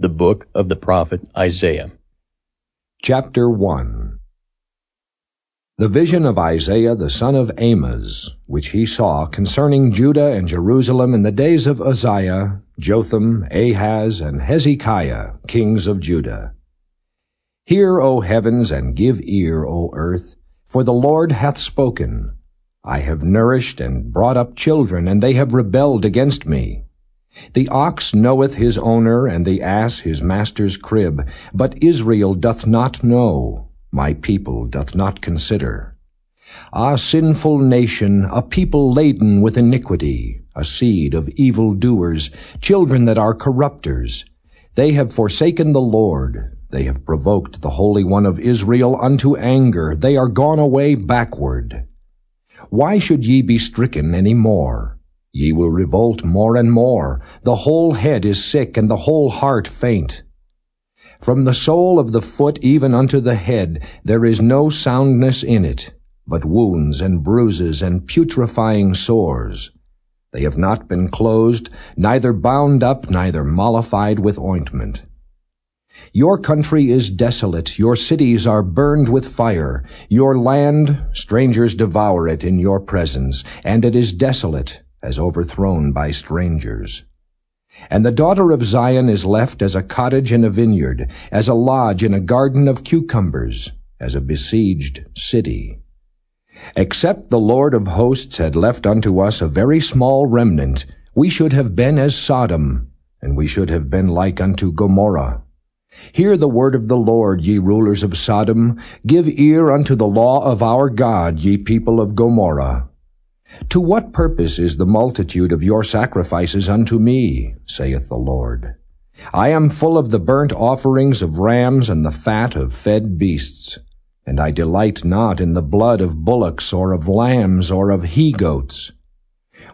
The Book of the Prophet Isaiah. Chapter 1 The vision of Isaiah the son of Amoz, which he saw concerning Judah and Jerusalem in the days of Uzziah, Jotham, Ahaz, and Hezekiah, kings of Judah. Hear, O heavens, and give ear, O earth, for the Lord hath spoken. I have nourished and brought up children, and they have rebelled against me. The ox knoweth his owner, and the ass his master's crib, but Israel doth not know, my people doth not consider. Ah, sinful nation, a people laden with iniquity, a seed of evil doers, children that are corrupters. They have forsaken the Lord, they have provoked the Holy One of Israel unto anger, they are gone away backward. Why should ye be stricken any more? Ye will revolt more and more. The whole head is sick, and the whole heart faint. From the sole of the foot even unto the head there is no soundness in it, but wounds and bruises and putrefying sores. They have not been closed, neither bound up, neither mollified with ointment. Your country is desolate, your cities are burned with fire, your land, strangers devour it in your presence, and it is desolate, as overthrown by strangers. And the daughter of Zion is left as a cottage in a vineyard, as a lodge in a garden of cucumbers, as a besieged city. Except the Lord of hosts had left unto us a very small remnant, we should have been as Sodom, and we should have been like unto Gomorrah. Hear the word of the Lord, ye rulers of Sodom. Give ear unto the law of our God, ye people of Gomorrah. To what purpose is the multitude of your sacrifices unto me, saith the Lord? I am full of the burnt offerings of rams and the fat of fed beasts. And I delight not in the blood of bullocks or of lambs or of he-goats.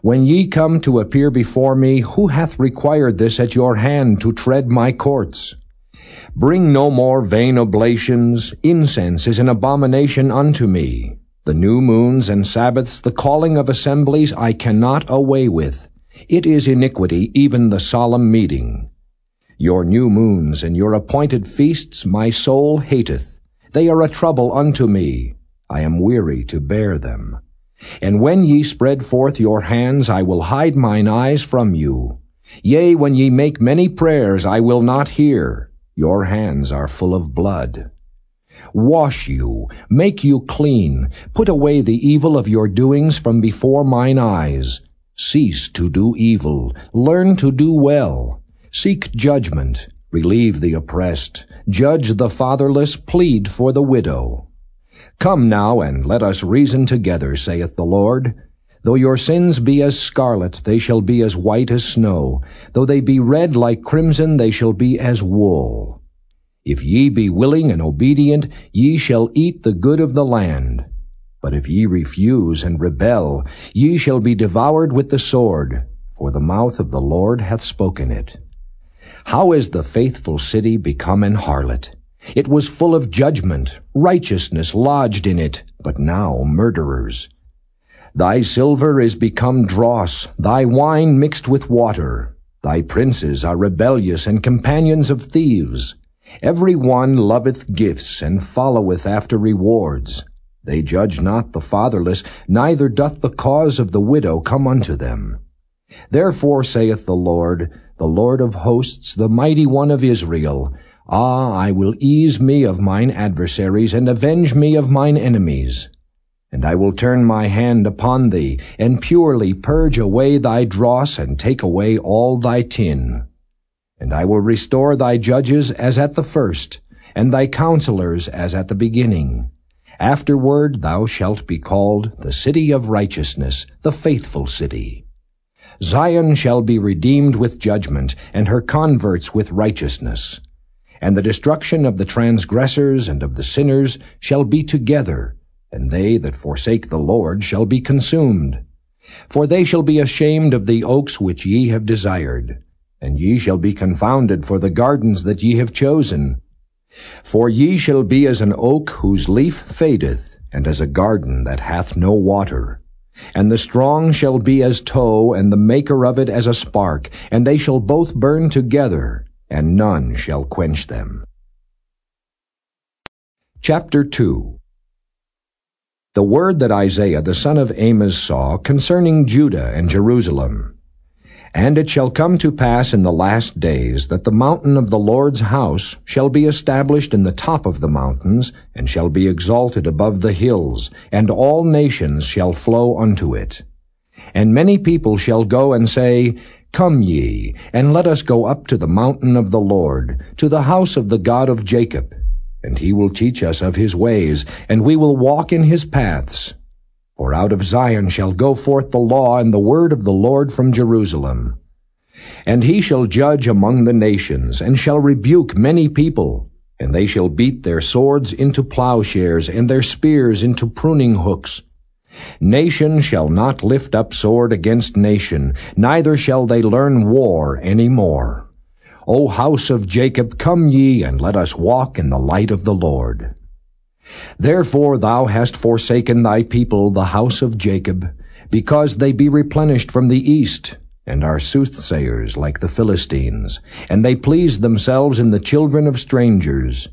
When ye come to appear before me, who hath required this at your hand to tread my courts? Bring no more vain oblations. Incense is an abomination unto me. The new moons and Sabbaths, the calling of assemblies, I cannot away with. It is iniquity, even the solemn meeting. Your new moons and your appointed feasts my soul hateth. They are a trouble unto me. I am weary to bear them. And when ye spread forth your hands, I will hide mine eyes from you. Yea, when ye make many prayers, I will not hear. Your hands are full of blood. Wash you, make you clean, put away the evil of your doings from before mine eyes. Cease to do evil, learn to do well. Seek judgment, relieve the oppressed, judge the fatherless, plead for the widow. Come now and let us reason together, saith the Lord. Though your sins be as scarlet, they shall be as white as snow. Though they be red like crimson, they shall be as wool. If ye be willing and obedient, ye shall eat the good of the land. But if ye refuse and rebel, ye shall be devoured with the sword, for the mouth of the Lord hath spoken it. How is the faithful city become an harlot? It was full of judgment, righteousness lodged in it, but now murderers. Thy silver is become dross, thy wine mixed with water. Thy princes are rebellious and companions of thieves. Every one loveth gifts and followeth after rewards. They judge not the fatherless, neither doth the cause of the widow come unto them. Therefore saith the Lord, the Lord of hosts, the mighty one of Israel, Ah, I will ease me of mine adversaries, and avenge me of mine enemies. And I will turn my hand upon thee, and purely purge away thy dross, and take away all thy tin. And I will restore thy judges as at the first, and thy counselors as at the beginning. Afterward thou shalt be called the city of righteousness, the faithful city. Zion shall be redeemed with judgment, and her converts with righteousness. And the destruction of the transgressors and of the sinners shall be together, and they that forsake the Lord shall be consumed. For they shall be ashamed of the oaks which ye have desired, and ye shall be confounded for the gardens that ye have chosen. For ye shall be as an oak whose leaf fadeth, and as a garden that hath no water. And the strong shall be as tow, and the maker of it as a spark, and they shall both burn together. and none shall quench them. Chapter 2 The word that Isaiah the son of Amoz saw concerning Judah and Jerusalem. And it shall come to pass in the last days that the mountain of the Lord's house shall be established in the top of the mountains, and shall be exalted above the hills, and all nations shall flow unto it. And many people shall go and say, Come ye, and let us go up to the mountain of the Lord, to the house of the God of Jacob. And he will teach us of his ways, and we will walk in his paths. For out of Zion shall go forth the law and the word of the Lord from Jerusalem. And he shall judge among the nations, and shall rebuke many people. And they shall beat their swords into plowshares, and their spears into pruning hooks. Nation shall not lift up sword against nation, neither shall they learn war any more. O house of Jacob, come ye, and let us walk in the light of the Lord. Therefore thou hast forsaken thy people, the house of Jacob, because they be replenished from the east, and are soothsayers like the Philistines, and they please themselves in the children of strangers.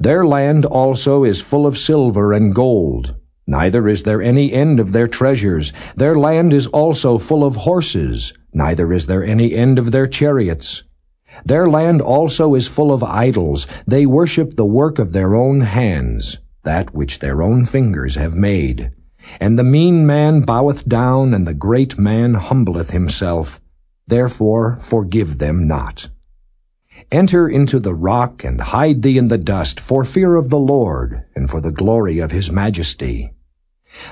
Their land also is full of silver and gold, neither is there any end of their treasures. Their land is also full of horses, neither is there any end of their chariots. Their land also is full of idols. They worship the work of their own hands, that which their own fingers have made. And the mean man boweth down, and the great man humbleth himself. Therefore forgive them not. Enter into the rock, and hide thee in the dust, for fear of the Lord, and for the glory of his majesty.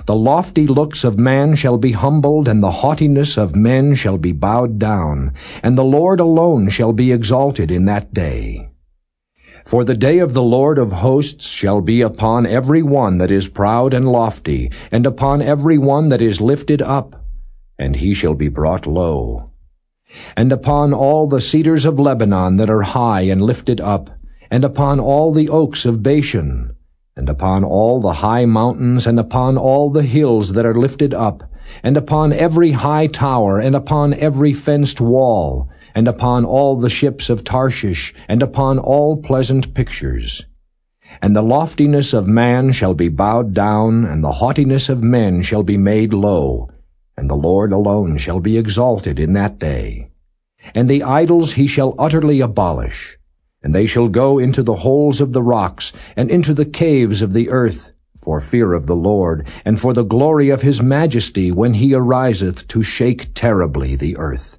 The lofty looks of man shall be humbled, and the haughtiness of men shall be bowed down, and the Lord alone shall be exalted in that day. For the day of the Lord of hosts shall be upon every one that is proud and lofty, and upon every one that is lifted up, and he shall be brought low. And upon all the cedars of Lebanon that are high and lifted up, and upon all the oaks of Bashan, and upon all the high mountains, and upon all the hills that are lifted up, and upon every high tower, and upon every fenced wall, and upon all the ships of Tarshish, and upon all pleasant pictures. And the loftiness of man shall be bowed down, and the haughtiness of men shall be made low, and the Lord alone shall be exalted in that day. And the idols he shall utterly abolish, and they shall go into the holes of the rocks, and into the caves of the earth, for fear of the Lord, and for the glory of his majesty, when he ariseth to shake terribly the earth.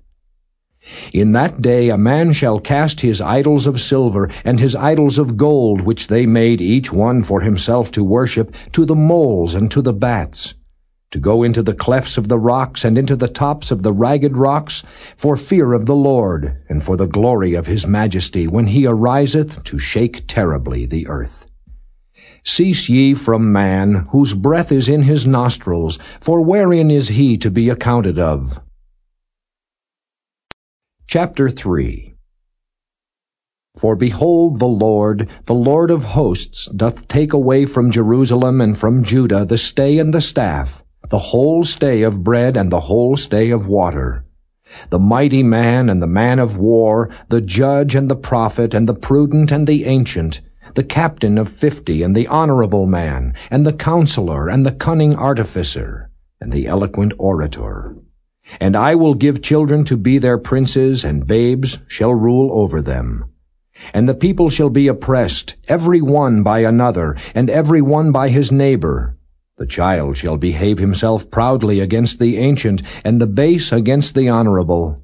In that day a man shall cast his idols of silver, and his idols of gold, which they made each one for himself to worship, to the moles and to the bats to go into the clefts of the rocks and into the tops of the ragged rocks, for fear of the Lord, and for the glory of his majesty, when he ariseth to shake terribly the earth. Cease ye from man, whose breath is in his nostrils, for wherein is he to be accounted of? Chapter 3 For behold, the Lord, the Lord of hosts, doth take away from Jerusalem and from Judah the stay and the staff, the whole stay of bread and the whole stay of water. The mighty man and the man of war, the judge and the prophet and the prudent and the ancient, the captain of fifty and the honorable man, and the counselor and the cunning artificer, and the eloquent orator. And I will give children to be their princes, and babes shall rule over them. And the people shall be oppressed, every one by another, and every one by his neighbor, the child shall behave himself proudly against the ancient, and the base against the honorable.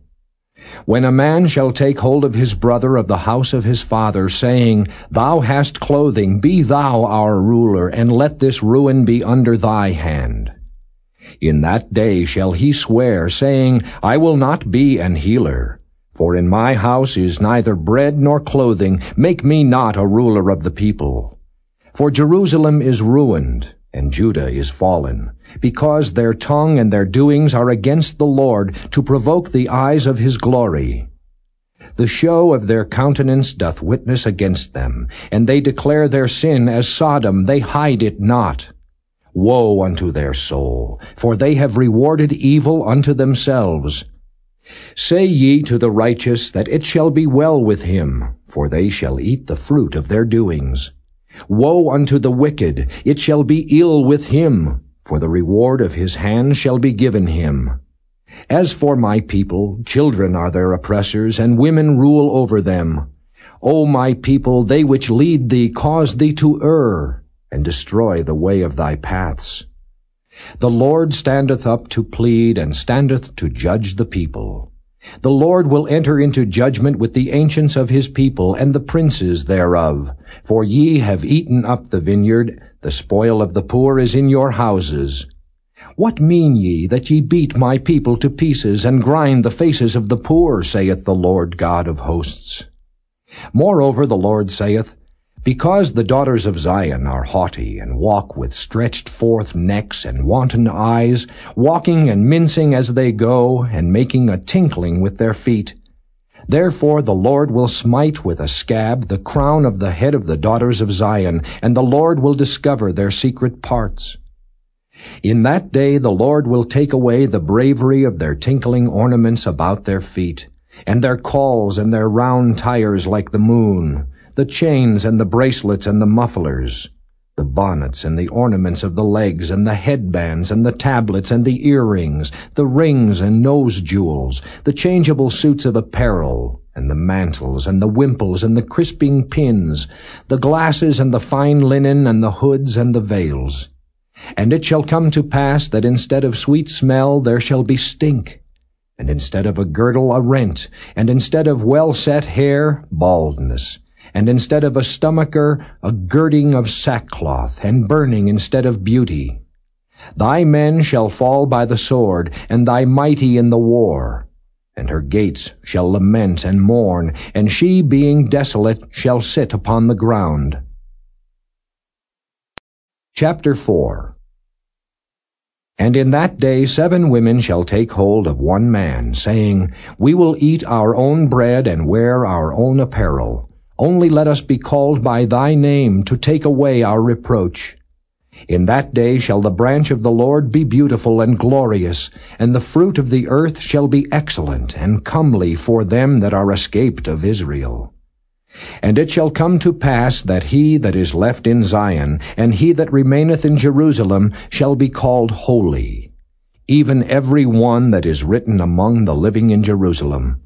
When a man shall take hold of his brother of the house of his father, saying, Thou hast clothing, be thou our ruler, and let this ruin be under thy hand. In that day shall he swear, saying, I will not be an healer. For in my house is neither bread nor clothing, make me not a ruler of the people. For Jerusalem is ruined, and Judah is fallen, because their tongue and their doings are against the Lord, to provoke the eyes of his glory. The show of their countenance doth witness against them, and they declare their sin as Sodom, they hide it not. Woe unto their soul, for they have rewarded evil unto themselves. Say ye to the righteous that it shall be well with him, for they shall eat the fruit of their doings. Woe unto the wicked, it shall be ill with him, for the reward of his hand shall be given him. As for my people, children are their oppressors, and women rule over them. O my people, they which lead thee cause thee to err, and destroy the way of thy paths. The Lord standeth up to plead, and standeth to judge the people. The Lord will enter into judgment with the ancients of his people, and the princes thereof. For ye have eaten up the vineyard, the spoil of the poor is in your houses. What mean ye that ye beat my people to pieces, and grind the faces of the poor, saith the Lord God of hosts? Moreover the Lord saith, Because the daughters of Zion are haughty, and walk with stretched forth necks and wanton eyes, walking and mincing as they go, and making a tinkling with their feet, Therefore the Lord will smite with a scab the crown of the head of the daughters of Zion, and the Lord will discover their secret parts. In that day the Lord will take away the bravery of their tinkling ornaments about their feet, and their cauls and their round tires like the moon, the chains and the bracelets and the mufflers, the bonnets and the ornaments of the legs and the headbands and the tablets and the earrings, the rings and nose jewels, the changeable suits of apparel, and the mantles and the wimples and the crisping pins, the glasses and the fine linen and the hoods and the veils. And it shall come to pass that instead of sweet smell there shall be stink, and instead of a girdle a rent, and instead of well-set hair baldness, and instead of a stomacher a girding of sackcloth, and burning instead of beauty. Thy men shall fall by the sword, and thy mighty in the war. And her gates shall lament and mourn, and she, being desolate, shall sit upon the ground. Chapter 4 And in that day seven women shall take hold of one man, saying, We will eat our own bread and wear our own apparel. Only let us be called by thy name to take away our reproach. In that day shall the branch of the Lord be beautiful and glorious, and the fruit of the earth shall be excellent and comely for them that are escaped of Israel. And it shall come to pass that he that is left in Zion, and he that remaineth in Jerusalem, shall be called holy, even every one that is written among the living in Jerusalem.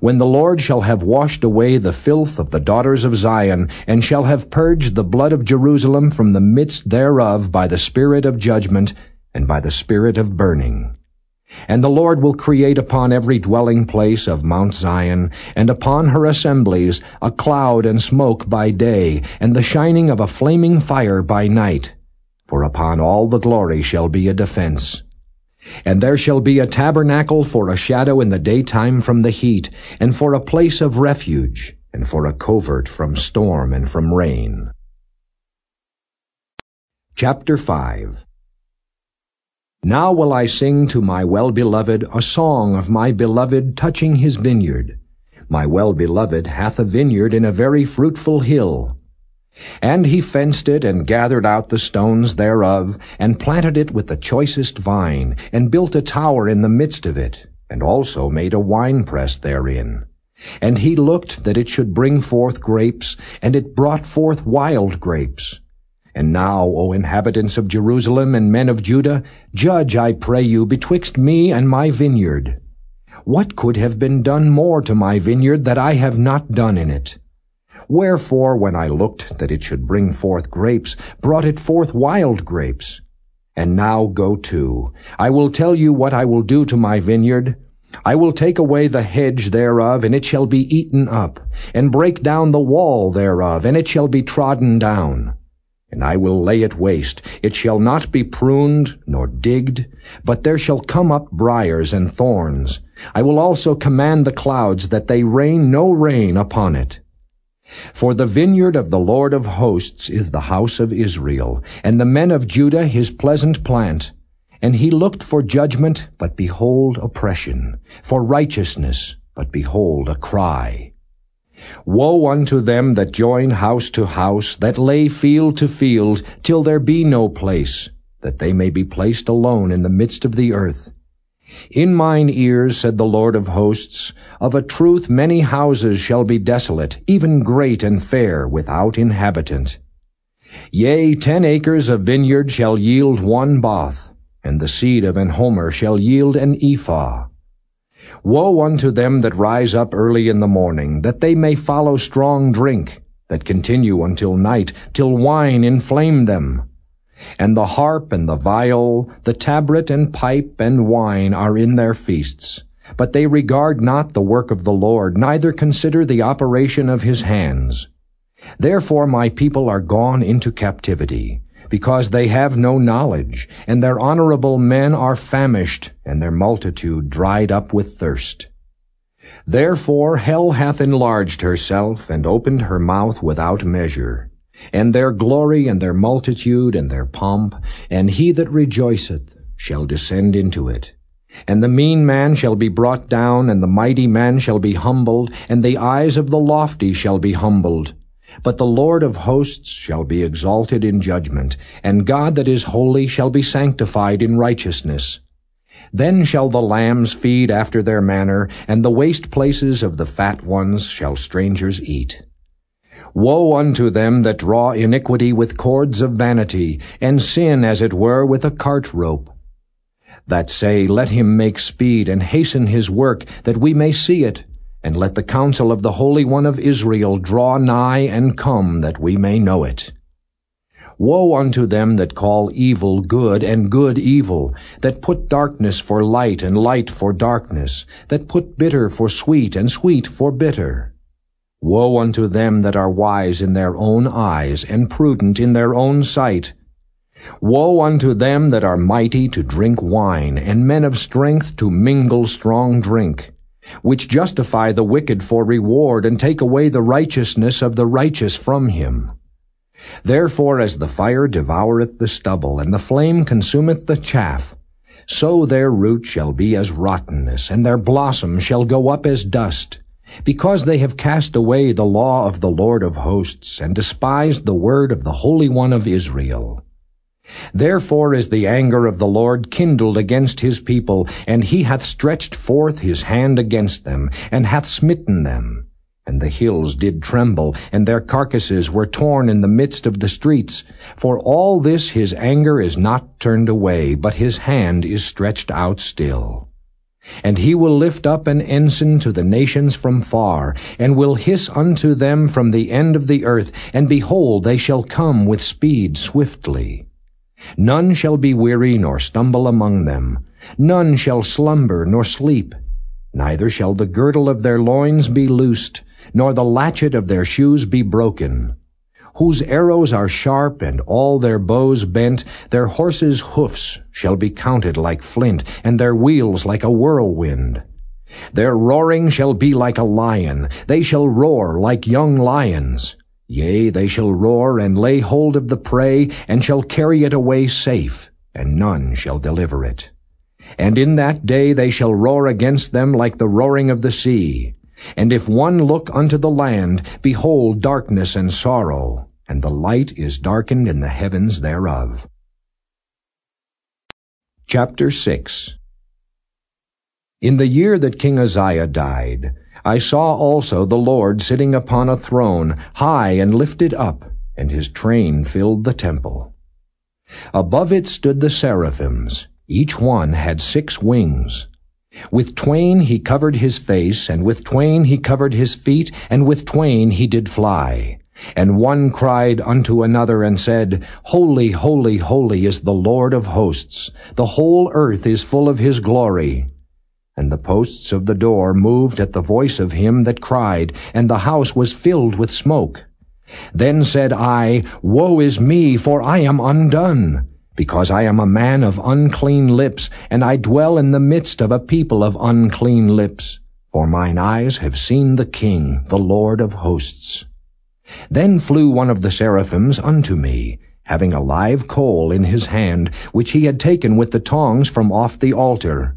When the Lord shall have washed away the filth of the daughters of Zion, and shall have purged the blood of Jerusalem from the midst thereof by the spirit of judgment, and by the spirit of burning. And the Lord will create upon every dwelling place of Mount Zion, and upon her assemblies, a cloud and smoke by day, and the shining of a flaming fire by night. For upon all the glory shall be a defense. And there shall be a tabernacle for a shadow in the daytime from the heat, and for a place of refuge, and for a covert from storm and from rain. Chapter 5 now will I sing to my well-beloved a song of my beloved touching his vineyard. My well-beloved hath a vineyard in a very fruitful hill. And he fenced it, and gathered out the stones thereof, and planted it with the choicest vine, and built a tower in the midst of it, and also made a winepress therein. And he looked that it should bring forth grapes, and it brought forth wild grapes. And now, O inhabitants of Jerusalem and men of Judah, judge, I pray you, betwixt me and my vineyard. What could have been done more to my vineyard that I have not done in it? Wherefore, when I looked that it should bring forth grapes, brought it forth wild grapes. And now go to. I will tell you what I will do to my vineyard. I will take away the hedge thereof, and it shall be eaten up, and break down the wall thereof, and it shall be trodden down and I will lay it waste. It shall not be pruned nor digged, but there shall come up briers and thorns. I will also command the clouds that they rain no rain upon it. For the vineyard of the Lord of hosts is the house of Israel, and the men of Judah his pleasant plant. And he looked for judgment, but behold oppression, for righteousness, but behold a cry. Woe unto them that join house to house, that lay field to field, till there be no place, that they may be placed alone in the midst of the earth. In mine ears, said the Lord of hosts, of a truth many houses shall be desolate, even great and fair, without inhabitant. Yea, ten acres of vineyard shall yield one bath, and the seed of an homer shall yield an ephah. Woe unto them that rise up early in the morning, that they may follow strong drink, that continue until night, till wine inflame them. And the harp and the viol, the tabret and pipe and wine are in their feasts. But they regard not the work of the Lord, neither consider the operation of his hands. Therefore my people are gone into captivity, because they have no knowledge, and their honorable men are famished, and their multitude dried up with thirst. Therefore hell hath enlarged herself, and opened her mouth without measure and their glory and their multitude and their pomp, and he that rejoiceth shall descend into it. And the mean man shall be brought down, and the mighty man shall be humbled, and the eyes of the lofty shall be humbled. But the Lord of hosts shall be exalted in judgment, and God that is holy shall be sanctified in righteousness. Then shall the lambs feed after their manner, and the waste places of the fat ones shall strangers eat. Woe unto them that draw iniquity with cords of vanity, and sin as it were with a cart rope. That say, Let him make speed and hasten his work, that we may see it, and let the counsel of the Holy One of Israel draw nigh and come, that we may know it. Woe unto them that call evil good and good evil, that put darkness for light and light for darkness, that put bitter for sweet and sweet for bitter. Woe unto them that are wise in their own eyes, and prudent in their own sight. Woe unto them that are mighty to drink wine, and men of strength to mingle strong drink, which justify the wicked for reward, and take away the righteousness of the righteous from him. Therefore as the fire devoureth the stubble, and the flame consumeth the chaff, so their root shall be as rottenness, and their blossom shall go up as dust because they have cast away the law of the Lord of hosts, and despised the word of the Holy One of Israel. Therefore is the anger of the Lord kindled against his people, and he hath stretched forth his hand against them, and hath smitten them. And the hills did tremble, and their carcasses were torn in the midst of the streets. For all this his anger is not turned away, but his hand is stretched out still. And he will lift up an ensign to the nations from far, and will hiss unto them from the end of the earth, and behold, they shall come with speed swiftly. None shall be weary nor stumble among them. None shall slumber nor sleep. Neither shall the girdle of their loins be loosed, nor the latchet of their shoes be broken whose arrows are sharp and all their bows bent, their horses' hoofs shall be counted like flint, and their wheels like a whirlwind. Their roaring shall be like a lion, they shall roar like young lions. Yea, they shall roar and lay hold of the prey, and shall carry it away safe, and none shall deliver it. And in that day they shall roar against them like the roaring of the sea. And if one look unto the land, behold darkness and sorrow, and the light is darkened in the heavens thereof. Chapter 6 In the year that King Uzziah died, I saw also the Lord sitting upon a throne, high and lifted up, and his train filled the temple. Above it stood the seraphims, each one had six wings. With twain he covered his face, and with twain he covered his feet, and with twain he did fly. And one cried unto another and said, Holy, holy, holy is the Lord of hosts. The whole earth is full of his glory. And the posts of the door moved at the voice of him that cried, and the house was filled with smoke. Then said I, Woe is me, for I am undone, because I am a man of unclean lips, and I dwell in the midst of a people of unclean lips. For mine eyes have seen the King, the Lord of hosts. Then flew one of the seraphims unto me, having a live coal in his hand, which he had taken with the tongs from off the altar.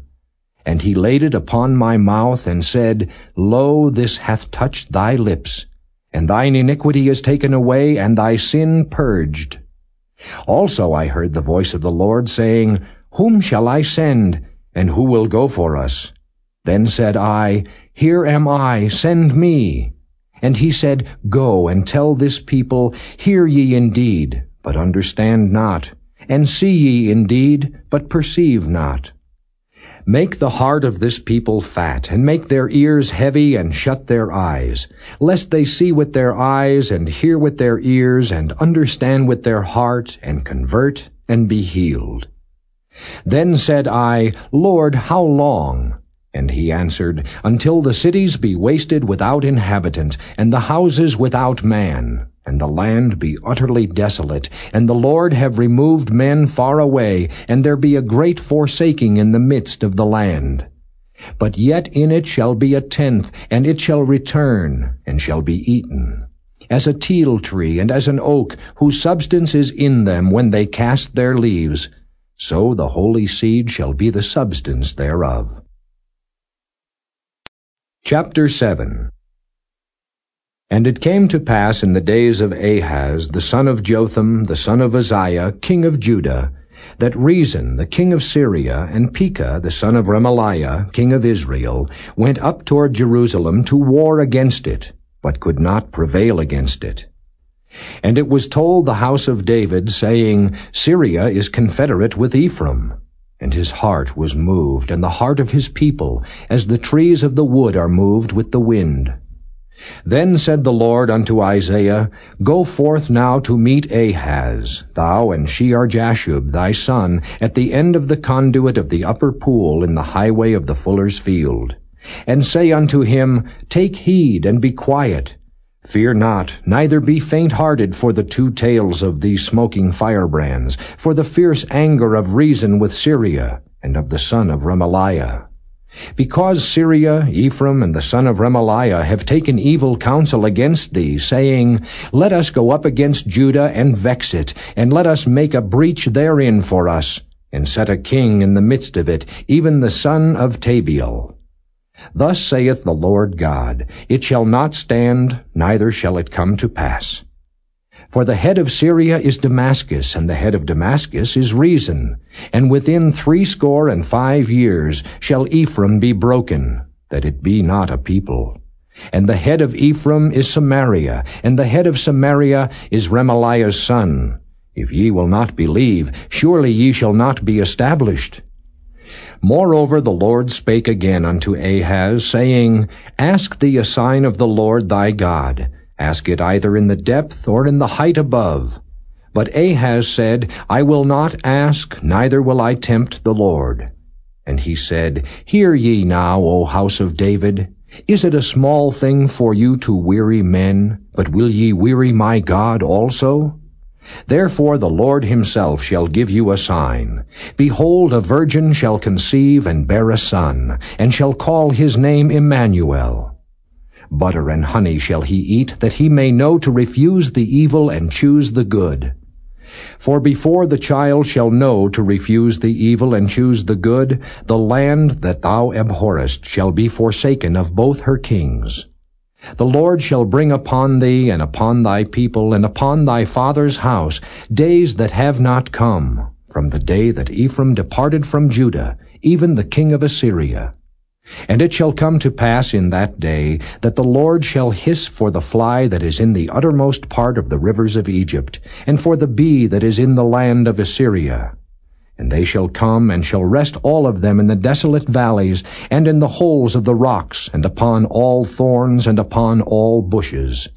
And he laid it upon my mouth, and said, Lo, this hath touched thy lips, and thine iniquity is taken away, and thy sin purged. Also I heard the voice of the Lord saying, Whom shall I send? And who will go for us? Then said I, Here am I, send me. And he said, Go and tell this people, Hear ye indeed, but understand not, and see ye indeed, but perceive not. Make the heart of this people fat, and make their ears heavy, and shut their eyes, lest they see with their eyes, and hear with their ears, and understand with their heart, and convert, and be healed. Then said I, Lord, how long? And he answered, Until the cities be wasted without inhabitant, and the houses without man, and the land be utterly desolate, and the Lord have removed men far away, and there be a great forsaking in the midst of the land. But yet in it shall be a tenth, and it shall return, and shall be eaten. As a teil tree, and as an oak, whose substance is in them when they cast their leaves, so the holy seed shall be the substance thereof. Chapter 7 And it came to pass in the days of Ahaz, the son of Jotham, the son of Uzziah, king of Judah, that Rezin, the king of Syria, and Pekah, the son of Remaliah, king of Israel, went up toward Jerusalem to war against it, but could not prevail against it. And it was told the house of David, saying, Syria is confederate with Ephraim. And his heart was moved, and the heart of his people, as the trees of the wood are moved with the wind. Then said the Lord unto Isaiah, Go forth now to meet Ahaz, thou and Shear-Jashub thy son, at the end of the conduit of the upper pool in the highway of the fuller's field. And say unto him, Take heed and be quiet, Fear not, neither be faint-hearted for the two tails of these smoking firebrands, for the fierce anger of Rezin with Syria, and of the son of Remaliah. Because Syria, Ephraim, and the son of Remaliah have taken evil counsel against thee, saying, Let us go up against Judah and vex it, and let us make a breach therein for us, and set a king in the midst of it, even the son of Tabeal. Thus saith the Lord God, It shall not stand, neither shall it come to pass. For the head of Syria is Damascus, and the head of Damascus is Rezin. And within threescore and five years shall Ephraim be broken, that it be not a people. And the head of Ephraim is Samaria, and the head of Samaria is Remaliah's son. If ye will not believe, surely ye shall not be established. Moreover the Lord spake again unto Ahaz, saying, Ask thee a sign of the Lord thy God. Ask it either in the depth or in the height above. But Ahaz said, I will not ask, neither will I tempt the Lord. And he said, Hear ye now, O house of David. Is it a small thing for you to weary men, but will ye weary my God also? Therefore the Lord himself shall give you a sign. Behold, a virgin shall conceive and bear a son, and shall call his name Emmanuel. Butter and honey shall he eat, that he may know to refuse the evil and choose the good. For before the child shall know to refuse the evil and choose the good, the land that thou abhorrest shall be forsaken of both her kings. The Lord shall bring upon thee and upon thy people and upon thy father's house days that have not come, from the day that Ephraim departed from Judah, even the king of Assyria. And it shall come to pass in that day that the Lord shall hiss for the fly that is in the uttermost part of the rivers of Egypt, and for the bee that is in the land of Assyria. And they shall come and shall rest all of them in the desolate valleys, and in the holes of the rocks, and upon all thorns, and upon all bushes.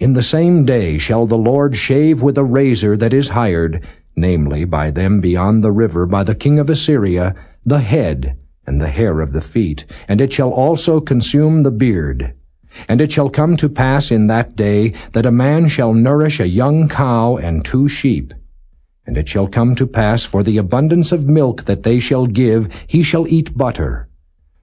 In the same day shall the Lord shave with a razor that is hired, namely, by them beyond the river, by the king of Assyria, the head, and the hair of the feet, and it shall also consume the beard. And it shall come to pass in that day that a man shall nourish a young cow and two sheep, and it shall come to pass for the abundance of milk that they shall give, he shall eat butter.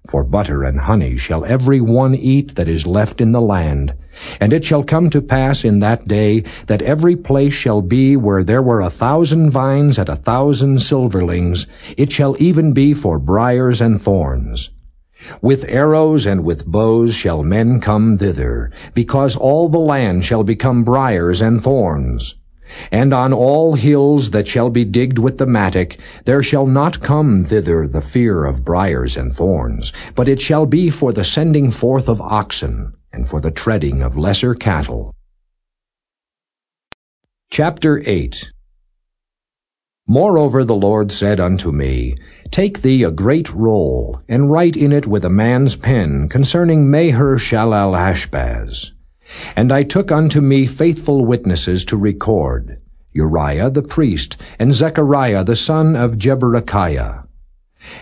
For butter and honey shall every one eat that is left in the land. And it shall come to pass in that day that every place shall be where there were a thousand vines at a thousand silverlings, it shall even be for briers and thorns. With arrows and with bows shall men come thither, because all the land shall become briers and thorns. And on all hills that shall be digged with the mattock, there shall not come thither the fear of briers and thorns, but it shall be for the sending forth of oxen, and for the treading of lesser cattle. Chapter 8 Moreover the Lord said unto me, Take thee a great roll, and write in it with a man's pen concerning Maher-shalal-hash-baz. And I took unto me faithful witnesses to record, Uriah the priest, and Zechariah the son of Jeberechiah.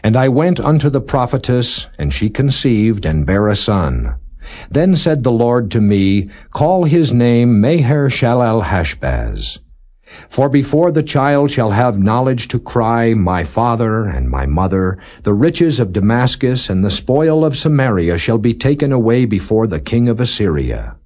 And I went unto the prophetess, and she conceived, and bare a son. Then said the Lord to me, Call his name Maher-shalal-hash-baz. For before the child shall have knowledge to cry, My father and my mother, the riches of Damascus and the spoil of Samaria shall be taken away before the king of Assyria.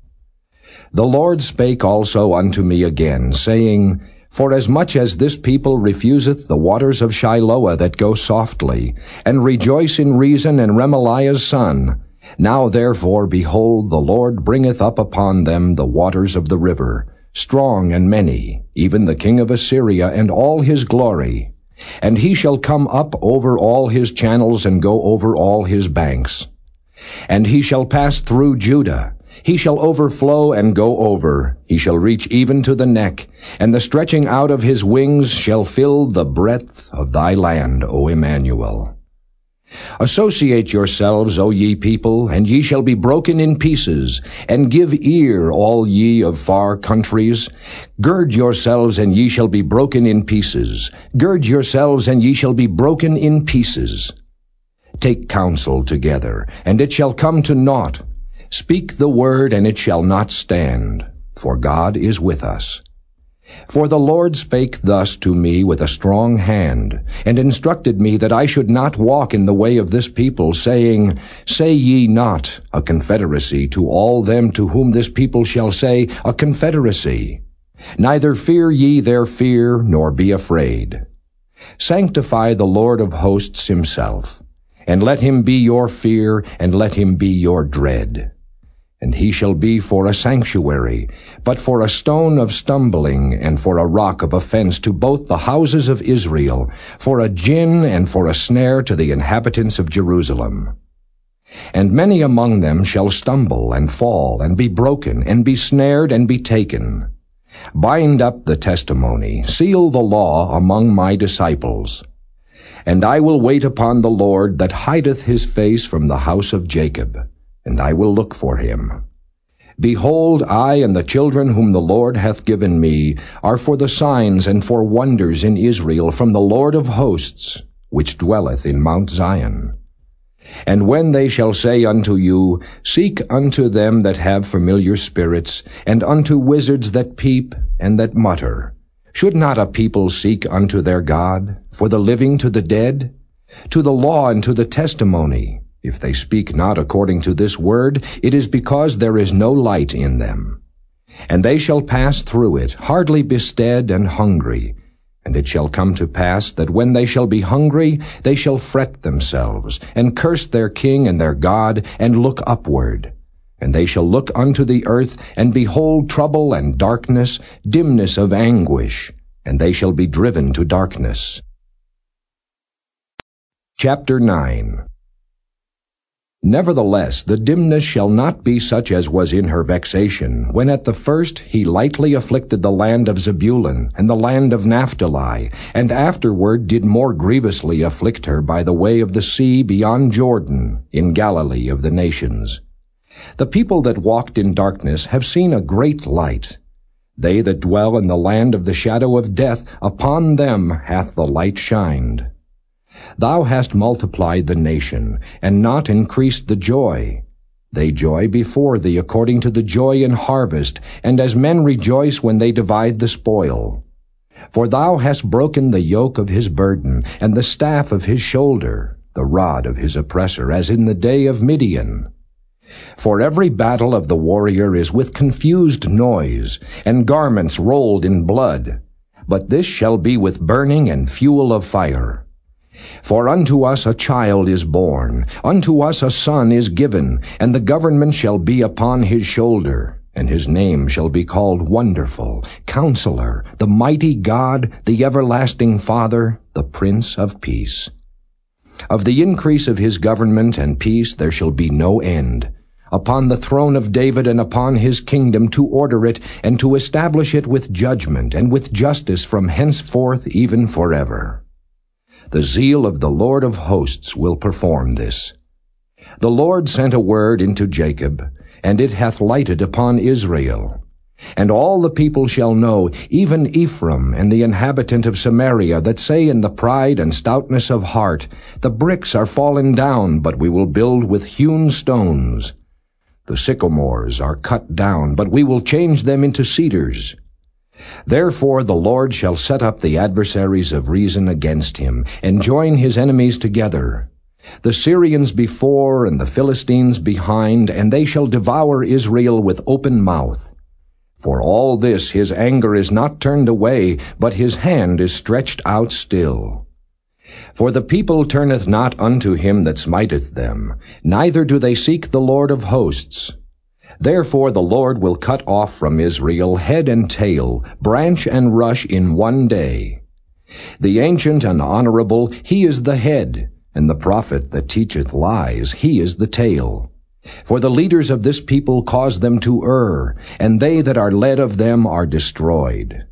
The Lord spake also unto me again, saying, Forasmuch as much as this people refuseth the waters of Shiloah that go softly, and rejoice in Rezin and Remaliah's son, now therefore, behold, the Lord bringeth up upon them the waters of the river, strong and many, even the king of Assyria and all his glory. And he shall come up over all his channels and go over all his banks. And he shall pass through Judah, he shall overflow and go over. He shall reach even to the neck, and the stretching out of his wings shall fill the breadth of thy land, O Emmanuel. Associate yourselves, O ye people, and ye shall be broken in pieces, and give ear, all ye of far countries. Gird yourselves, and ye shall be broken in pieces. Gird yourselves, and ye shall be broken in pieces. Take counsel together, and it shall come to naught. Speak the word, and it shall not stand, for God is with us. For the Lord spake thus to me with a strong hand, and instructed me that I should not walk in the way of this people, saying, Say ye not, a confederacy, to all them to whom this people shall say, a confederacy. Neither fear ye their fear, nor be afraid. Sanctify the Lord of hosts himself, and let him be your fear, and let him be your dread. And he shall be for a sanctuary, but for a stone of stumbling, and for a rock of offense to both the houses of Israel, for a gin and for a snare to the inhabitants of Jerusalem. And many among them shall stumble and fall and be broken and be snared and be taken. Bind up the testimony, seal the law among my disciples. And I will wait upon the Lord that hideth his face from the house of Jacob and I will look for him. Behold, I and the children whom the Lord hath given me are for the signs and for wonders in Israel from the Lord of hosts, which dwelleth in Mount Zion. And when they shall say unto you, Seek unto them that have familiar spirits, and unto wizards that peep and that mutter, should not a people seek unto their God, for the living to the dead, to the law and to the testimony, if they speak not according to this word, it is because there is no light in them. And they shall pass through it, hardly bestead and hungry. And it shall come to pass that when they shall be hungry, they shall fret themselves, and curse their king and their God, and look upward. And they shall look unto the earth, and behold trouble and darkness, dimness of anguish, and they shall be driven to darkness. Chapter 9 Nevertheless, the dimness shall not be such as was in her vexation, when at the first he lightly afflicted the land of Zebulun and the land of Naphtali, and afterward did more grievously afflict her by the way of the sea beyond Jordan, in Galilee of the nations. The people that walked in darkness have seen a great light. They that dwell in the land of the shadow of death, upon them hath the light shined. Thou hast multiplied the nation, and not increased the joy. They joy before thee according to the joy in harvest, and as men rejoice when they divide the spoil. For thou hast broken the yoke of his burden, and the staff of his shoulder, the rod of his oppressor, as in the day of Midian. For every battle of the warrior is with confused noise, and garments rolled in blood. But this shall be with burning and fuel of fire. For unto us a child is born, unto us a son is given, and the government shall be upon his shoulder, and his name shall be called Wonderful, Counselor, the Mighty God, the Everlasting Father, the Prince of Peace. Of the increase of his government and peace there shall be no end, upon the throne of David and upon his kingdom to order it and to establish it with judgment and with justice from henceforth even forever. The zeal of the Lord of hosts will perform this. The Lord sent a word into Jacob, and it hath lighted upon Israel. And all the people shall know, even Ephraim and the inhabitant of Samaria, that say in the pride and stoutness of heart, The bricks are fallen down, but we will build with hewn stones. The sycamores are cut down, but we will change them into cedars. Therefore the Lord shall set up the adversaries of Rezin against him, and join his enemies together the Syrians before and the Philistines behind, and they shall devour Israel with open mouth. For all this his anger is not turned away, but his hand is stretched out still. For the people turneth not unto him that smiteth them, neither do they seek the Lord of hosts. Therefore the Lord will cut off from Israel head and tail, branch and rush in one day. The ancient and honorable, he is the head, and the prophet that teacheth lies, he is the tail. For the leaders of this people cause them to err, and they that are led of them are destroyed.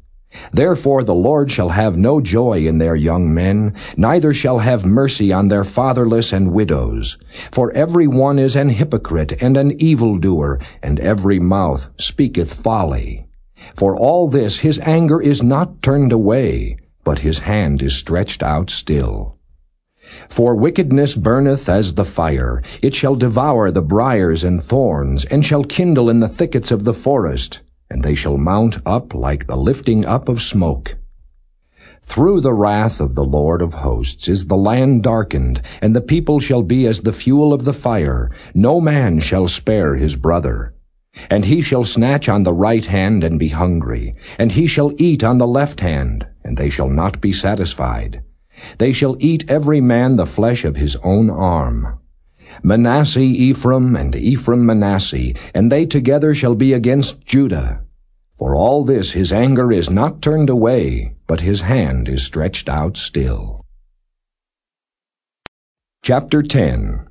Therefore the Lord shall have no joy in their young men, neither shall have mercy on their fatherless and widows. For every one is an hypocrite and an evildoer, and every mouth speaketh folly. For all this his anger is not turned away, but his hand is stretched out still. For wickedness burneth as the fire, it shall devour the briers and thorns, and shall kindle in the thickets of the forest, and they shall mount up like the lifting up of smoke. Through the wrath of the Lord of hosts is the land darkened, and the people shall be as the fuel of the fire. No man shall spare his brother. And he shall snatch on the right hand and be hungry, and he shall eat on the left hand, and they shall not be satisfied. They shall eat every man the flesh of his own arm. Manasseh Ephraim, and Ephraim Manasseh, and they together shall be against Judah. For all this his anger is not turned away, but his hand is stretched out still. Chapter 10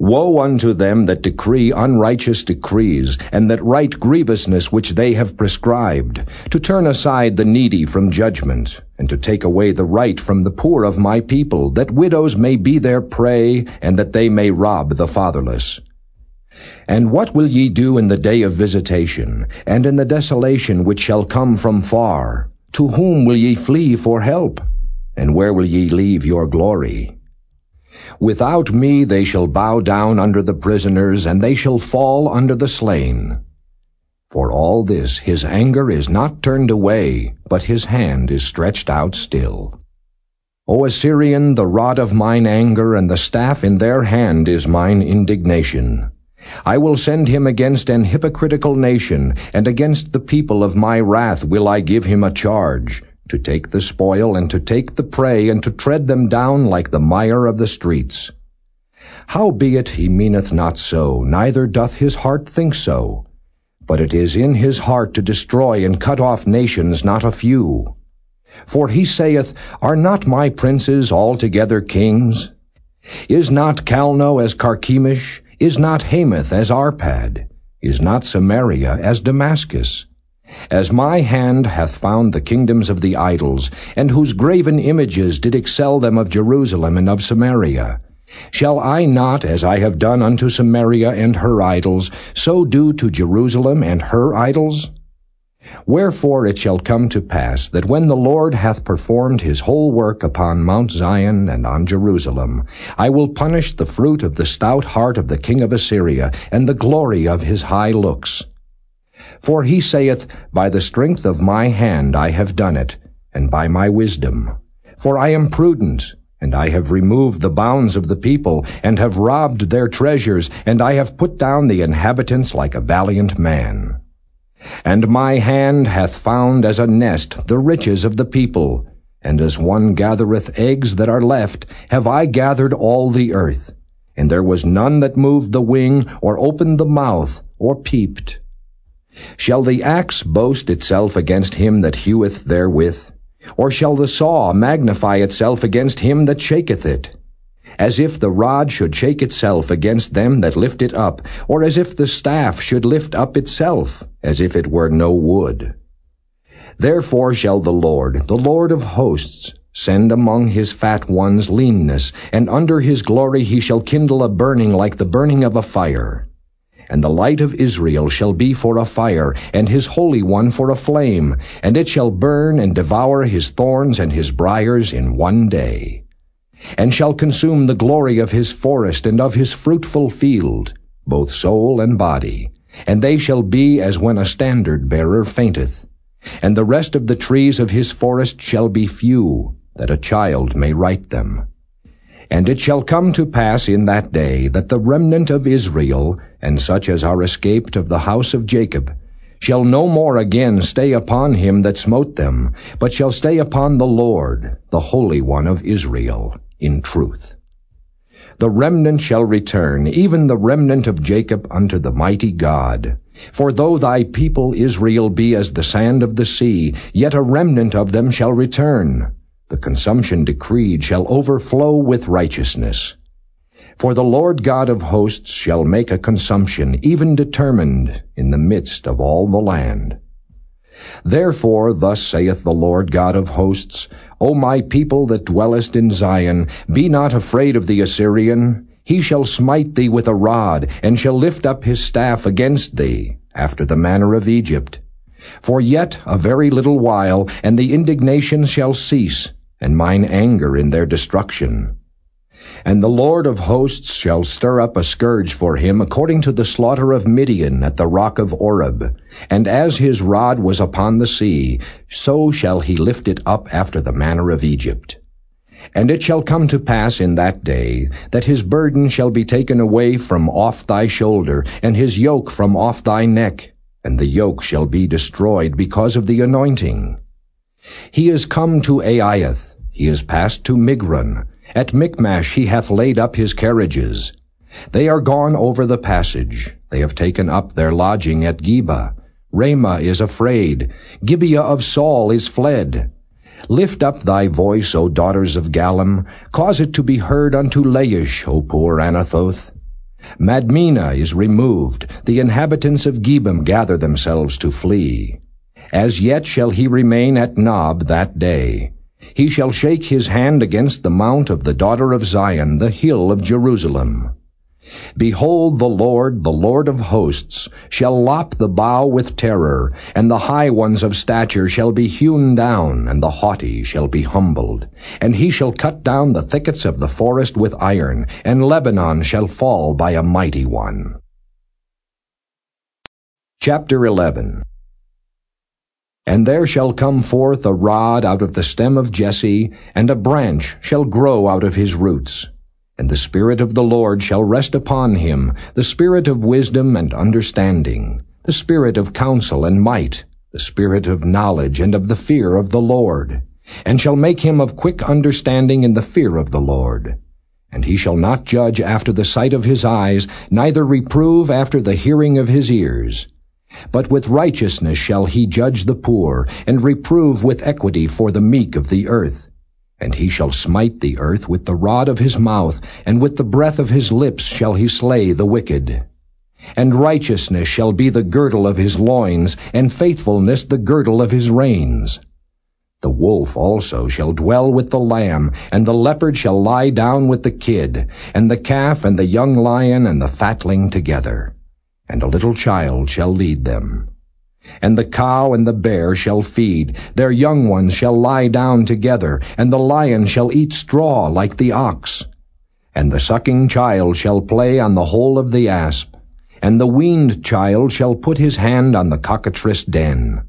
Woe unto them that decree unrighteous decrees, and that write grievousness which they have prescribed, to turn aside the needy from judgment, and to take away the right from the poor of my people, that widows may be their prey, and that they may rob the fatherless. And what will ye do in the day of visitation, and in the desolation which shall come from far? To whom will ye flee for help? And where will ye leave your glory? Without me they shall bow down under the prisoners, and they shall fall under the slain. For all this his anger is not turned away, but his hand is stretched out still. O Assyrian, the rod of mine anger and the staff in their hand is mine indignation. I will send him against an hypocritical nation, and against the people of my wrath will I give him a charge, to take the spoil and to take the prey and to tread them down like the mire of the streets. Howbeit he meaneth not so, neither doth his heart think so. But it is in his heart to destroy and cut off nations not a few. For he saith, Are not my princes altogether kings? Is not Calno as Carchemish? Is not Hamath as Arpad? Is not Samaria as Damascus? As my hand hath found the kingdoms of the idols, and whose graven images did excel them of Jerusalem and of Samaria, shall I not, as I have done unto Samaria and her idols, so do to Jerusalem and her idols? Wherefore it shall come to pass that when the Lord hath performed his whole work upon Mount Zion and on Jerusalem, I will punish the fruit of the stout heart of the king of Assyria, and the glory of his high looks. For he saith, By the strength of my hand I have done it, and by my wisdom. For I am prudent, and I have removed the bounds of the people, and have robbed their treasures, and I have put down the inhabitants like a valiant man. And my hand hath found as a nest the riches of the people, and as one gathereth eggs that are left, have I gathered all the earth. And there was none that moved the wing, or opened the mouth, or peeped? Shall the axe boast itself against him that heweth therewith? Or shall the saw magnify itself against him that shaketh it? As if the rod should shake itself against them that lift it up, or as if the staff should lift up itself, as if it were no wood. Therefore shall the Lord, the Lord of hosts, send among his fat ones leanness, and under his glory he shall kindle a burning like the burning of a fire. And the light of Israel shall be for a fire, and his Holy One for a flame, and it shall burn and devour his thorns and his briers in one day. And shall consume the glory of his forest and of his fruitful field, both soul and body. And they shall be as when a standard bearer fainteth. And the rest of the trees of his forest shall be few, that a child may write them. And it shall come to pass in that day that the remnant of Israel, and such as are escaped of the house of Jacob, shall no more again stay upon him that smote them, but shall stay upon the Lord, the Holy One of Israel, in truth. The remnant shall return, even the remnant of Jacob unto the mighty God. For though thy people Israel be as the sand of the sea, yet a remnant of them shall return, the consumption decreed shall overflow with righteousness. For the Lord God of hosts shall make a consumption, even determined, in the midst of all the land. Therefore thus saith the Lord God of hosts, O my people that dwellest in Zion, be not afraid of the Assyrian. He shall smite thee with a rod, and shall lift up his staff against thee, after the manner of Egypt. For yet a very little while, and the indignation shall cease, and mine anger in their destruction. And the Lord of hosts shall stir up a scourge for him according to the slaughter of Midian at the rock of Oreb. And as his rod was upon the sea, so shall he lift it up after the manner of Egypt. And it shall come to pass in that day that his burden shall be taken away from off thy shoulder, and his yoke from off thy neck, and the yoke shall be destroyed because of the anointing. He is come to Aiath, he is passed to Migron. At Michmash he hath laid up his carriages. They are gone over the passage. They have taken up their lodging at Geba. Ramah is afraid. Gibeah of Saul is fled. Lift up thy voice, O daughters of Gallim. Cause it to be heard unto Laish, O poor Anathoth. Madmenah is removed. The inhabitants of Gebim gather themselves to flee. As yet shall he remain at Nob that day. He shall shake his hand against the mount of the daughter of Zion, the hill of Jerusalem. Behold, the Lord, the Lord of hosts, shall lop the bough with terror, and the high ones of stature shall be hewn down, and the haughty shall be humbled. And he shall cut down the thickets of the forest with iron, and Lebanon shall fall by a mighty one. Chapter 11 and there shall come forth a rod out of the stem of Jesse, and a branch shall grow out of his roots. And the Spirit of the Lord shall rest upon him, the Spirit of wisdom and understanding, the Spirit of counsel and might, the Spirit of knowledge and of the fear of the Lord, and shall make him of quick understanding in the fear of the Lord. And he shall not judge after the sight of his eyes, neither reprove after the hearing of his ears. But with righteousness shall he judge the poor, and reprove with equity for the meek of the earth. And he shall smite the earth with the rod of his mouth, and with the breath of his lips shall he slay the wicked. And righteousness shall be the girdle of his loins, and faithfulness the girdle of his reins. The wolf also shall dwell with the lamb, and the leopard shall lie down with the kid, and the calf and the young lion and the fatling together and a little child shall lead them. And the cow and the bear shall feed, their young ones shall lie down together, and the lion shall eat straw like the ox. And the sucking child shall play on the hole of the asp, and the weaned child shall put his hand on the cockatrice den.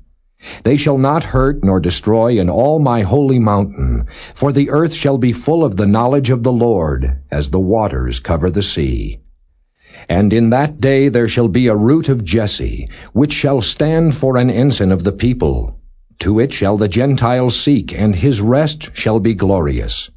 They shall not hurt nor destroy in all my holy mountain, for the earth shall be full of the knowledge of the Lord, as the waters cover the sea. And in that day there shall be a root of Jesse, which shall stand for an ensign of the people. To it shall the Gentiles seek, and his rest shall be glorious.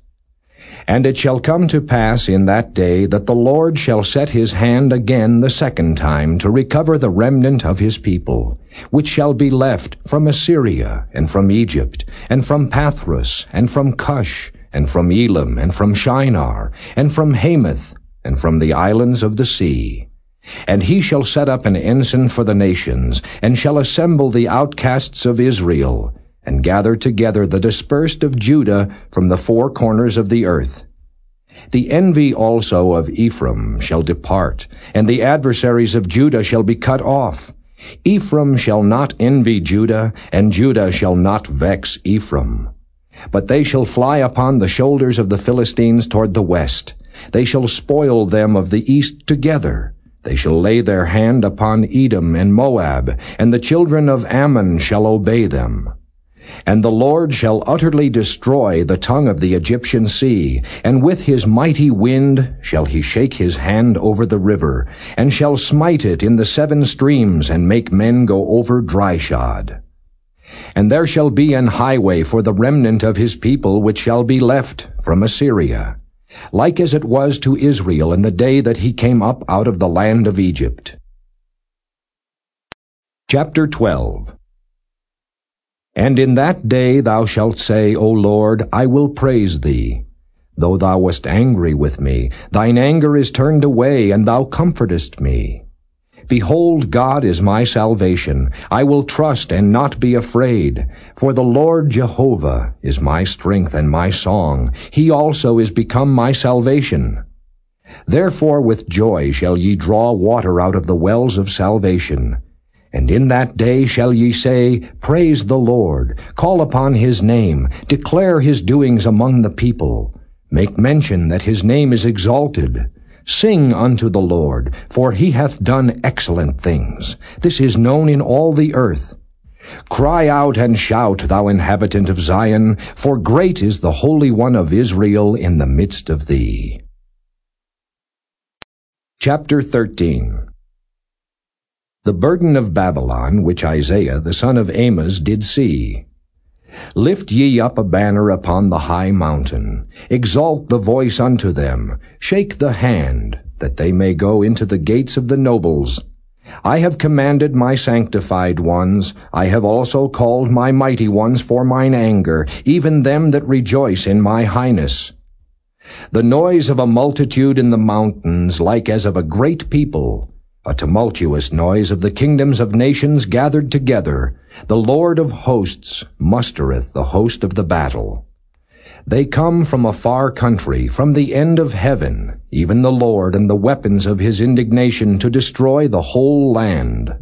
And it shall come to pass in that day that the Lord shall set his hand again the second time to recover the remnant of his people, which shall be left from Assyria, and from Egypt, and from Pathros, and from Cush, and from Elam, and from Shinar, and from Hamath, and from the islands of the sea. And he shall set up an ensign for the nations, and shall assemble the outcasts of Israel, and gather together the dispersed of Judah from the four corners of the earth. The envy also of Ephraim shall depart, and the adversaries of Judah shall be cut off. Ephraim shall not envy Judah, and Judah shall not vex Ephraim. But they shall fly upon the shoulders of the Philistines toward the west. They shall spoil them of the east together. They shall lay their hand upon Edom and Moab, and the children of Ammon shall obey them. And the Lord shall utterly destroy the tongue of the Egyptian sea, and with his mighty wind shall he shake his hand over the river, and shall smite it in the seven streams, and make men go over dryshod. And there shall be an highway for the remnant of his people which shall be left from Assyria, like as it was to Israel in the day that he came up out of the land of Egypt. Chapter 12 and in that day thou shalt say, O Lord, I will praise thee. Though thou wast angry with me, thine anger is turned away, and thou comfortest me. Behold, God is my salvation. I will trust and not be afraid. For the Lord Jehovah is my strength and my song. He also is become my salvation. Therefore with joy shall ye draw water out of the wells of salvation. And in that day shall ye say, Praise the Lord, call upon his name, declare his doings among the people. Make mention that his name is exalted. Sing unto the Lord, for he hath done excellent things. This is known in all the earth. Cry out and shout, thou inhabitant of Zion, for great is the Holy One of Israel in the midst of thee. Chapter 13 the burden of Babylon, which Isaiah the son of Amoz did see. Lift ye up a banner upon the high mountain, exalt the voice unto them, shake the hand, that they may go into the gates of the nobles. I have commanded my sanctified ones, I have also called my mighty ones for mine anger, even them that rejoice in my highness. The noise of a multitude in the mountains, like as of a great people, a tumultuous noise of the kingdoms of nations gathered together. The Lord of hosts mustereth the host of the battle. They come from a far country, from the end of heaven, even the Lord and the weapons of his indignation to destroy the whole land.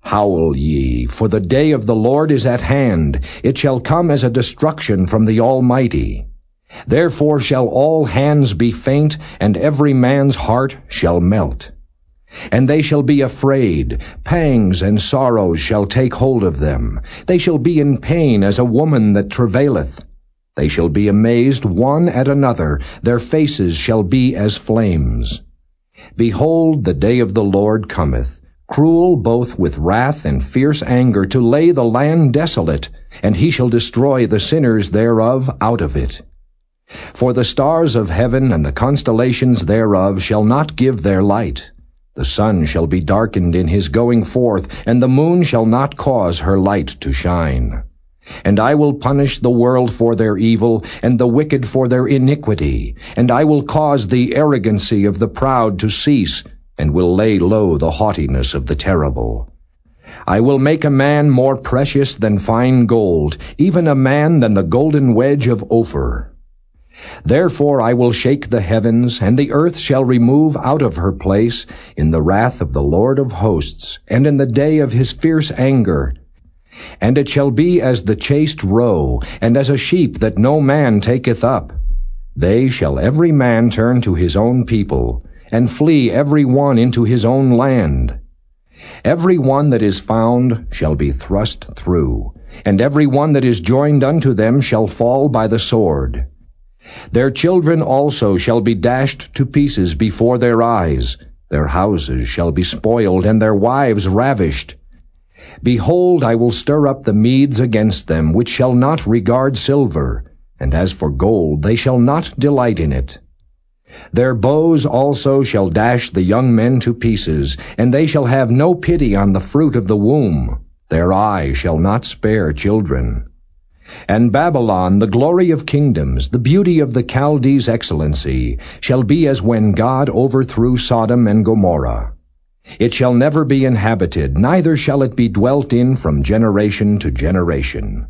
Howl ye, for the day of the Lord is at hand. It shall come as a destruction from the Almighty. Therefore shall all hands be faint, and every man's heart shall melt. And they shall be afraid, pangs and sorrows shall take hold of them. They shall be in pain as a woman that travaileth. They shall be amazed one at another, their faces shall be as flames. Behold, the day of the Lord cometh, cruel both with wrath and fierce anger, to lay the land desolate, and he shall destroy the sinners thereof out of it. For the stars of heaven and the constellations thereof shall not give their light. The sun shall be darkened in his going forth, and the moon shall not cause her light to shine. And I will punish the world for their evil, and the wicked for their iniquity. And I will cause the arrogancy of the proud to cease, and will lay low the haughtiness of the terrible. I will make a man more precious than fine gold, even a man than the golden wedge of Ophir. Therefore I will shake the heavens, and the earth shall remove out of her place in the wrath of the Lord of hosts, and in the day of his fierce anger. And it shall be as the chased roe, and as a sheep that no man taketh up. They shall every man turn to his own people, and flee every one into his own land. Every one that is found shall be thrust through, and every one that is joined unto them shall fall by the sword. Their children also shall be dashed to pieces before their eyes. Their houses shall be spoiled, and their wives ravished. Behold, I will stir up the Medes against them, which shall not regard silver, and as for gold, they shall not delight in it. Their bows also shall dash the young men to pieces, and they shall have no pity on the fruit of the womb. Their eye shall not spare children. And Babylon, the glory of kingdoms, the beauty of the Chaldees' excellency, shall be as when God overthrew Sodom and Gomorrah. It shall never be inhabited, neither shall it be dwelt in from generation to generation.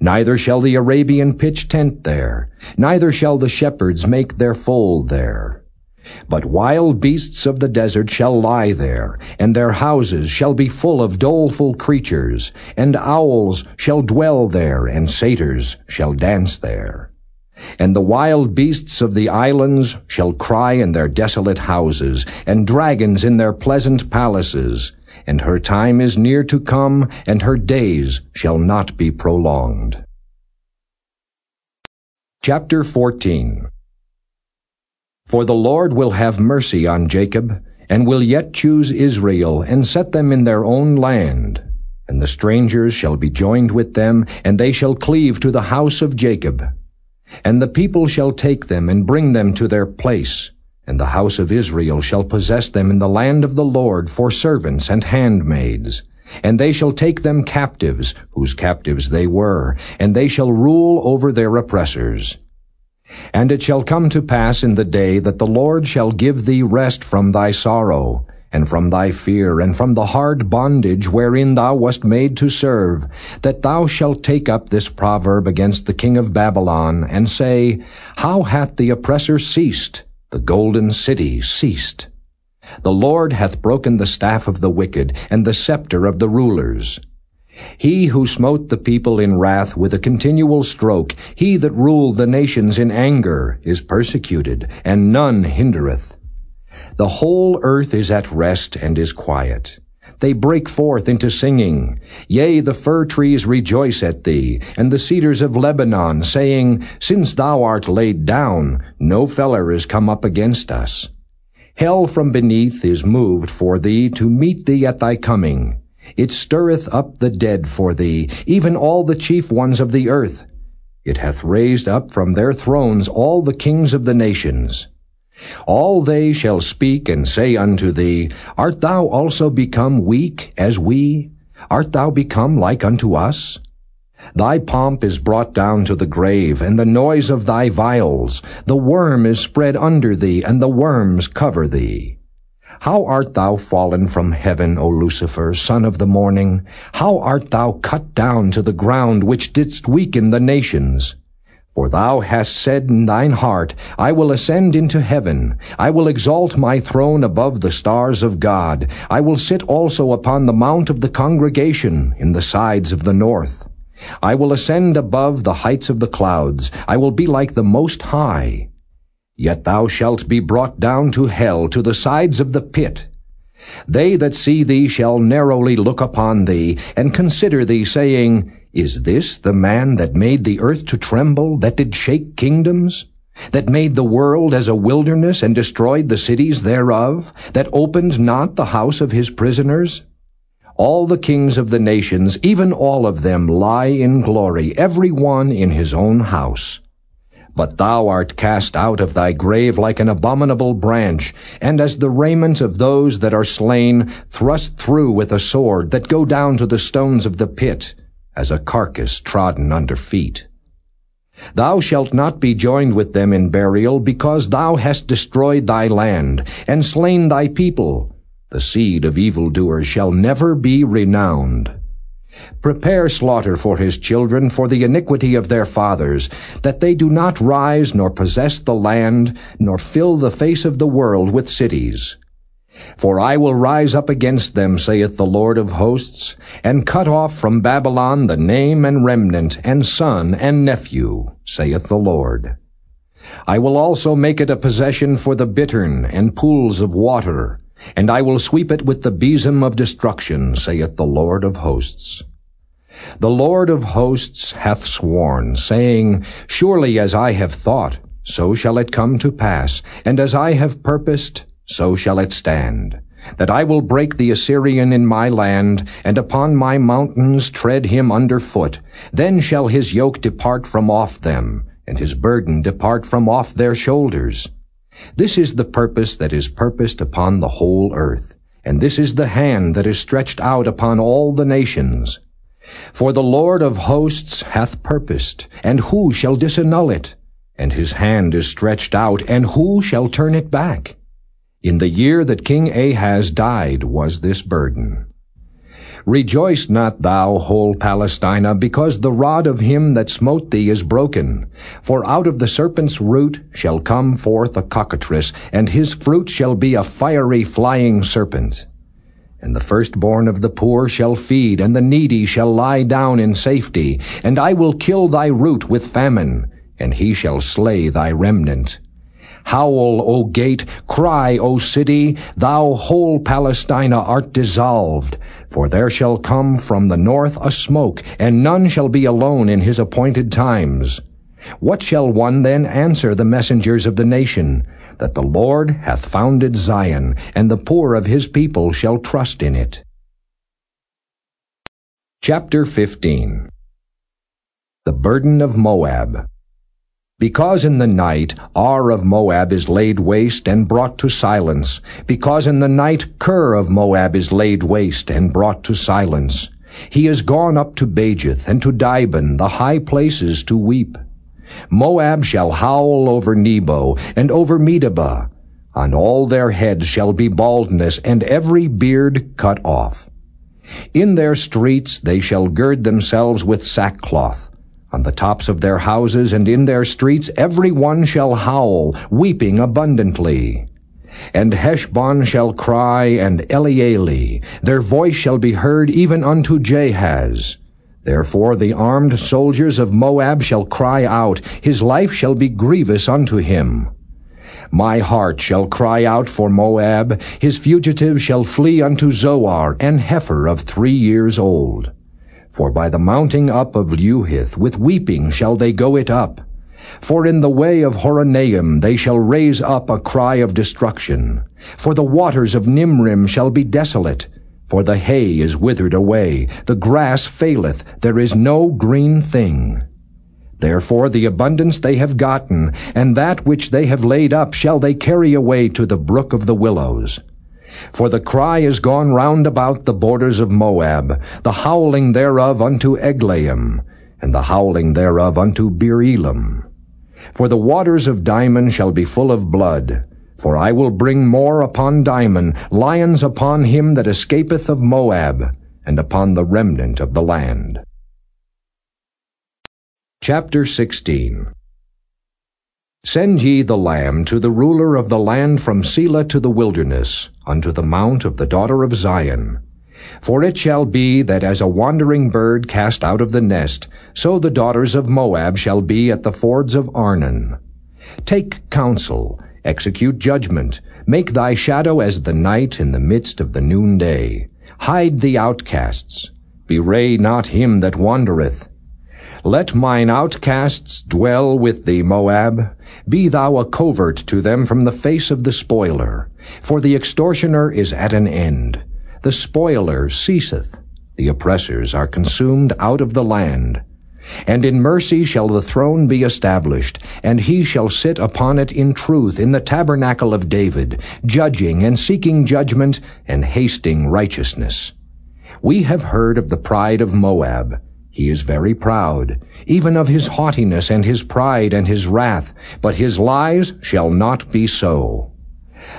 Neither shall the Arabian pitch tent there, neither shall the shepherds make their fold there. But wild beasts of the desert shall lie there, and their houses shall be full of doleful creatures, and owls shall dwell there, and satyrs shall dance there. And the wild beasts of the islands shall cry in their desolate houses, and dragons in their pleasant palaces. And her time is near to come, and her days shall not be prolonged. Chapter 14 For the Lord will have mercy on Jacob, and will yet choose Israel, and set them in their own land. And the strangers shall be joined with them, and they shall cleave to the house of Jacob. And the people shall take them and bring them to their place, and the house of Israel shall possess them in the land of the Lord for servants and handmaids. And they shall take them captives, whose captives they were, and they shall rule over their oppressors. And it shall come to pass in the day that the Lord shall give thee rest from thy sorrow, and from thy fear, and from the hard bondage wherein thou wast made to serve, that thou shalt take up this proverb against the king of Babylon, and say, How hath the oppressor ceased? The golden city ceased. The Lord hath broken the staff of the wicked, and the scepter of the rulers. He who smote the people in wrath with a continual stroke, he that ruled the nations in anger, is persecuted, and none hindereth. The whole earth is at rest and is quiet. They break forth into singing. Yea, the fir trees rejoice at thee, and the cedars of Lebanon, saying, Since thou art laid down, no feller is come up against us. Hell from beneath is moved for thee to meet thee at thy coming. It stirreth up the dead for thee, even all the chief ones of the earth. It hath raised up from their thrones all the kings of the nations. All they shall speak and say unto thee, Art thou also become weak as we? Art thou become like unto us? Thy pomp is brought down to the grave, and the noise of thy viols. The worm is spread under thee, and the worms cover thee. How art thou fallen from heaven, O Lucifer, son of the morning? How art thou cut down to the ground, which didst weaken the nations? For thou hast said in thine heart, I will ascend into heaven. I will exalt my throne above the stars of God. I will sit also upon the mount of the congregation in the sides of the north. I will ascend above the heights of the clouds. I will be like the Most High. Yet thou shalt be brought down to hell, to the sides of the pit. They that see thee shall narrowly look upon thee, and consider thee, saying, is this the man that made the earth to tremble, that did shake kingdoms? That made the world as a wilderness and destroyed the cities thereof? That opened not the house of his prisoners? All the kings of the nations, even all of them, lie in glory, every one in his own house. But thou art cast out of thy grave like an abominable branch, and as the raiment of those that are slain, thrust through with a sword, that go down to the stones of the pit as a carcass trodden under feet. Thou shalt not be joined with them in burial, because thou hast destroyed thy land, and slain thy people. The seed of evildoers shall never be renowned. Prepare slaughter for his children for the iniquity of their fathers, that they do not rise nor possess the land, nor fill the face of the world with cities. For I will rise up against them, saith the Lord of hosts, and cut off from Babylon the name and remnant, and son and nephew, saith the Lord. I will also make it a possession for the bittern and pools of water, and I will sweep it with the besom of destruction, saith the Lord of hosts. The Lord of hosts hath sworn, saying, Surely as I have thought, so shall it come to pass, and as I have purposed, so shall it stand, that I will break the Assyrian in my land, and upon my mountains tread him under foot. Then shall his yoke depart from off them, and his burden depart from off their shoulders. This is the purpose that is purposed upon the whole earth, and this is the hand that is stretched out upon all the nations. For the Lord of hosts hath purposed, and who shall disannul it? And his hand is stretched out, and who shall turn it back? In the year that King Ahaz died was this burden. Rejoice not thou, whole Palestina, because the rod of him that smote thee is broken. For out of the serpent's root shall come forth a cockatrice, and his fruit shall be a fiery flying serpent. And the firstborn of the poor shall feed, and the needy shall lie down in safety. And I will kill thy root with famine, and he shall slay thy remnant. Howl, O gate, cry, O city, thou whole Palestina art dissolved. For there shall come from the north a smoke, and none shall be alone in his appointed times. What shall one then answer the messengers of the nation? That the Lord hath founded Zion, and the poor of his people shall trust in it. Chapter 15 The Burden of Moab because in the night Ar of Moab is laid waste and brought to silence, because in the night Kir of Moab is laid waste and brought to silence. He is gone up to Bajith and to Dibon, the high places, to weep. Moab shall howl over Nebo and over Medeba. On all their heads shall be baldness, and every beard cut off. In their streets they shall gird themselves with sackcloth. On the tops of their houses and in their streets every one shall howl, weeping abundantly. And Heshbon shall cry, and Elealeh, their voice shall be heard even unto Jahaz. Therefore the armed soldiers of Moab shall cry out, his life shall be grievous unto him. My heart shall cry out for Moab, his fugitives shall flee unto Zoar, an heifer of three years old. For by the mounting up of Luhith with weeping shall they go it up. For in the way of Horonaim they shall raise up a cry of destruction. For the waters of Nimrim shall be desolate. For the hay is withered away, the grass faileth, there is no green thing. Therefore the abundance they have gotten, and that which they have laid up shall they carry away to the brook of the willows. For the cry is gone round about the borders of Moab, the howling thereof unto Eglaim, and the howling thereof unto Beer-elim. For the waters of Dimon shall be full of blood, for I will bring more upon Dimon, lions upon him that escapeth of Moab, and upon the remnant of the land. Chapter 16 Send ye the lamb to the ruler of the land from Sela to the wilderness, unto the mount of the daughter of Zion. For it shall be that as a wandering bird cast out of the nest, so the daughters of Moab shall be at the fords of Arnon. Take counsel, execute judgment, make thy shadow as the night in the midst of the noonday. Hide the outcasts, bewray not him that wandereth. Let mine outcasts dwell with thee, Moab. Be thou a covert to them from the face of the spoiler. For the extortioner is at an end. The spoiler ceaseth. The oppressors are consumed out of the land. And in mercy shall the throne be established, and he shall sit upon it in truth in the tabernacle of David, judging and seeking judgment and hasting righteousness. We have heard of the pride of Moab. He is very proud, even of his haughtiness and his pride and his wrath, but his lies shall not be so.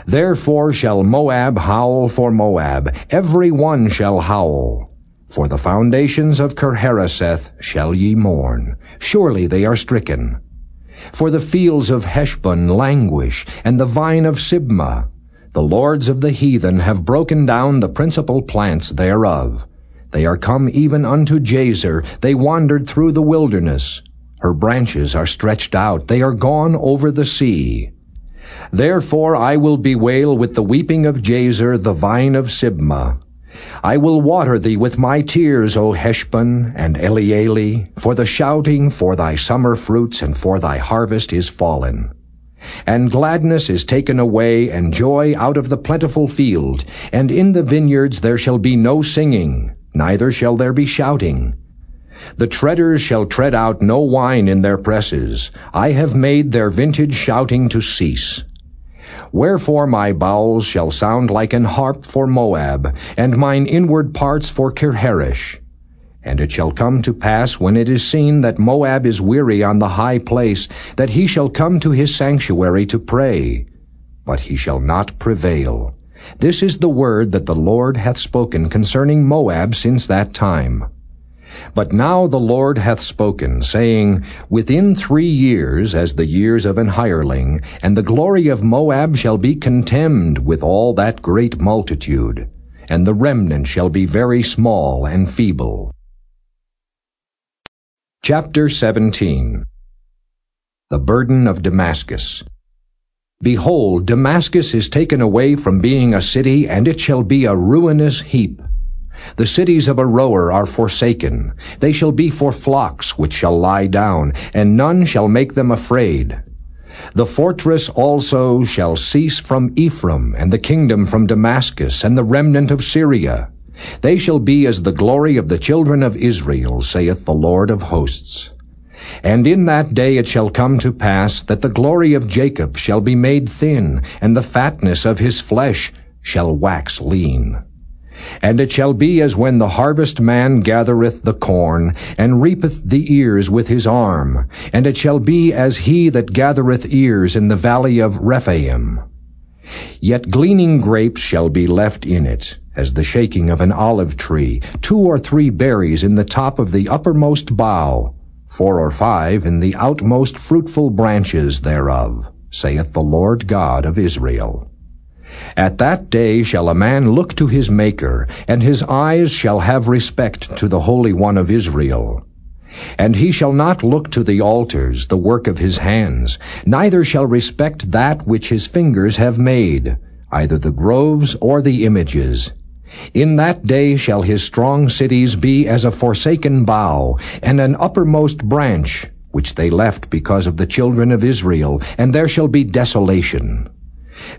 Therefore shall Moab howl for Moab, every one shall howl. For the foundations of Kirhareseth shall ye mourn, surely they are stricken. For the fields of Heshbon languish, and the vine of Sibmah. The lords of the heathen have broken down the principal plants thereof. They are come even unto Jazer. They wandered through the wilderness. Her branches are stretched out. They are gone over the sea. Therefore I will bewail with the weeping of Jazer the vine of Sibmah. I will water thee with my tears, O Heshbon and Elealeh, for the shouting for thy summer fruits and for thy harvest is fallen. And gladness is taken away, and joy out of the plentiful field, and in the vineyards there shall be no singing neither shall there be shouting. The treaders shall tread out no wine in their presses. I have made their vintage shouting to cease. Wherefore my bowels shall sound like an harp for Moab, and mine inward parts for Kirharesh. And it shall come to pass, when it is seen that Moab is weary on the high place, that he shall come to his sanctuary to pray. But he shall not prevail. This is the word that the Lord hath spoken concerning Moab since that time. But now the Lord hath spoken, saying, Within three years, as the years of an hireling, and the glory of Moab shall be contemned with all that great multitude, and the remnant shall be very small and feeble. Chapter 17 The Burden of Damascus Behold, Damascus is taken away from being a city, and it shall be a ruinous heap. The cities of Aroer are forsaken. They shall be for flocks which shall lie down, and none shall make them afraid. The fortress also shall cease from Ephraim, and the kingdom from Damascus, and the remnant of Syria. They shall be as the glory of the children of Israel, saith the Lord of hosts. And in that day it shall come to pass that the glory of Jacob shall be made thin, and the fatness of his flesh shall wax lean. And it shall be as when the harvest man gathereth the corn, and reapeth the ears with his arm, and it shall be as he that gathereth ears in the valley of Rephaim. Yet gleaning grapes shall be left in it, as the shaking of an olive tree, two or three berries in the top of the uppermost bough, four or five in the outmost fruitful branches thereof, saith the Lord God of Israel. At that day shall a man look to his Maker, and his eyes shall have respect to the Holy One of Israel. And he shall not look to the altars, the work of his hands, neither shall respect that which his fingers have made, either the groves or the images. In that day shall his strong cities be as a forsaken bough, and an uppermost branch, which they left because of the children of Israel, and there shall be desolation.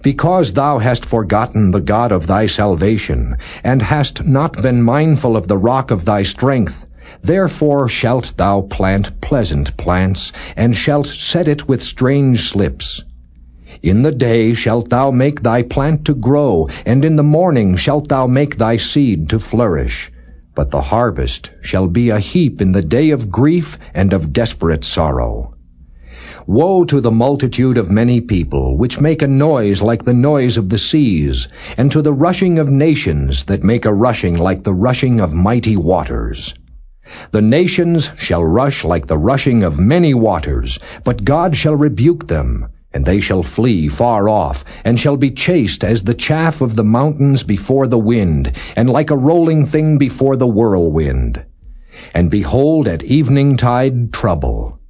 Because thou hast forgotten the God of thy salvation, and hast not been mindful of the rock of thy strength, therefore shalt thou plant pleasant plants, and shalt set it with strange slips. In the day shalt thou make thy plant to grow, and in the morning shalt thou make thy seed to flourish. But the harvest shall be a heap in the day of grief and of desperate sorrow. Woe to the multitude of many people, which make a noise like the noise of the seas, and to the rushing of nations that make a rushing like the rushing of mighty waters. The nations shall rush like the rushing of many waters, but God shall rebuke them, and they shall flee far off, and shall be chased as the chaff of the mountains before the wind, and like a rolling thing before the whirlwind. And behold, at evening tide trouble,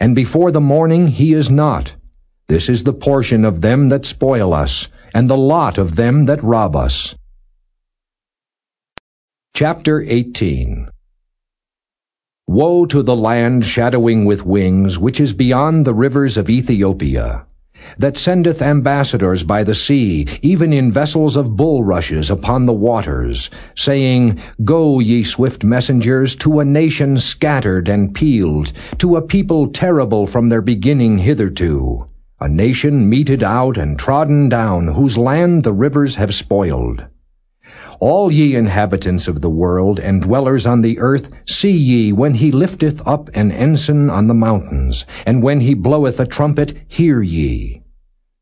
and before the morning he is not. This is the portion of them that spoil us, and the lot of them that rob us. Chapter 18 Woe to the land shadowing with wings, which is beyond the rivers of Ethiopia, that sendeth ambassadors by the sea, even in vessels of bulrushes upon the waters, saying, Go, ye swift messengers, to a nation scattered and peeled, to a people terrible from their beginning hitherto, a nation meted out and trodden down, whose land the rivers have spoiled. All ye inhabitants of the world and dwellers on the earth, see ye when he lifteth up an ensign on the mountains, and when he bloweth a trumpet, hear ye.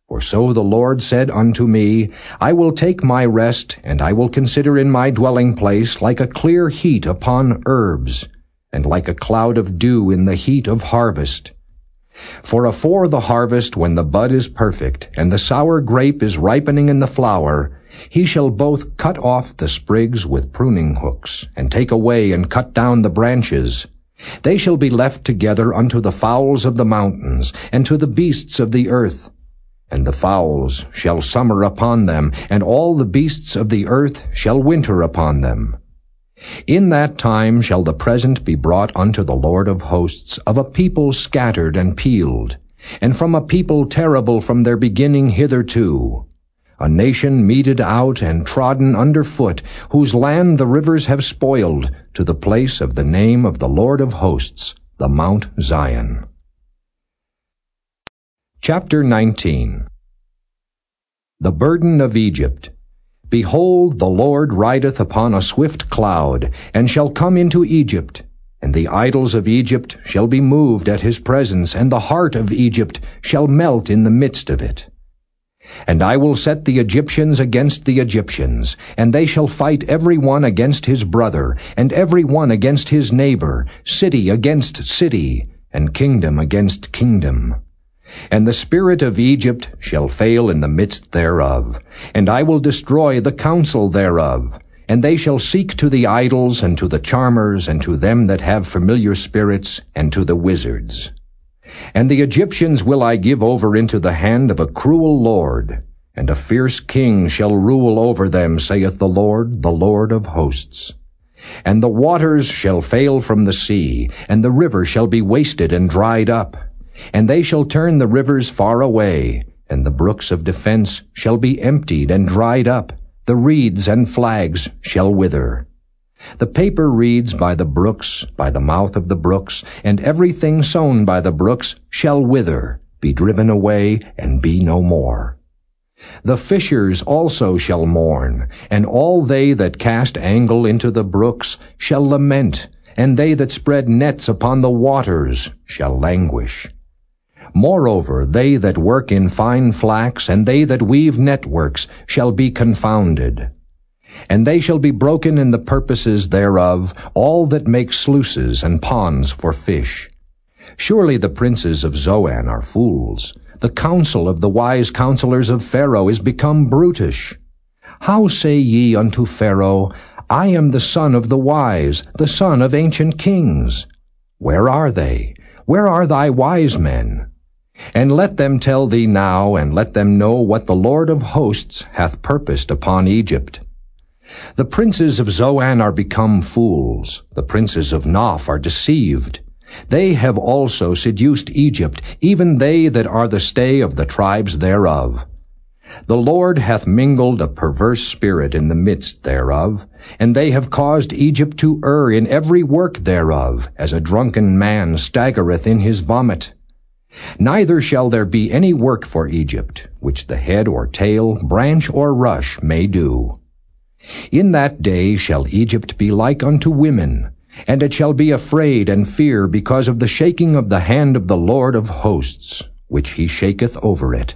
For so the Lord said unto me, I will take my rest, and I will consider in my dwelling place like a clear heat upon herbs, and like a cloud of dew in the heat of harvest. For afore the harvest, when the bud is perfect, and the sour grape is ripening in the flower, he shall both cut off the sprigs with pruning hooks, and take away and cut down the branches. They shall be left together unto the fowls of the mountains, and to the beasts of the earth. And the fowls shall summer upon them, and all the beasts of the earth shall winter upon them. In that time shall the present be brought unto the Lord of hosts of a people scattered and peeled, and from a people terrible from their beginning hitherto, a nation meted out and trodden under foot, whose land the rivers have spoiled, to the place of the name of the Lord of hosts, the Mount Zion. Chapter 19 The burden of Egypt. Behold, the Lord rideth upon a swift cloud, and shall come into Egypt. And the idols of Egypt shall be moved at his presence, and the heart of Egypt shall melt in the midst of it. And I will set the Egyptians against the Egyptians, and they shall fight every one against his brother, and every one against his neighbor, city against city, and kingdom against kingdom. And the spirit of Egypt shall fail in the midst thereof, and I will destroy the counsel thereof. And they shall seek to the idols, and to the charmers, and to them that have familiar spirits, and to the wizards. And the Egyptians will I give over into the hand of a cruel lord, and a fierce king shall rule over them, saith the Lord, the Lord of hosts. And the waters shall fail from the sea, and the river shall be wasted and dried up. And they shall turn the rivers far away, and the brooks of defense shall be emptied and dried up, the reeds and flags shall wither. The paper reeds by the brooks, by the mouth of the brooks, and everything sown by the brooks shall wither, be driven away, and be no more. The fishers also shall mourn, and all they that cast angle into the brooks shall lament, and they that spread nets upon the waters shall languish. Moreover, they that work in fine flax, and they that weave networks, shall be confounded. And they shall be broken in the purposes thereof, all that make sluices and ponds for fish. Surely the princes of Zoan are fools. The counsel of the wise counselors of Pharaoh is become brutish. How say ye unto Pharaoh, I am the son of the wise, the son of ancient kings? Where are they? Where are thy wise men? And let them tell thee now, and let them know what the Lord of hosts hath purposed upon Egypt. The princes of Zoan are become fools. The princes of Noph are deceived. They have also seduced Egypt, even they that are the stay of the tribes thereof. The Lord hath mingled a perverse spirit in the midst thereof, and they have caused Egypt to err in every work thereof, as a drunken man staggereth in his vomit. Neither shall there be any work for Egypt, which the head or tail, branch or rush may do. In that day shall Egypt be like unto women, and it shall be afraid and fear because of the shaking of the hand of the Lord of hosts, which he shaketh over it.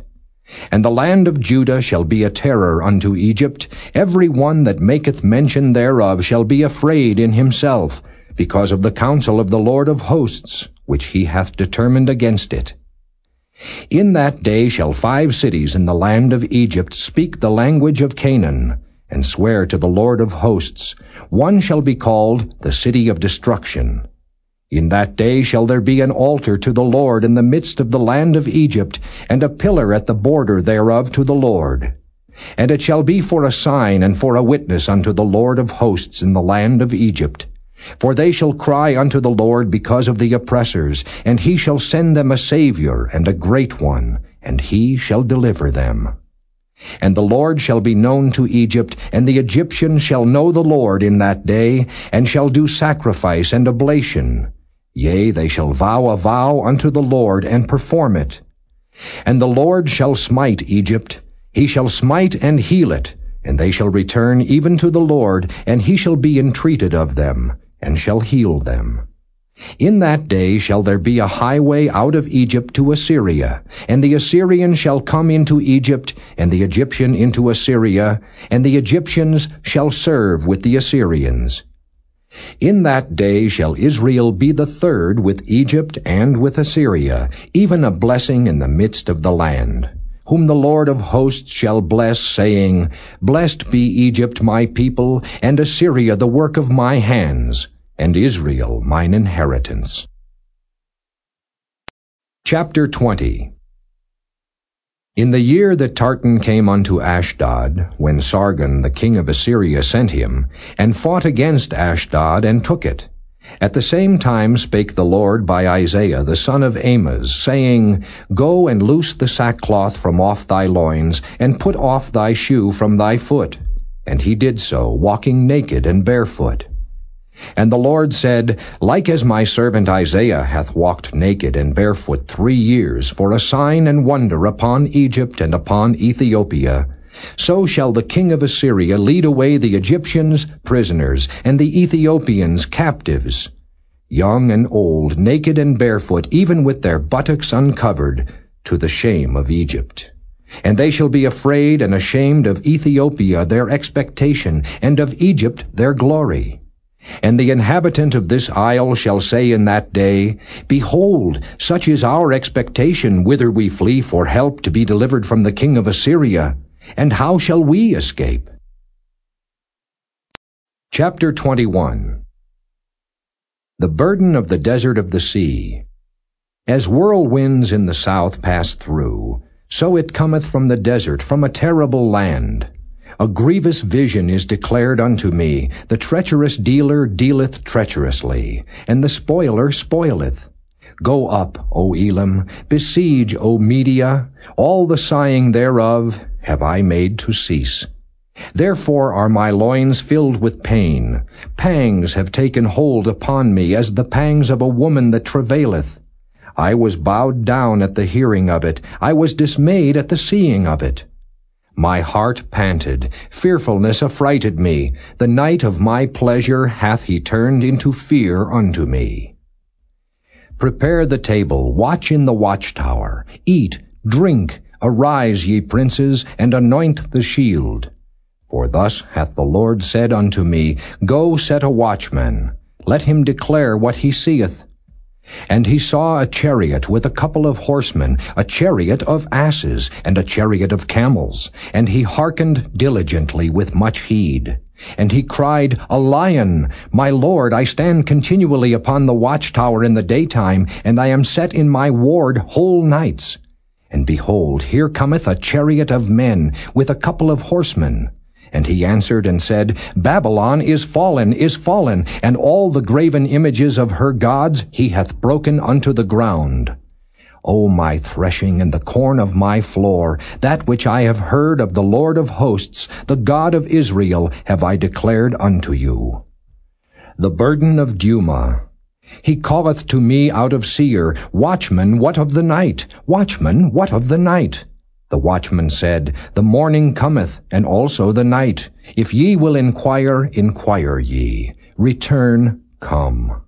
And the land of Judah shall be a terror unto Egypt. Every one that maketh mention thereof shall be afraid in himself, because of the counsel of the Lord of hosts, which he hath determined against it. In that day shall five cities in the land of Egypt speak the language of Canaan, and swear to the Lord of hosts, one shall be called the city of destruction. In that day shall there be an altar to the Lord in the midst of the land of Egypt, and a pillar at the border thereof to the Lord. And it shall be for a sign and for a witness unto the Lord of hosts in the land of Egypt. For they shall cry unto the Lord because of the oppressors, and he shall send them a Saviour and a great one, and he shall deliver them. And the Lord shall be known to Egypt, and the Egyptians shall know the Lord in that day, and shall do sacrifice and oblation. Yea, they shall vow a vow unto the Lord, and perform it. And the Lord shall smite Egypt, he shall smite and heal it, and they shall return even to the Lord, and he shall be entreated of them, and shall heal them. In that day shall there be a highway out of Egypt to Assyria, and the Assyrian shall come into Egypt, and the Egyptian into Assyria, and the Egyptians shall serve with the Assyrians. In that day shall Israel be the third with Egypt and with Assyria, even a blessing in the midst of the land, whom the Lord of hosts shall bless, saying, Blessed be Egypt my people, and Assyria the work of my hands, and Israel mine inheritance. Chapter 20 In the year that Tartan came unto Ashdod, when Sargon the king of Assyria sent him, and fought against Ashdod and took it, At the same time spake the Lord by Isaiah the son of Amoz, saying, Go and loose the sackcloth from off thy loins, and put off thy shoe from thy foot. And he did so, walking naked and barefoot. And the Lord said, Like as my servant Isaiah hath walked naked and barefoot three years, for a sign and wonder upon Egypt and upon Ethiopia, so shall the king of Assyria lead away the Egyptians prisoners, and the Ethiopians captives, young and old, naked and barefoot, even with their buttocks uncovered, to the shame of Egypt. And they shall be afraid and ashamed of Ethiopia their expectation, and of Egypt their glory. And the inhabitant of this isle shall say in that day, Behold, such is our expectation whither we flee for help to be delivered from the king of Assyria. And how shall we escape? Chapter 21 The burden of the desert of the sea. As whirlwinds in the south pass through, so it cometh from the desert, from a terrible land. A grievous vision is declared unto me. The treacherous dealer dealeth treacherously, and the spoiler spoileth. Go up, O Elam, besiege, O Media, all the sighing thereof have I made to cease. Therefore are my loins filled with pain. Pangs have taken hold upon me as the pangs of a woman that travaileth. I was bowed down at the hearing of it. I was dismayed at the seeing of it. My heart panted, fearfulness affrighted me. The night of my pleasure hath he turned into fear unto me. Prepare the table, watch in the watchtower, eat, drink, arise, ye princes, and anoint the shield. For thus hath the Lord said unto me, Go set a watchman, let him declare what he seeth. And he saw a chariot with a couple of horsemen, a chariot of asses, and a chariot of camels. And he hearkened diligently with much heed. And he cried, A lion! My lord, I stand continually upon the watchtower in the daytime, and I am set in my ward whole nights. And behold, here cometh a chariot of men, with a couple of horsemen. And he answered and said, Babylon is fallen, is fallen, and all the graven images of her gods he hath broken unto the ground. O my threshing and the corn of my floor, that which I have heard of the Lord of hosts, the God of Israel, have I declared unto you. The burden of Dumah. He calleth to me out of Seir, Watchman, what of the night? Watchman, what of the night? The watchman said, The morning cometh, and also the night. If ye will inquire, inquire ye. Return, come.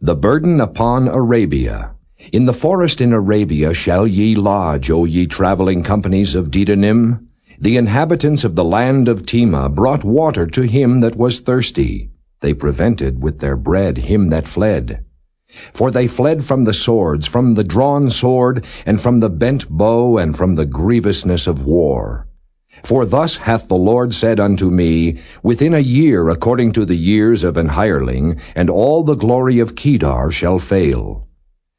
The burden upon Arabia. In the forest in Arabia shall ye lodge, O ye traveling companies of Dedanim. The inhabitants of the land of Tema brought water to him that was thirsty. They prevented with their bread him that fled. For they fled from the swords, from the drawn sword, and from the bent bow, and from the grievousness of war. For thus hath the Lord said unto me, Within a year according to the years of an hireling, and all the glory of Kedar shall fail.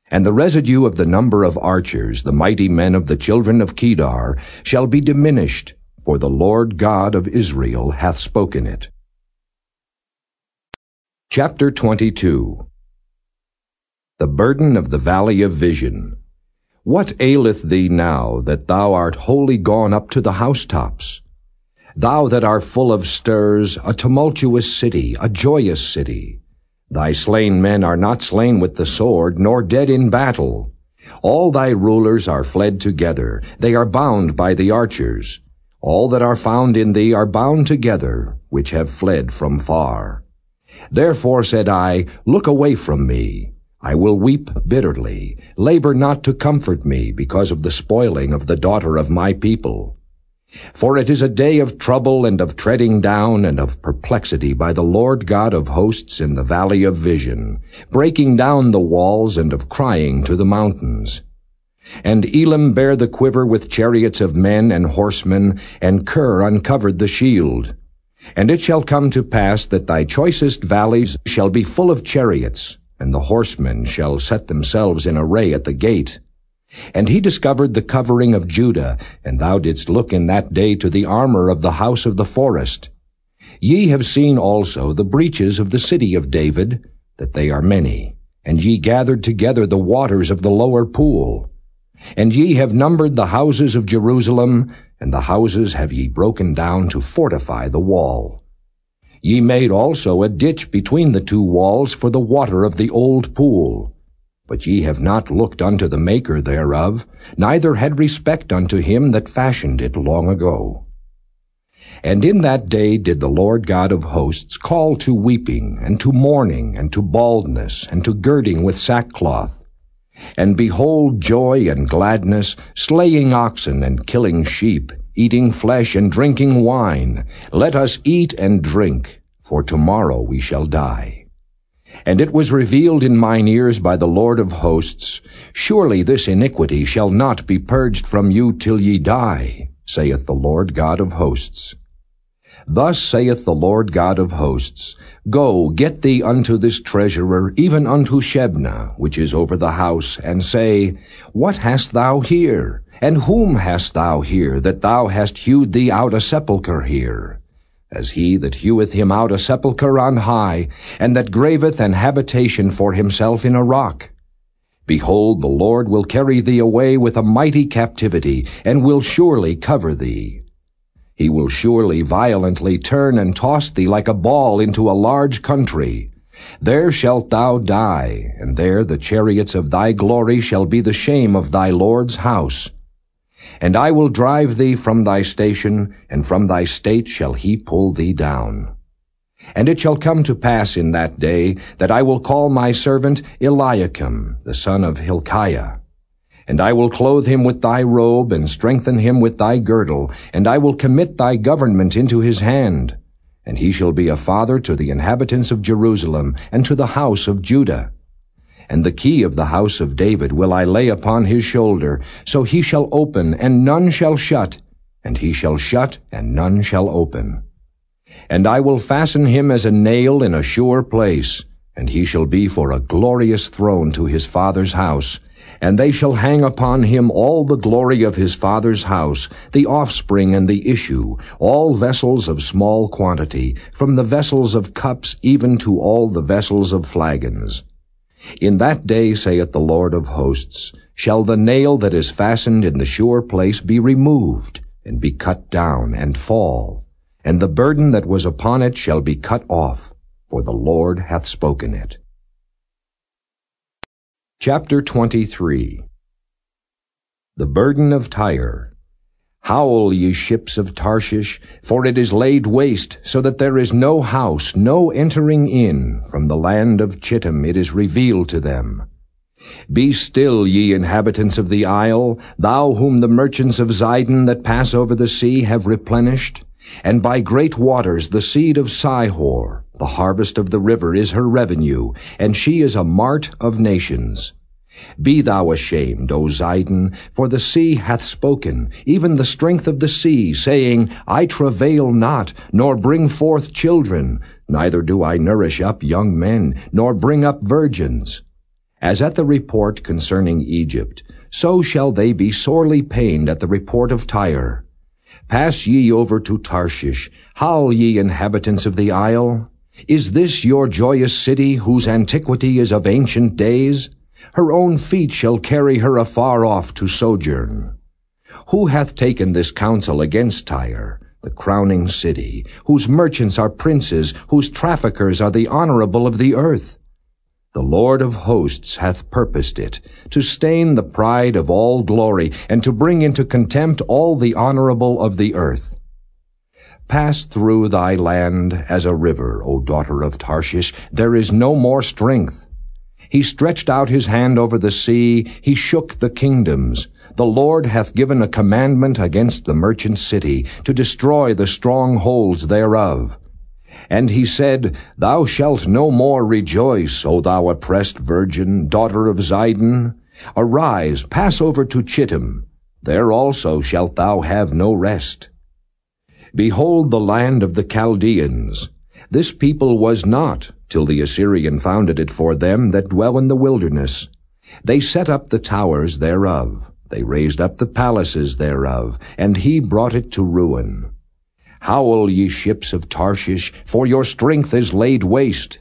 And the residue of the number of archers, the mighty men of the children of Kedar, shall be diminished, for the Lord God of Israel hath spoken it. Chapter 22 the burden of the valley of vision. What aileth thee now, that thou art wholly gone up to the housetops? Thou that art full of stirs, a tumultuous city, a joyous city. Thy slain men are not slain with the sword, nor dead in battle. All thy rulers are fled together, they are bound by the archers. All that are found in thee are bound together, which have fled from far. Therefore said I, Look away from me. I will weep bitterly, labor not to comfort me because of the spoiling of the daughter of my people. For it is a day of trouble and of treading down and of perplexity by the Lord God of hosts in the valley of vision, breaking down the walls and of crying to the mountains. And Elam bare the quiver with chariots of men and horsemen, and Kir uncovered the shield. And it shall come to pass that thy choicest valleys shall be full of chariots, and the horsemen shall set themselves in array at the gate. And he discovered the covering of Judah, and thou didst look in that day to the armor of the house of the forest. Ye have seen also the breaches of the city of David, that they are many, and ye gathered together the waters of the lower pool. And ye have numbered the houses of Jerusalem, and the houses have ye broken down to fortify the wall. Ye made also a ditch between the two walls for the water of the old pool. But ye have not looked unto the maker thereof, neither had respect unto him that fashioned it long ago. And in that day did the Lord God of hosts call to weeping, and to mourning, and to baldness, and to girding with sackcloth. And behold joy and gladness, slaying oxen and killing sheep, eating flesh and drinking wine. Let us eat and drink, for tomorrow we shall die. And it was revealed in mine ears by the Lord of hosts, Surely this iniquity shall not be purged from you till ye die, saith the Lord God of hosts. Thus saith the Lord God of hosts, Go, get thee unto this treasurer, even unto Shebna, which is over the house, and say, What hast thou here? And whom hast thou here, that thou hast hewed thee out a sepulchre here? As he that heweth him out a sepulchre on high, and that graveth an habitation for himself in a rock. Behold, the Lord will carry thee away with a mighty captivity, and will surely cover thee. He will surely violently turn and toss thee like a ball into a large country. There shalt thou die, and there the chariots of thy glory shall be the shame of thy Lord's house. And I will drive thee from thy station, and from thy state shall he pull thee down. And it shall come to pass in that day that I will call my servant Eliakim, the son of Hilkiah. And I will clothe him with thy robe, and strengthen him with thy girdle, and I will commit thy government into his hand. And he shall be a father to the inhabitants of Jerusalem, and to the house of Judah and the key of the house of David will I lay upon his shoulder, so he shall open, and none shall shut, and he shall shut, and none shall open. And I will fasten him as a nail in a sure place, and he shall be for a glorious throne to his father's house, and they shall hang upon him all the glory of his father's house, the offspring and the issue, all vessels of small quantity, from the vessels of cups even to all the vessels of flagons. In that day, saith the Lord of hosts, shall the nail that is fastened in the sure place be removed, and be cut down, and fall, and the burden that was upon it shall be cut off, for the Lord hath spoken it. Chapter 23 The burden of Tyre Howl, ye ships of Tarshish, for it is laid waste, so that there is no house, no entering in. From the land of Chittim it is revealed to them. Be still, ye inhabitants of the isle, thou whom the merchants of Zidon that pass over the sea have replenished. And by great waters the seed of Sihor, the harvest of the river, is her revenue, and she is a mart of nations. Be thou ashamed, O Zidon, for the sea hath spoken, even the strength of the sea, saying, I travail not, nor bring forth children, neither do I nourish up young men, nor bring up virgins. As at the report concerning Egypt, so shall they be sorely pained at the report of Tyre. Pass ye over to Tarshish, howl ye inhabitants of the isle. Is this your joyous city, whose antiquity is of ancient days? Her own feet shall carry her afar off to sojourn. Who hath taken this counsel against Tyre, the crowning city, whose merchants are princes, whose traffickers are the honorable of the earth? The Lord of hosts hath purposed it, to stain the pride of all glory, and to bring into contempt all the honorable of the earth. Pass through thy land as a river, O daughter of Tarshish, there is no more strength. He stretched out his hand over the sea, he shook the kingdoms. The Lord hath given a commandment against the merchant city, to destroy the strongholds thereof. And he said, Thou shalt no more rejoice, O thou oppressed virgin, daughter of Zidon. Arise, pass over to Chittim. There also shalt thou have no rest. Behold the land of the Chaldeans. This people was not, till the Assyrian founded it for them that dwell in the wilderness. They set up the towers thereof, they raised up the palaces thereof, and he brought it to ruin. Howl, ye ships of Tarshish, for your strength is laid waste.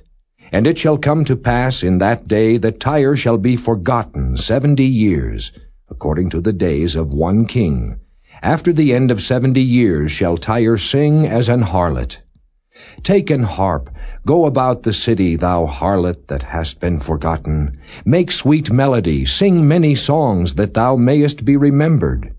And it shall come to pass in that day that Tyre shall be forgotten seventy years, according to the days of one king. After the end of seventy years shall Tyre sing as an harlot. Take an harp, go about the city, thou harlot that hast been forgotten. Make sweet melody, sing many songs, that thou mayest be remembered.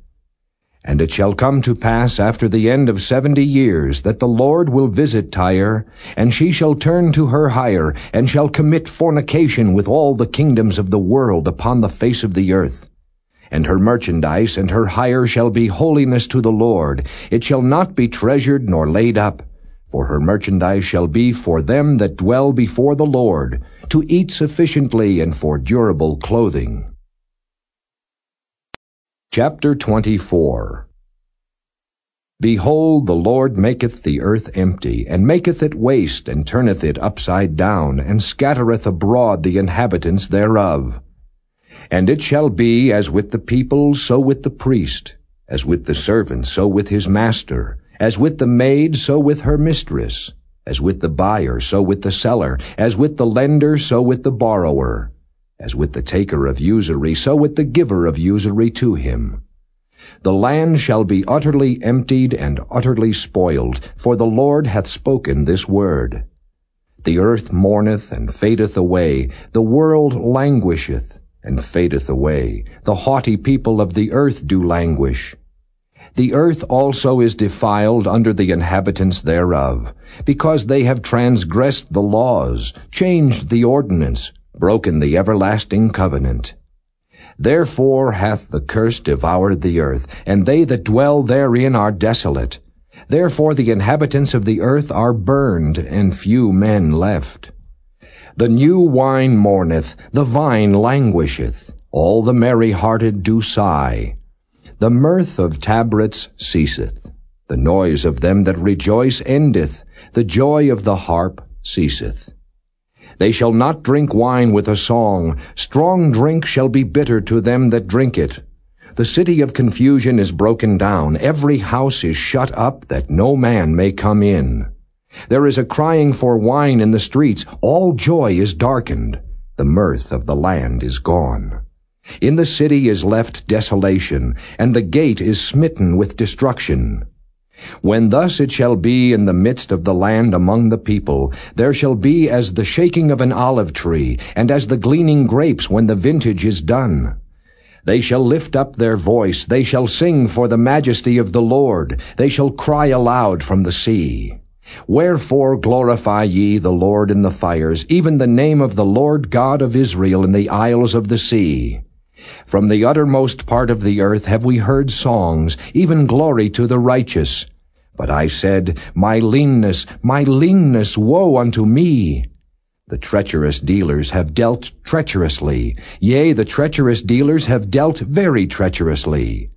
And it shall come to pass after the end of seventy years that the Lord will visit Tyre, and she shall turn to her hire, and shall commit fornication with all the kingdoms of the world upon the face of the earth. And her merchandise and her hire shall be holiness to the Lord. It shall not be treasured nor laid up. For her merchandise shall be for them that dwell before the Lord, to eat sufficiently and for durable clothing. Chapter 24 Behold, the Lord maketh the earth empty, and maketh it waste, and turneth it upside down, and scattereth abroad the inhabitants thereof. And it shall be as with the people, so with the priest, as with the servant, so with his master, as with the maid, so with her mistress, as with the buyer, so with the seller, as with the lender, so with the borrower. As with the taker of usury, so with the giver of usury to him. The land shall be utterly emptied and utterly spoiled, for the Lord hath spoken this word. The earth mourneth and fadeth away, the world languisheth and fadeth away, the haughty people of the earth do languish. The earth also is defiled under the inhabitants thereof, because they have transgressed the laws, changed the ordinance, broken the everlasting covenant. Therefore hath the curse devoured the earth, and they that dwell therein are desolate. Therefore the inhabitants of the earth are burned, and few men left. The new wine mourneth, the vine languisheth, all the merry-hearted do sigh. The mirth of tabrets ceaseth, the noise of them that rejoice endeth, the joy of the harp ceaseth. They shall not drink wine with a song. Strong drink shall be bitter to them that drink it. The city of confusion is broken down. Every house is shut up that no man may come in. There is a crying for wine in the streets. All joy is darkened. The mirth of the land is gone. In the city is left desolation, and the gate is smitten with destruction. When thus it shall be in the midst of the land among the people, there shall be as the shaking of an olive tree, and as the gleaning grapes when the vintage is done. They shall lift up their voice, they shall sing for the majesty of the Lord, they shall cry aloud from the sea. Wherefore glorify ye the Lord in the fires, even the name of the Lord God of Israel in the isles of the sea. From the uttermost part of the earth have we heard songs, even glory to the righteous. But I said, My leanness, my leanness, woe unto me! The treacherous dealers have dealt treacherously. Yea, the treacherous dealers have dealt very treacherously.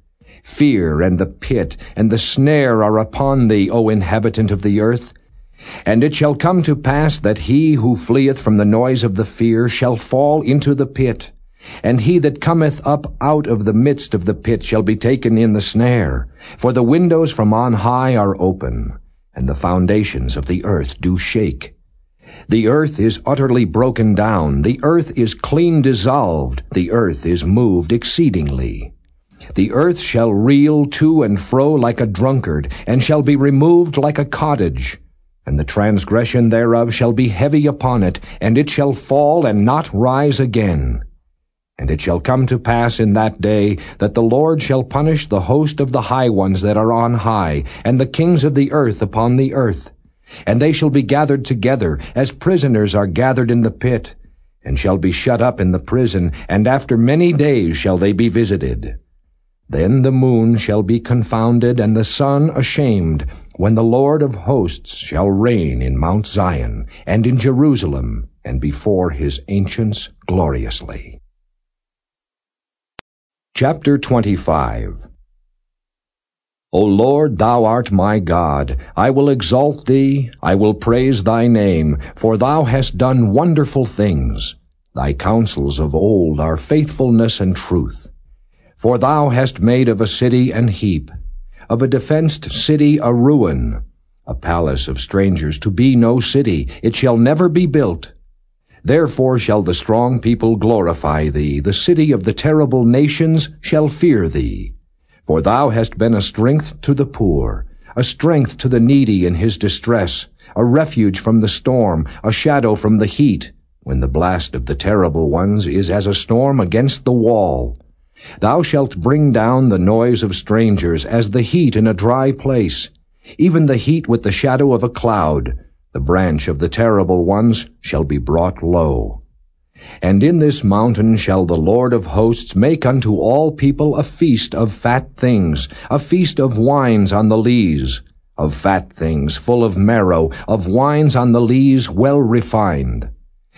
Fear and the pit and the snare are upon thee, O inhabitant of the earth. And it shall come to pass that he who fleeth from the noise of the fear shall fall into the pit. And he that cometh up out of the midst of the pit shall be taken in the snare. For the windows from on high are open, and the foundations of the earth do shake. The earth is utterly broken down, the earth is clean dissolved, the earth is moved exceedingly. The earth shall reel to and fro like a drunkard, and shall be removed like a cottage. And the transgression thereof shall be heavy upon it, and it shall fall and not rise again. And it shall come to pass in that day that the Lord shall punish the host of the high ones that are on high, and the kings of the earth upon the earth. And they shall be gathered together, as prisoners are gathered in the pit, and shall be shut up in the prison, and after many days shall they be visited. Then the moon shall be confounded, and the sun ashamed, when the Lord of hosts shall reign in Mount Zion, and in Jerusalem, and before his ancients gloriously. Chapter 25 O Lord, thou art my God. I will exalt thee, I will praise thy name, for thou hast done wonderful things. Thy counsels of old are faithfulness and truth. For thou hast made of a city an heap, of a defenced city a ruin, a palace of strangers to be no city, it shall never be built. Therefore shall the strong people glorify thee, the city of the terrible nations shall fear thee. For thou hast been a strength to the poor, a strength to the needy in his distress, a refuge from the storm, a shadow from the heat, when the blast of the terrible ones is as a storm against the wall. Thou shalt bring down the noise of strangers as the heat in a dry place, even the heat with the shadow of a cloud, the branch of the terrible ones shall be brought low. And in this mountain shall the Lord of hosts make unto all people a feast of fat things, a feast of wines on the lees, of fat things full of marrow, of wines on the lees well refined.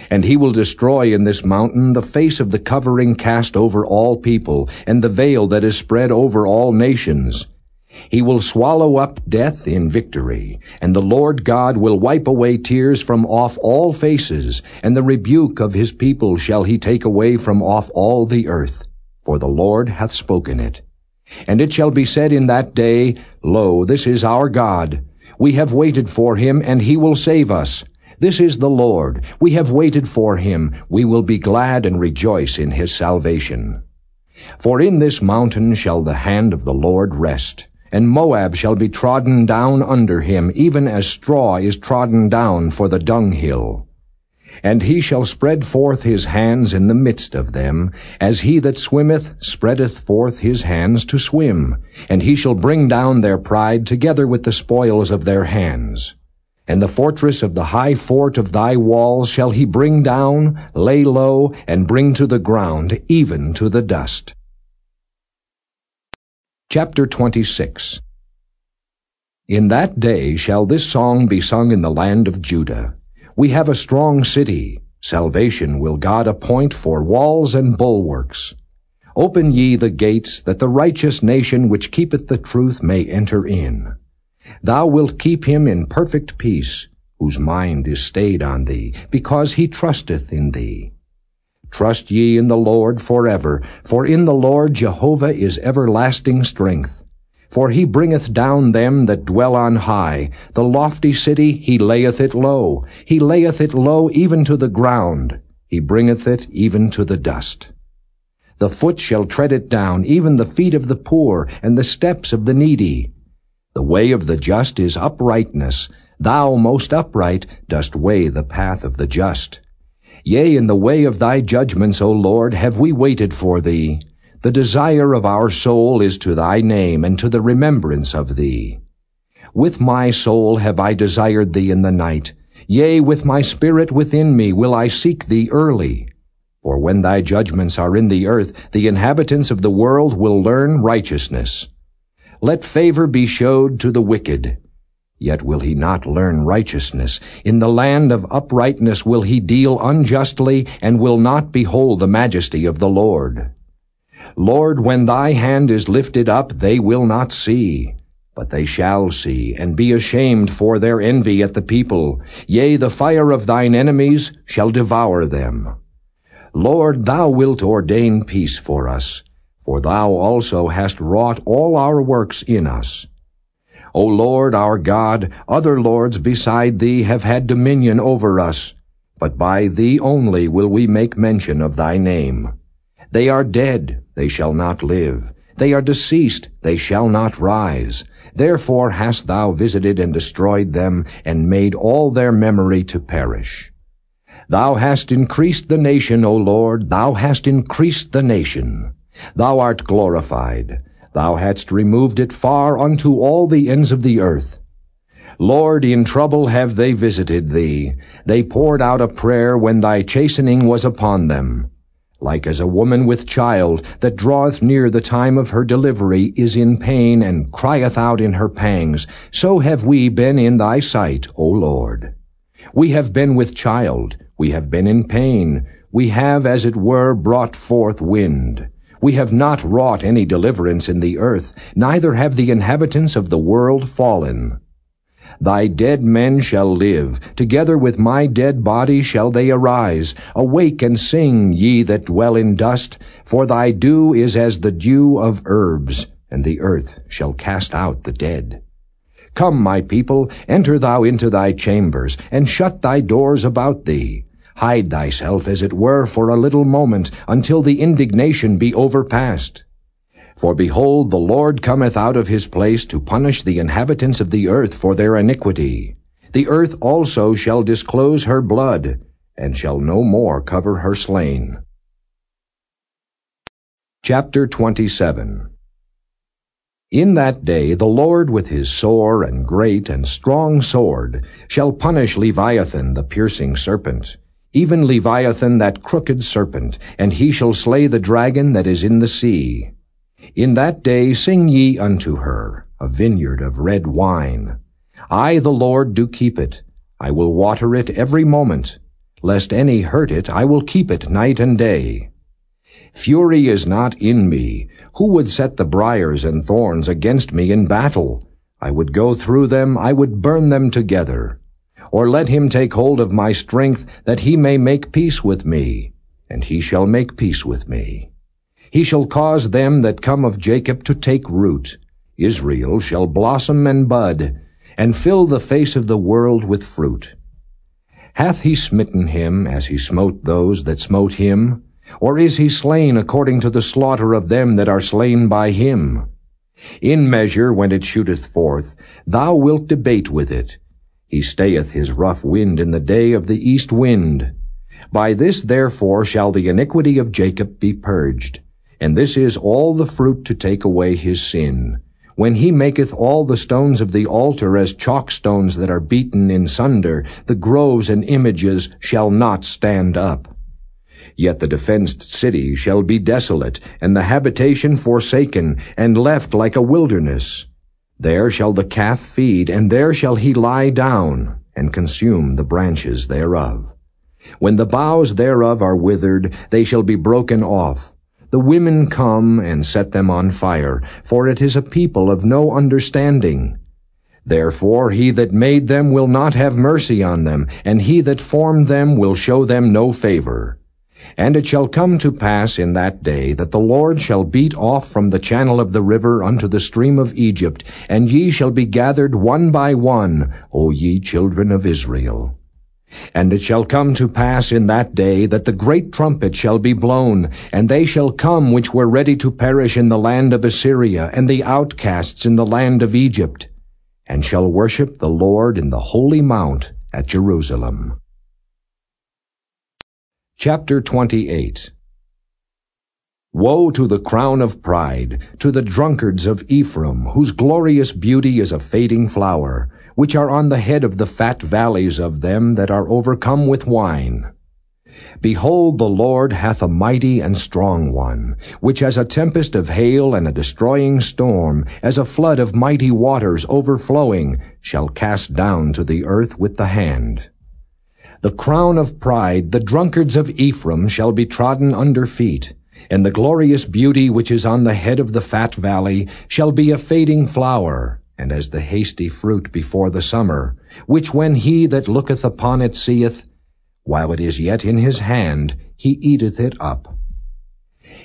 And he will destroy in this mountain the face of the covering cast over all people, and the veil that is spread over all nations, he will swallow up death in victory, and the Lord God will wipe away tears from off all faces, and the rebuke of his people shall he take away from off all the earth. For the Lord hath spoken it. And it shall be said in that day, Lo, this is our God. We have waited for him, and he will save us. This is the Lord. We have waited for him. We will be glad and rejoice in his salvation. For in this mountain shall the hand of the Lord rest and Moab shall be trodden down under him, even as straw is trodden down for the dunghill. And he shall spread forth his hands in the midst of them, as he that swimmeth spreadeth forth his hands to swim. And he shall bring down their pride together with the spoils of their hands. And the fortress of the high fort of thy walls shall he bring down, lay low, and bring to the ground, even to the dust. Chapter 26 In that day shall this song be sung in the land of Judah. We have a strong city. Salvation will God appoint for walls and bulwarks. Open ye the gates, that the righteous nation which keepeth the truth may enter in. Thou wilt keep him in perfect peace, whose mind is stayed on thee, because he trusteth in thee. Trust ye in the Lord forever, for in the Lord Jehovah is everlasting strength. For he bringeth down them that dwell on high. The lofty city he layeth it low. He layeth it low even to the ground. He bringeth it even to the dust. The foot shall tread it down, even the feet of the poor, and the steps of the needy. The way of the just is uprightness. Thou, most upright, dost weigh the path of the just. Yea, in the way of thy judgments, O Lord, have we waited for thee. The desire of our soul is to thy name and to the remembrance of thee. With my soul have I desired thee in the night. Yea, with my spirit within me will I seek thee early. For when thy judgments are in the earth, the inhabitants of the world will learn righteousness. Let favor be showed to the wicked, Yet will he not learn righteousness. In the land of uprightness will he deal unjustly, and will not behold the majesty of the Lord. Lord, when thy hand is lifted up, they will not see. But they shall see, and be ashamed for their envy at the people. Yea, the fire of thine enemies shall devour them. Lord, thou wilt ordain peace for us, for thou also hast wrought all our works in us. O Lord our God, other lords beside thee have had dominion over us, but by thee only will we make mention of thy name. They are dead, they shall not live. They are deceased, they shall not rise. Therefore hast thou visited and destroyed them, and made all their memory to perish. Thou hast increased the nation, O Lord, thou hast increased the nation. Thou art glorified. Thou hadst removed it far unto all the ends of the earth. Lord, in trouble have they visited thee. They poured out a prayer when thy chastening was upon them. Like as a woman with child, that draweth near the time of her delivery, is in pain, and crieth out in her pangs, so have we been in thy sight, O Lord. We have been with child, we have been in pain, we have, as it were, brought forth wind. We have not wrought any deliverance in the earth, neither have the inhabitants of the world fallen. Thy dead men shall live, together with my dead body shall they arise. Awake and sing, ye that dwell in dust, for thy dew is as the dew of herbs, and the earth shall cast out the dead. Come, my people, enter thou into thy chambers, and shut thy doors about thee. Hide thyself, as it were, for a little moment, until the indignation be overpast. For behold, the Lord cometh out of his place to punish the inhabitants of the earth for their iniquity. The earth also shall disclose her blood, and shall no more cover her slain. Chapter 27 In that day the Lord with his sore and great and strong sword shall punish Leviathan the piercing serpent, even Leviathan that crooked serpent, and he shall slay the dragon that is in the sea. In that day sing ye unto her, a vineyard of red wine. I, the Lord, do keep it. I will water it every moment. Lest any hurt it, I will keep it night and day. Fury is not in me. Who would set the briers and thorns against me in battle? I would go through them, I would burn them together or let him take hold of my strength, that he may make peace with me, and he shall make peace with me. He shall cause them that come of Jacob to take root. Israel shall blossom and bud, and fill the face of the world with fruit. Hath he smitten him as he smote those that smote him? Or is he slain according to the slaughter of them that are slain by him? In measure, when it shooteth forth, thou wilt debate with it, he stayeth his rough wind in the day of the east wind. By this therefore shall the iniquity of Jacob be purged, and this is all the fruit to take away his sin. When he maketh all the stones of the altar as chalk stones that are beaten in sunder, the groves and images shall not stand up. Yet the defenced city shall be desolate, and the habitation forsaken, and left like a wilderness. There shall the calf feed, and there shall he lie down, and consume the branches thereof. When the boughs thereof are withered, they shall be broken off. The women come and set them on fire, for it is a people of no understanding. Therefore he that made them will not have mercy on them, and he that formed them will show them no favor. And it shall come to pass in that day that the Lord shall beat off from the channel of the river unto the stream of Egypt, and ye shall be gathered one by one, O ye children of Israel. And it shall come to pass in that day that the great trumpet shall be blown, and they shall come which were ready to perish in the land of Assyria, and the outcasts in the land of Egypt, and shall worship the Lord in the holy mount at Jerusalem. Chapter 28 Woe to the crown of pride, to the drunkards of Ephraim, whose glorious beauty is a fading flower, which are on the head of the fat valleys of them that are overcome with wine. Behold, the Lord hath a mighty and strong one, which as a tempest of hail and a destroying storm, as a flood of mighty waters overflowing, shall cast down to the earth with the hand. The crown of pride, the drunkards of Ephraim, shall be trodden under feet, and the glorious beauty which is on the head of the fat valley shall be a fading flower, and as the hasty fruit before the summer, which when he that looketh upon it seeth, while it is yet in his hand, he eateth it up.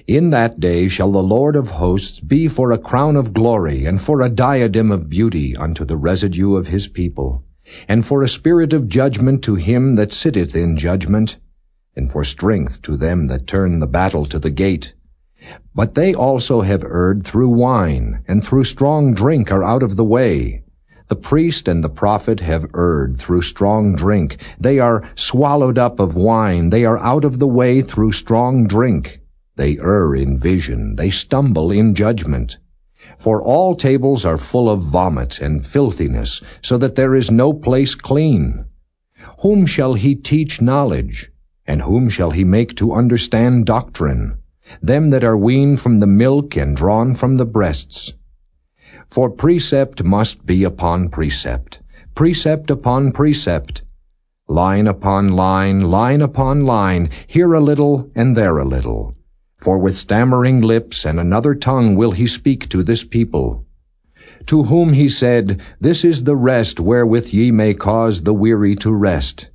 In that day shall the Lord of hosts be for a crown of glory, and for a diadem of beauty unto the residue of his people and for a spirit of judgment to him that sitteth in judgment, and for strength to them that turn the battle to the gate. But they also have erred through wine, and through strong drink are out of the way. The priest and the prophet have erred through strong drink. They are swallowed up of wine. They are out of the way through strong drink. They err in vision. They stumble in judgment. For all tables are full of vomit and filthiness, so that there is no place clean. Whom shall he teach knowledge? And whom shall he make to understand doctrine? Them that are weaned from the milk and drawn from the breasts. For precept must be upon precept, precept upon precept, line upon line, line upon line, here a little and there a little for with stammering lips and another tongue will he speak to this people. To whom he said, This is the rest wherewith ye may cause the weary to rest.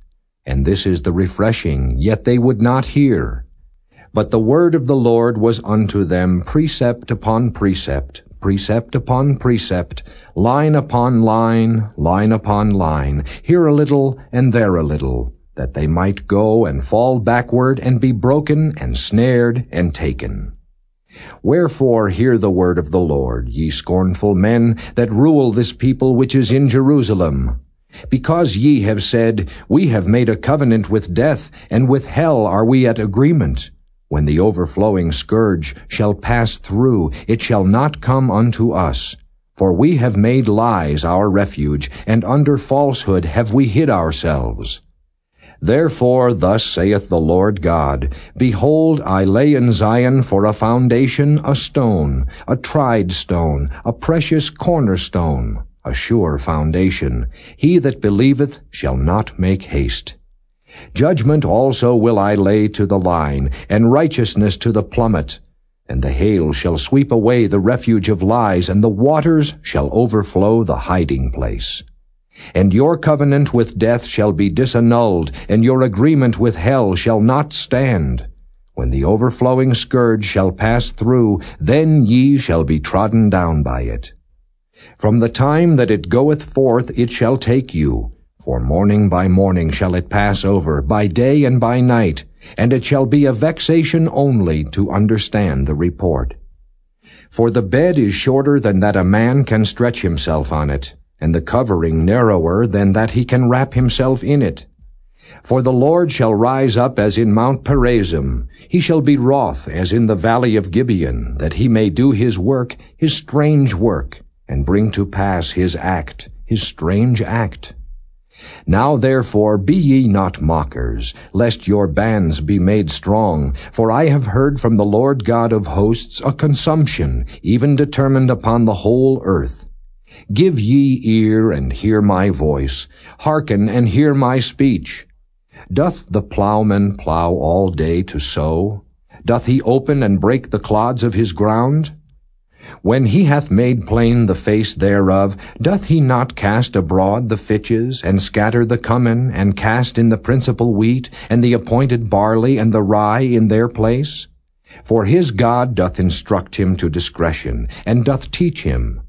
And this is the refreshing, yet they would not hear. But the word of the Lord was unto them precept upon precept, precept upon precept, line upon line, line upon line, here a little and there a little, that they might go and fall backward and be broken and snared and taken. Wherefore hear the word of the Lord, ye scornful men that rule this people which is in Jerusalem. Because ye have said, We have made a covenant with death, and with hell are we at agreement. When the overflowing scourge shall pass through, it shall not come unto us. For we have made lies our refuge, and under falsehood have we hid ourselves. Therefore thus saith the Lord God, Behold, I lay in Zion for a foundation a stone, a tried stone, a precious cornerstone, a sure foundation. He that believeth shall not make haste. Judgment also will I lay to the line, and righteousness to the plummet. And the hail shall sweep away the refuge of lies, and the waters shall overflow the hiding place. And your covenant with death shall be disannulled, and your agreement with hell shall not stand. When the overflowing scourge shall pass through, then ye shall be trodden down by it. From the time that it goeth forth it shall take you, for morning by morning shall it pass over, by day and by night, and it shall be a vexation only to understand the report. For the bed is shorter than that a man can stretch himself on it, and the covering narrower than that he can wrap himself in it. For the Lord shall rise up as in Mount Perazim, he shall be wroth as in the valley of Gibeon, that he may do his work, his strange work, and bring to pass his act, his strange act. Now therefore be ye not mockers, lest your bands be made strong. For I have heard from the Lord God of hosts a consumption, even determined upon the whole earth. Give ye ear and hear my voice. Hearken and hear my speech. Doth the plowman plow all day to sow? Doth he open and break the clods of his ground? When he hath made plain the face thereof, doth he not cast abroad the fitches, and scatter the cummin, and cast in the principal wheat, and the appointed barley, and the rye in their place? For his God doth instruct him to discretion, and doth teach him.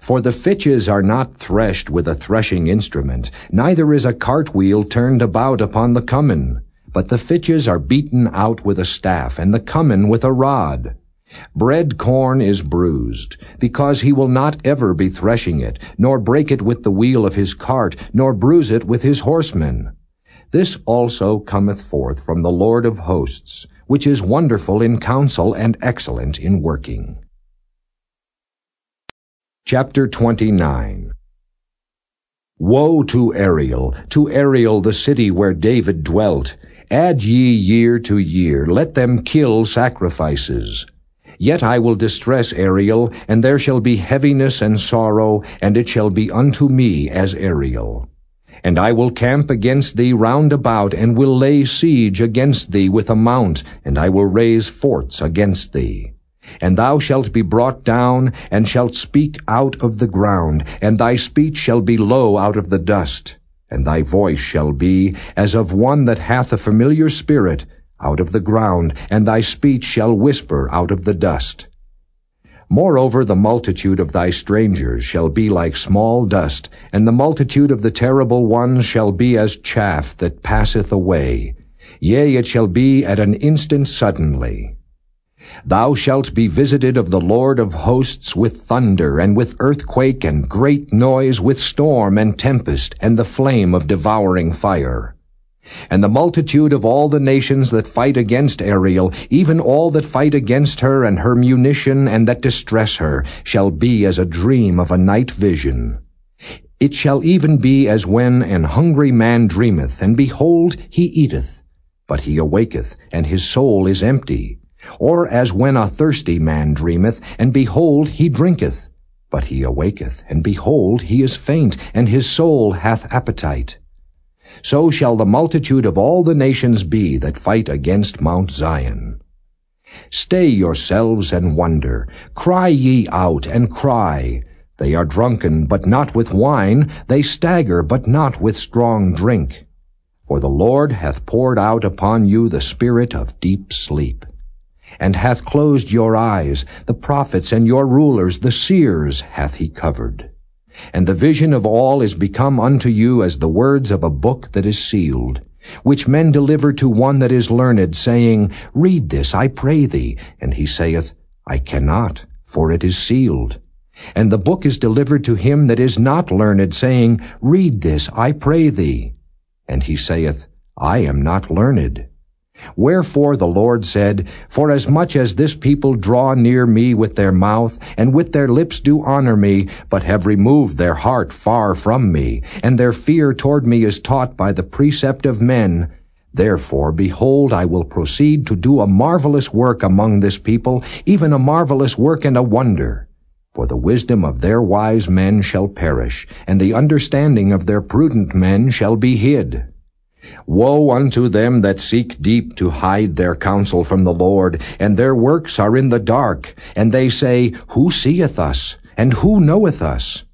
For the fitches are not threshed with a threshing instrument, neither is a cartwheel turned about upon the cummin, but the fitches are beaten out with a staff, and the cummin with a rod. Bread corn is bruised, because he will not ever be threshing it, nor break it with the wheel of his cart, nor bruise it with his horsemen. This also cometh forth from the Lord of hosts, which is wonderful in counsel and excellent in working. Chapter 29 Woe to Ariel, to Ariel the city where David dwelt! Add ye year to year, let them kill sacrifices. Yet I will distress Ariel, and there shall be heaviness and sorrow, and it shall be unto me as Ariel. And I will camp against thee round about, and will lay siege against thee with a mount, and I will raise forts against thee. And thou shalt be brought down, and shalt speak out of the ground, and thy speech shall be low out of the dust. And thy voice shall be as of one that hath a familiar spirit, out of the ground, and thy speech shall whisper out of the dust. Moreover, the multitude of thy strangers shall be like small dust, and the multitude of the terrible ones shall be as chaff that passeth away. Yea, it shall be at an instant suddenly. Thou shalt be visited of the Lord of hosts with thunder, and with earthquake, and great noise, with storm and tempest, and the flame of devouring fire. And the multitude of all the nations that fight against Ariel, even all that fight against her and her munition and that distress her, shall be as a dream of a night vision. It shall even be as when an hungry man dreameth, and behold, he eateth, but he awaketh, and his soul is empty. Or as when a thirsty man dreameth, and behold, he drinketh, but he awaketh, and behold, he is faint, and his soul hath appetite so shall the multitude of all the nations be that fight against Mount Zion. Stay yourselves and wonder. Cry ye out and cry. They are drunken, but not with wine. They stagger, but not with strong drink. For the Lord hath poured out upon you the spirit of deep sleep, and hath closed your eyes. The prophets and your rulers, the seers, hath he covered. And the vision of all is become unto you as the words of a book that is sealed. which men deliver to one that is learned, saying, Read this, I pray thee. And he saith, I cannot, for it is sealed. And the book is delivered to him that is not learned, saying, Read this, I pray thee. And he saith, I am not learned. Wherefore the Lord said, Forasmuch as this people draw near me with their mouth, and with their lips do honor me, but have removed their heart far from me, and their fear toward me is taught by the precept of men, Therefore, behold, I will proceed to do a marvelous work among this people, even a marvelous work and a wonder. For the wisdom of their wise men shall perish, and the understanding of their prudent men shall be hid. Woe unto them that seek deep to hide their counsel from the Lord, and their works are in the dark, and they say, Who seeth us, and who knoweth us?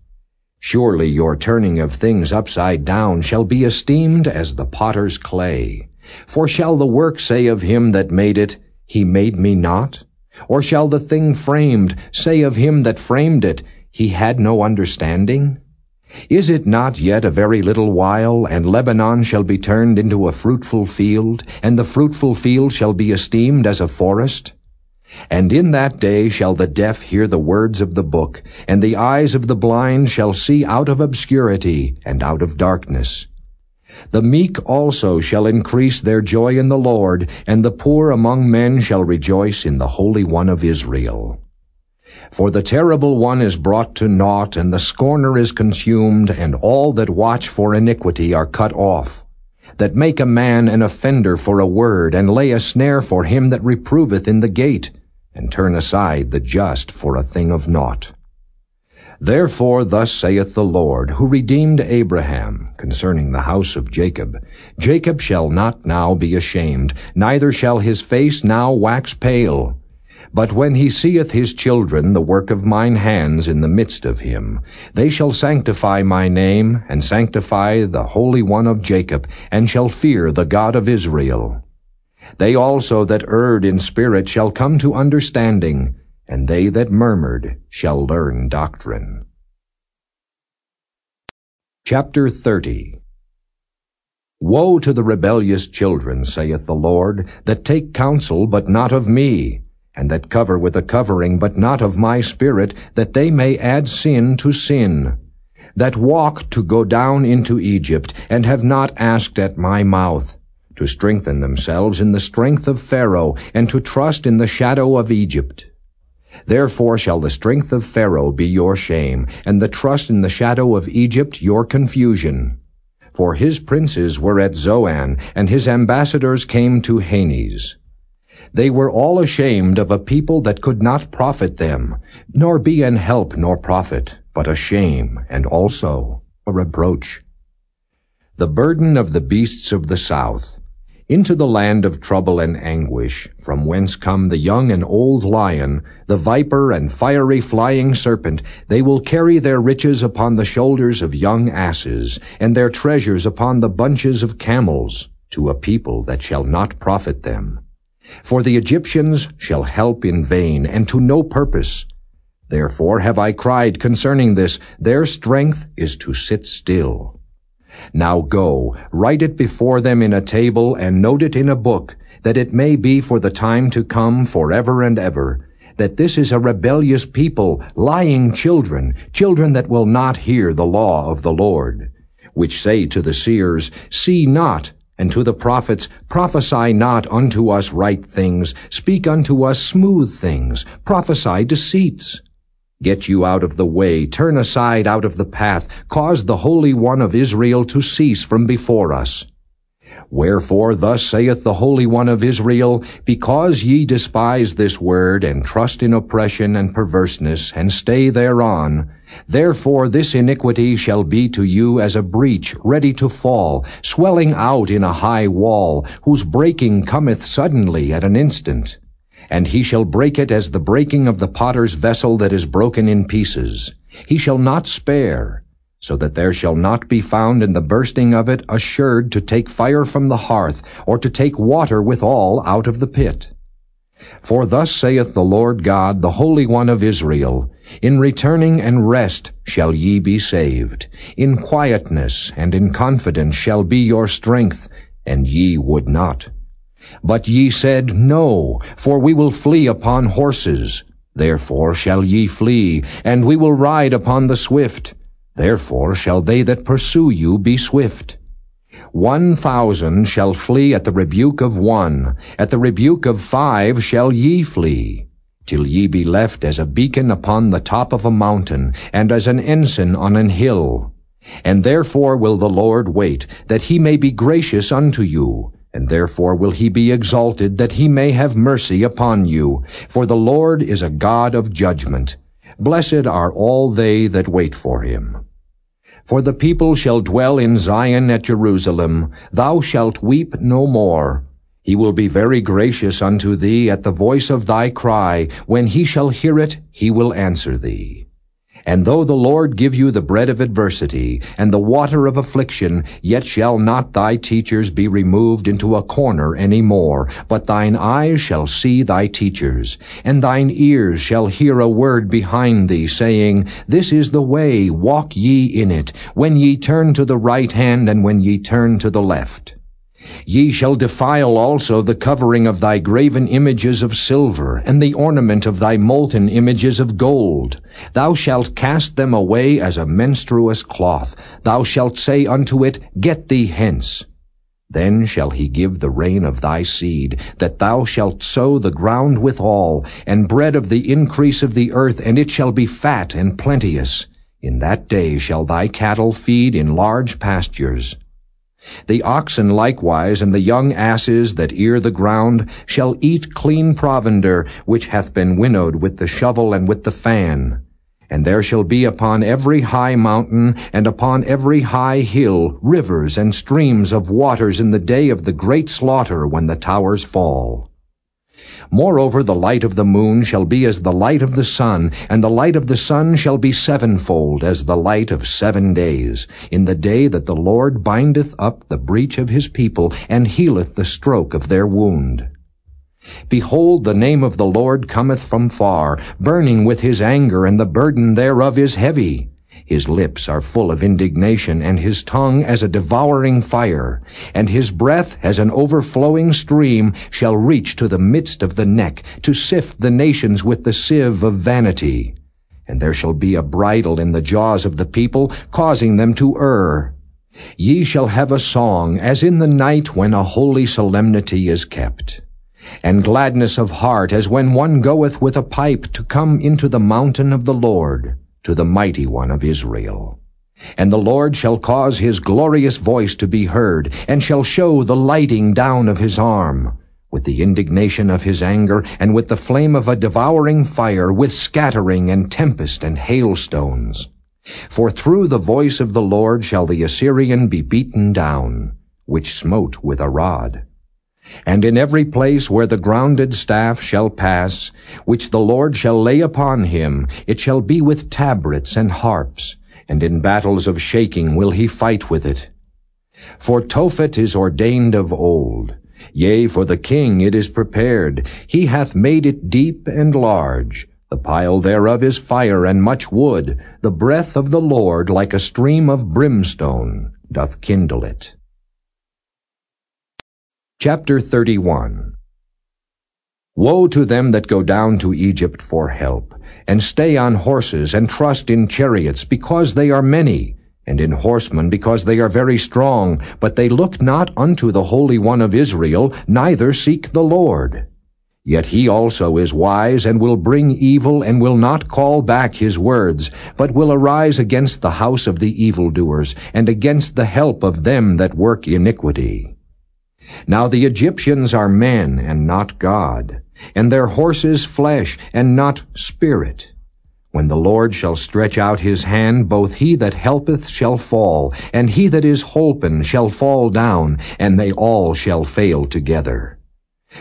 Surely your turning of things upside down shall be esteemed as the potter's clay. For shall the work say of him that made it, He made me not? Or shall the thing framed say of him that framed it, He had no understanding? Is it not yet a very little while, and Lebanon shall be turned into a fruitful field, and the fruitful field shall be esteemed as a forest? And in that day shall the deaf hear the words of the book, and the eyes of the blind shall see out of obscurity and out of darkness. The meek also shall increase their joy in the Lord, and the poor among men shall rejoice in the Holy One of Israel. For the terrible one is brought to naught, and the scorner is consumed, and all that watch for iniquity are cut off, that make a man an offender for a word, and lay a snare for him that reproveth in the gate, and turn aside the just for a thing of naught. Therefore thus saith the Lord, who redeemed Abraham, concerning the house of Jacob, Jacob shall not now be ashamed, neither shall his face now wax pale, but when he seeth his children, the work of mine hands in the midst of him, they shall sanctify my name, and sanctify the Holy One of Jacob, and shall fear the God of Israel. They also that erred in spirit shall come to understanding, and they that murmured shall learn doctrine. Chapter 30 Woe to the rebellious children, saith the Lord, that take counsel, but not of me, and that cover with a covering, but not of my spirit, that they may add sin to sin, that walk to go down into Egypt, and have not asked at my mouth, to strengthen themselves in the strength of Pharaoh, and to trust in the shadow of Egypt. Therefore shall the strength of Pharaoh be your shame, and the trust in the shadow of Egypt your confusion. For his princes were at Zoan, and his ambassadors came to Hanes. They were all ashamed of a people that could not profit them, nor be an help nor profit, but a shame, and also a reproach. The burden of the beasts of the south, into the land of trouble and anguish, from whence come the young and old lion, the viper and fiery flying serpent, they will carry their riches upon the shoulders of young asses, and their treasures upon the bunches of camels, to a people that shall not profit them. For the Egyptians shall help in vain, and to no purpose. Therefore have I cried concerning this, their strength is to sit still. Now go, write it before them in a table, and note it in a book, that it may be for the time to come forever and ever, that this is a rebellious people, lying children, children that will not hear the law of the Lord, which say to the seers, See not, and to the prophets, Prophesy not unto us right things, speak unto us smooth things, prophesy deceits. Get you out of the way, turn aside out of the path, cause the Holy One of Israel to cease from before us. Wherefore thus saith the Holy One of Israel, Because ye despise this word, and trust in oppression and perverseness, and stay thereon, therefore this iniquity shall be to you as a breach ready to fall, swelling out in a high wall, whose breaking cometh suddenly at an instant and he shall break it as the breaking of the potter's vessel that is broken in pieces. He shall not spare, so that there shall not be found in the bursting of it a sherd to take fire from the hearth, or to take water withal out of the pit. For thus saith the Lord God, the Holy One of Israel, In returning and rest shall ye be saved. In quietness and in confidence shall be your strength, and ye would not. But ye said, No, for we will flee upon horses. Therefore shall ye flee, and we will ride upon the swift. Therefore shall they that pursue you be swift. One thousand shall flee at the rebuke of one, at the rebuke of five shall ye flee, till ye be left as a beacon upon the top of a mountain, and as an ensign on an hill. And therefore will the Lord wait, that he may be gracious unto you, and therefore will he be exalted, that he may have mercy upon you. For the Lord is a God of judgment. Blessed are all they that wait for him. For the people shall dwell in Zion at Jerusalem. Thou shalt weep no more. He will be very gracious unto thee at the voice of thy cry. When he shall hear it, he will answer thee. And though the Lord give you the bread of adversity, and the water of affliction, yet shall not thy teachers be removed into a corner any more, but thine eyes shall see thy teachers, and thine ears shall hear a word behind thee, saying, This is the way, walk ye in it, when ye turn to the right hand, and when ye turn to the left. Ye shall defile also the covering of thy graven images of silver, and the ornament of thy molten images of gold. Thou shalt cast them away as a menstruous cloth. Thou shalt say unto it, Get thee hence. Then shall he give the rain of thy seed, that thou shalt sow the ground withal, and bread of the increase of the earth, and it shall be fat and plenteous. In that day shall thy cattle feed in large pastures. The oxen likewise and the young asses that ear the ground shall eat clean provender, which hath been winnowed with the shovel and with the fan. And there shall be upon every high mountain and upon every high hill rivers and streams of waters in the day of the great slaughter when the towers fall. Moreover, the light of the moon shall be as the light of the sun, and the light of the sun shall be sevenfold as the light of seven days, in the day that the Lord bindeth up the breach of his people, and healeth the stroke of their wound. Behold, the name of the Lord cometh from far, burning with his anger, and the burden thereof is heavy. His lips are full of indignation, and his tongue as a devouring fire, and his breath as an overflowing stream shall reach to the midst of the neck, to sift the nations with the sieve of vanity. And there shall be a bridle in the jaws of the people, causing them to err. Ye shall have a song, as in the night when a holy solemnity is kept and gladness of heart as when one goeth with a pipe to come into the mountain of the Lord to the mighty one of Israel. And the Lord shall cause his glorious voice to be heard, and shall show the lighting down of his arm, with the indignation of his anger, and with the flame of a devouring fire, with scattering and tempest and hailstones. For through the voice of the Lord shall the Assyrian be beaten down, which smote with a rod. And in every place where the grounded staff shall pass, which the Lord shall lay upon him, it shall be with tabrets and harps, and in battles of shaking will he fight with it. For Tophet is ordained of old, yea, for the king it is prepared. He hath made it deep and large. The pile thereof is fire and much wood. The breath of the Lord, like a stream of brimstone, doth kindle it. Chapter 31 Woe to them that go down to Egypt for help, and stay on horses, and trust in chariots, because they are many, and in horsemen, because they are very strong, but they look not unto the Holy One of Israel, neither seek the Lord. Yet he also is wise, and will bring evil, and will not call back his words, but will arise against the house of the evildoers, and against the help of them that work iniquity. Now the Egyptians are men and not God, and their horses flesh and not spirit. When the Lord shall stretch out his hand, both he that helpeth shall fall, and he that is holpen shall fall down, and they all shall fail together.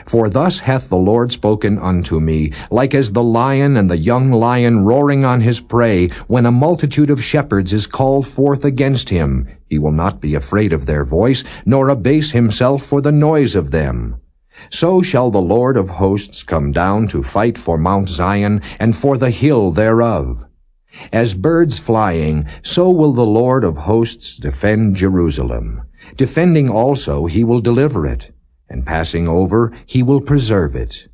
For thus hath the Lord spoken unto me, like as the lion and the young lion roaring on his prey, when a multitude of shepherds is called forth against him. He will not be afraid of their voice, nor abase himself for the noise of them. So shall the Lord of hosts come down to fight for Mount Zion, and for the hill thereof. As birds flying, so will the Lord of hosts defend Jerusalem. Defending also he will deliver it, and passing over he will preserve it.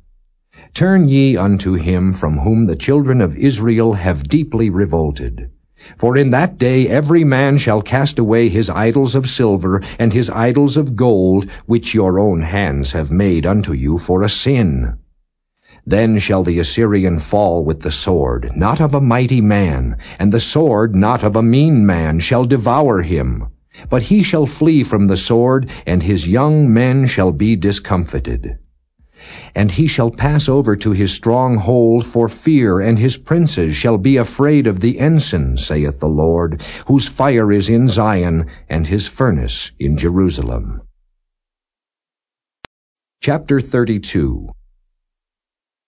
Turn ye unto him from whom the children of Israel have deeply revolted. For in that day every man shall cast away his idols of silver and his idols of gold, which your own hands have made unto you for a sin. Then shall the Assyrian fall with the sword, not of a mighty man, and the sword not of a mean man shall devour him. But he shall flee from the sword, and his young men shall be discomfited. And he shall pass over to his stronghold for fear, and his princes shall be afraid of the ensign, saith the Lord, whose fire is in Zion, and his furnace in Jerusalem. Chapter 32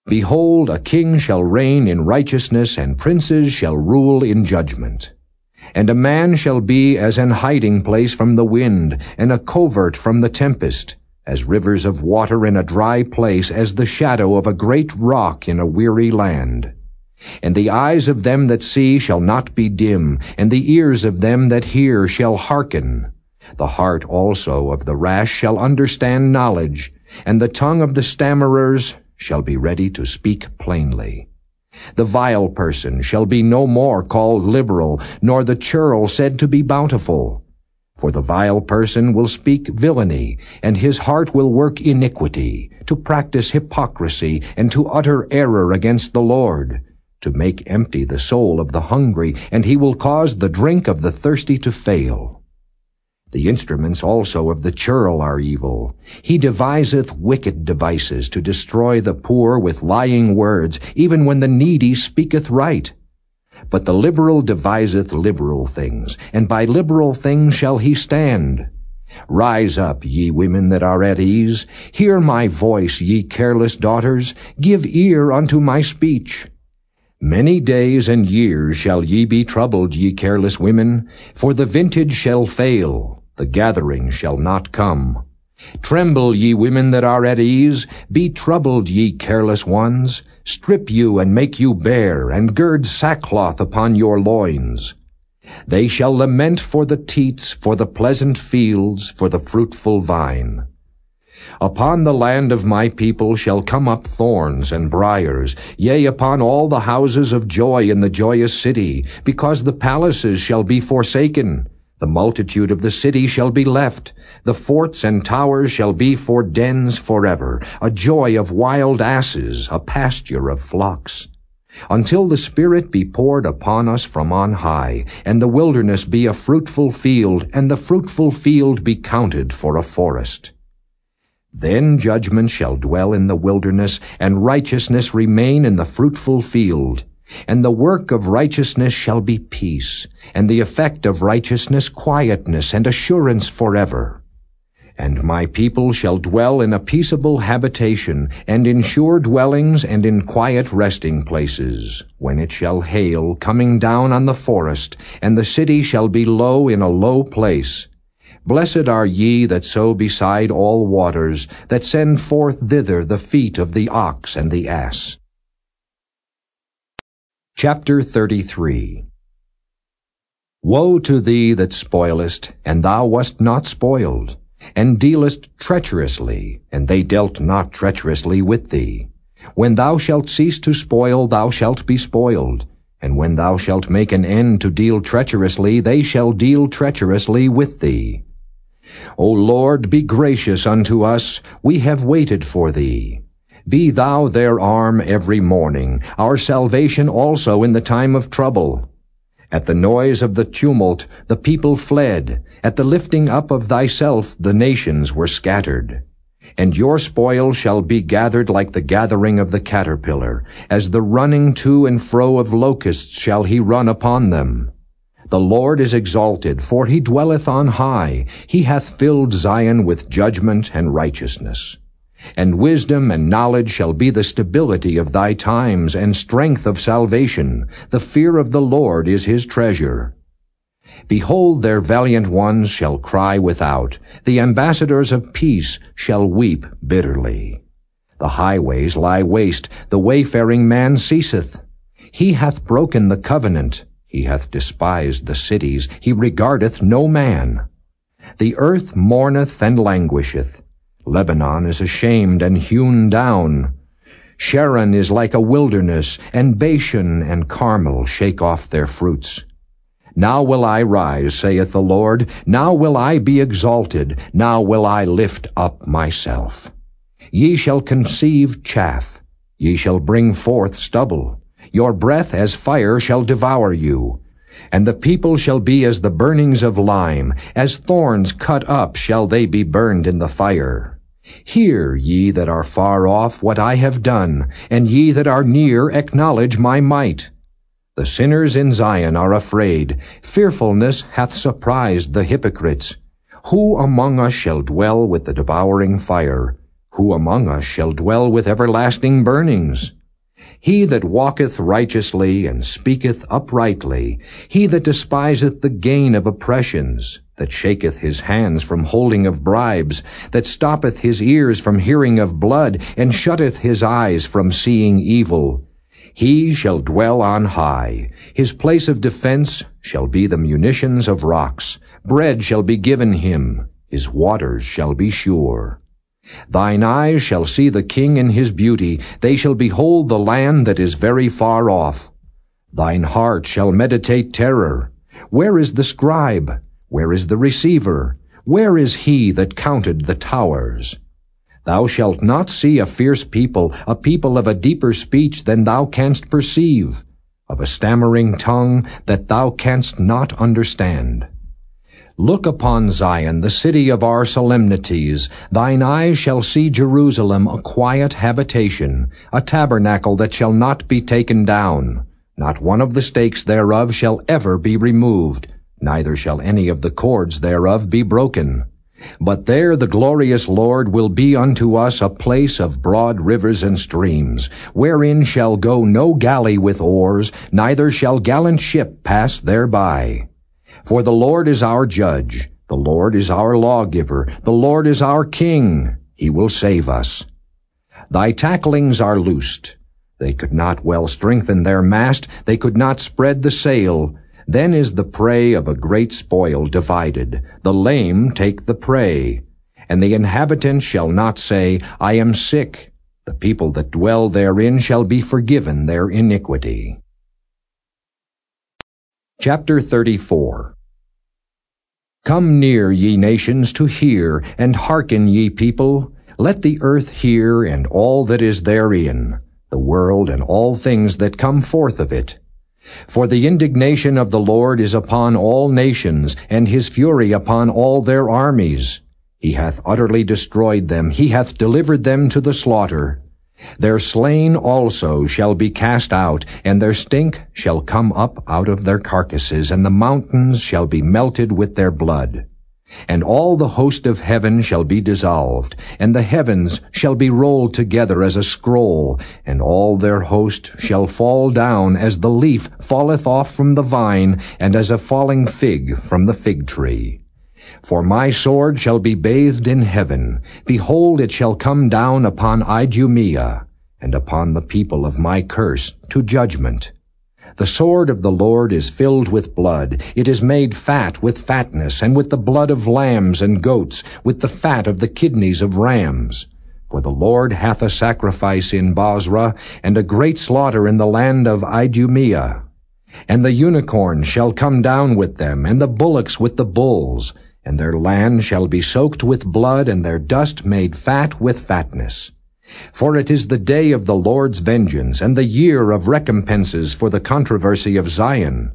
Behold, a king shall reign in righteousness, and princes shall rule in judgment. And a man shall be as an hiding place from the wind, and a covert from the tempest, as rivers of water in a dry place, as the shadow of a great rock in a weary land. And the eyes of them that see shall not be dim, and the ears of them that hear shall hearken. The heart also of the rash shall understand knowledge, and the tongue of the stammerers shall be ready to speak plainly. The vile person shall be no more called liberal, nor the churl said to be bountiful. For the vile person will speak villainy, and his heart will work iniquity, to practice hypocrisy, and to utter error against the Lord, to make empty the soul of the hungry, and he will cause the drink of the thirsty to fail. The instruments also of the churl are evil. He deviseth wicked devices to destroy the poor with lying words, even when the needy speaketh right. But the liberal deviseth liberal things, and by liberal things shall he stand. Rise up, ye women that are at ease. Hear my voice, ye careless daughters. Give ear unto my speech. Many days and years shall ye be troubled, ye careless women, for the vintage shall fail, the gathering shall not come. Tremble, ye women that are at ease, be troubled, ye careless ones. Strip you and make you bare, and gird sackcloth upon your loins. They shall lament for the teats, for the pleasant fields, for the fruitful vine. Upon the land of my people shall come up thorns and briers, yea, upon all the houses of joy in the joyous city, because the palaces shall be forsaken, the multitude of the city shall be left. The forts and towers shall be for dens forever, a joy of wild asses, a pasture of flocks. Until the Spirit be poured upon us from on high, and the wilderness be a fruitful field, and the fruitful field be counted for a forest. Then judgment shall dwell in the wilderness, and righteousness remain in the fruitful field. And the work of righteousness shall be peace, and the effect of righteousness quietness and assurance forever. And my people shall dwell in a peaceable habitation, and in sure dwellings, and in quiet resting places, when it shall hail, coming down on the forest, and the city shall be low in a low place. Blessed are ye that sow beside all waters, that send forth thither the feet of the ox and the ass. Chapter 33 Woe to thee that spoilest, and thou wast not spoiled, and dealest treacherously, and they dealt not treacherously with thee. When thou shalt cease to spoil, thou shalt be spoiled, and when thou shalt make an end to deal treacherously, they shall deal treacherously with thee. O Lord, be gracious unto us, we have waited for thee. Be thou their arm every morning, our salvation also in the time of trouble. At the noise of the tumult the people fled, at the lifting up of thyself the nations were scattered. And your spoil shall be gathered like the gathering of the caterpillar, as the running to and fro of locusts shall he run upon them. The Lord is exalted, for he dwelleth on high. He hath filled Zion with judgment and righteousness. And wisdom and knowledge shall be the stability of thy times, and strength of salvation. The fear of the Lord is his treasure. Behold, their valiant ones shall cry without. The ambassadors of peace shall weep bitterly. The highways lie waste, the wayfaring man ceaseth. He hath broken the covenant, he hath despised the cities, he regardeth no man. The earth mourneth and languisheth. Lebanon is ashamed and hewn down. Sharon is like a wilderness, and Bashan and Carmel shake off their fruits. Now will I rise, saith the Lord. Now will I be exalted. Now will I lift up myself. Ye shall conceive chaff. Ye shall bring forth stubble. Your breath as fire shall devour you. And the people shall be as the burnings of lime. As thorns cut up shall they be burned in the fire. Hear, ye that are far off, what I have done, and ye that are near acknowledge my might. The sinners in Zion are afraid. Fearfulness hath surprised the hypocrites. Who among us shall dwell with the devouring fire? Who among us shall dwell with everlasting burnings? He that walketh righteously and speaketh uprightly, he that despiseth the gain of oppressions, that shaketh his hands from holding of bribes, that stoppeth his ears from hearing of blood, and shutteth his eyes from seeing evil. He shall dwell on high. His place of defense shall be the munitions of rocks. Bread shall be given him. His waters shall be sure. Thine eyes shall see the king in his beauty. They shall behold the land that is very far off. Thine heart shall meditate terror. Where is the scribe? Where is the receiver? Where is he that counted the towers? Thou shalt not see a fierce people, a people of a deeper speech than thou canst perceive, of a stammering tongue that thou canst not understand. Look upon Zion, the city of our solemnities. Thine eyes shall see Jerusalem, a quiet habitation, a tabernacle that shall not be taken down. Not one of the stakes thereof shall ever be removed, neither shall any of the cords thereof be broken. But there the glorious Lord will be unto us a place of broad rivers and streams, wherein shall go no galley with oars, neither shall gallant ship pass thereby. For the Lord is our judge, the Lord is our lawgiver, the Lord is our king, he will save us. Thy tacklings are loosed. They could not well strengthen their mast, they could not spread the sail, then is the prey of a great spoil divided. The lame take the prey. And the inhabitants shall not say, I am sick. The people that dwell therein shall be forgiven their iniquity. Chapter 34 Come near, ye nations, to hear, and hearken, ye people. Let the earth hear, and all that is therein, the world and all things that come forth of it. For the indignation of the Lord is upon all nations, and his fury upon all their armies. He hath utterly destroyed them, he hath delivered them to the slaughter. Their slain also shall be cast out, and their stink shall come up out of their carcasses, and the mountains shall be melted with their blood. And all the host of heaven shall be dissolved, and the heavens shall be rolled together as a scroll, and all their host shall fall down as the leaf falleth off from the vine, and as a falling fig from the fig tree. For my sword shall be bathed in heaven. Behold, it shall come down upon Idumea, and upon the people of my curse, to judgment. The sword of the Lord is filled with blood. It is made fat with fatness, and with the blood of lambs and goats, with the fat of the kidneys of rams. For the Lord hath a sacrifice in Bozrah, and a great slaughter in the land of Idumea. And the unicorn shall come down with them, and the bullocks with the bulls, and their land shall be soaked with blood, and their dust made fat with fatness. For it is the day of the Lord's vengeance, and the year of recompenses for the controversy of Zion.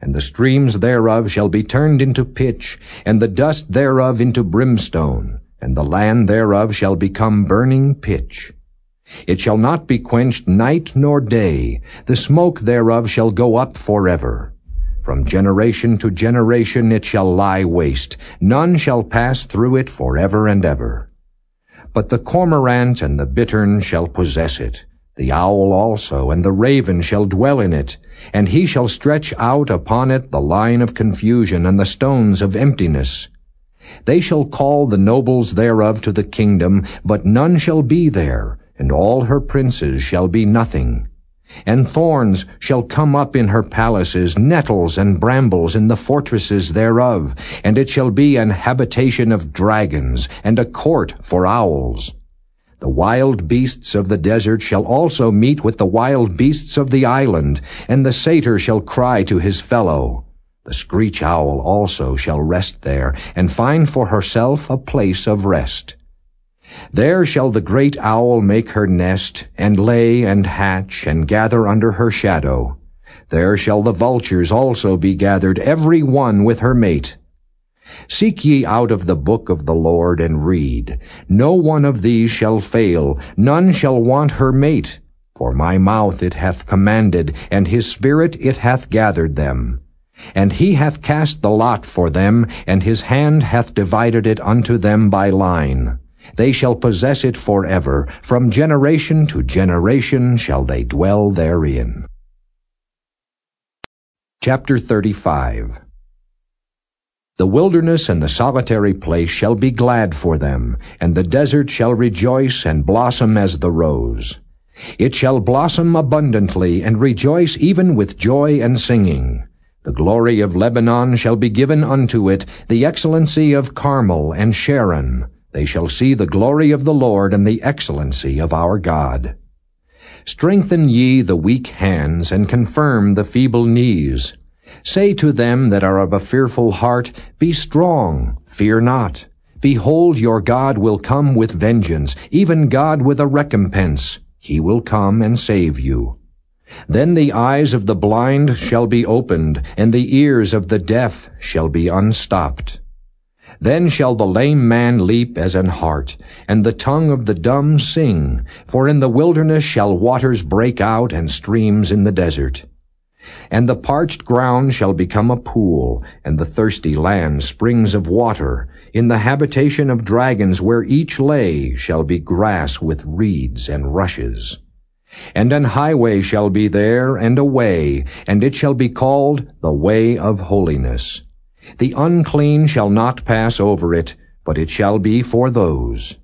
And the streams thereof shall be turned into pitch, and the dust thereof into brimstone, and the land thereof shall become burning pitch. It shall not be quenched night nor day, the smoke thereof shall go up forever. From generation to generation it shall lie waste, none shall pass through it forever and ever. But the cormorant and the bittern shall possess it, the owl also, and the raven shall dwell in it, and he shall stretch out upon it the line of confusion and the stones of emptiness. They shall call the nobles thereof to the kingdom, but none shall be there, and all her princes shall be nothing. And thorns shall come up in her palaces, nettles and brambles in the fortresses thereof, and it shall be an habitation of dragons, and a court for owls. The wild beasts of the desert shall also meet with the wild beasts of the island, and the satyr shall cry to his fellow. The screech owl also shall rest there, and find for herself a place of rest. There shall the great owl make her nest, and lay and hatch, and gather under her shadow. There shall the vultures also be gathered, every one with her mate. Seek ye out of the book of the Lord, and read. No one of these shall fail, none shall want her mate. For my mouth it hath commanded, and his spirit it hath gathered them. And he hath cast the lot for them, and his hand hath divided it unto them by line. They shall possess it forever. From generation to generation shall they dwell therein. Chapter 35 The wilderness and the solitary place shall be glad for them, and the desert shall rejoice and blossom as the rose. It shall blossom abundantly, and rejoice even with joy and singing. The glory of Lebanon shall be given unto it, the excellency of Carmel and Sharon. They shall see the glory of the Lord and the excellency of our God. Strengthen ye the weak hands, and confirm the feeble knees. Say to them that are of a fearful heart, Be strong, fear not. Behold, your God will come with vengeance, even God with a recompense. He will come and save you. Then the eyes of the blind shall be opened, and the ears of the deaf shall be unstopped. Then shall the lame man leap as an hart, and the tongue of the dumb sing, for in the wilderness shall waters break out and streams in the desert. And the parched ground shall become a pool, and the thirsty land springs of water. In the habitation of dragons where each lay shall be grass with reeds and rushes. And an highway shall be there, and a way, and it shall be called the way of holiness. The unclean shall not pass over it, but it shall be for those.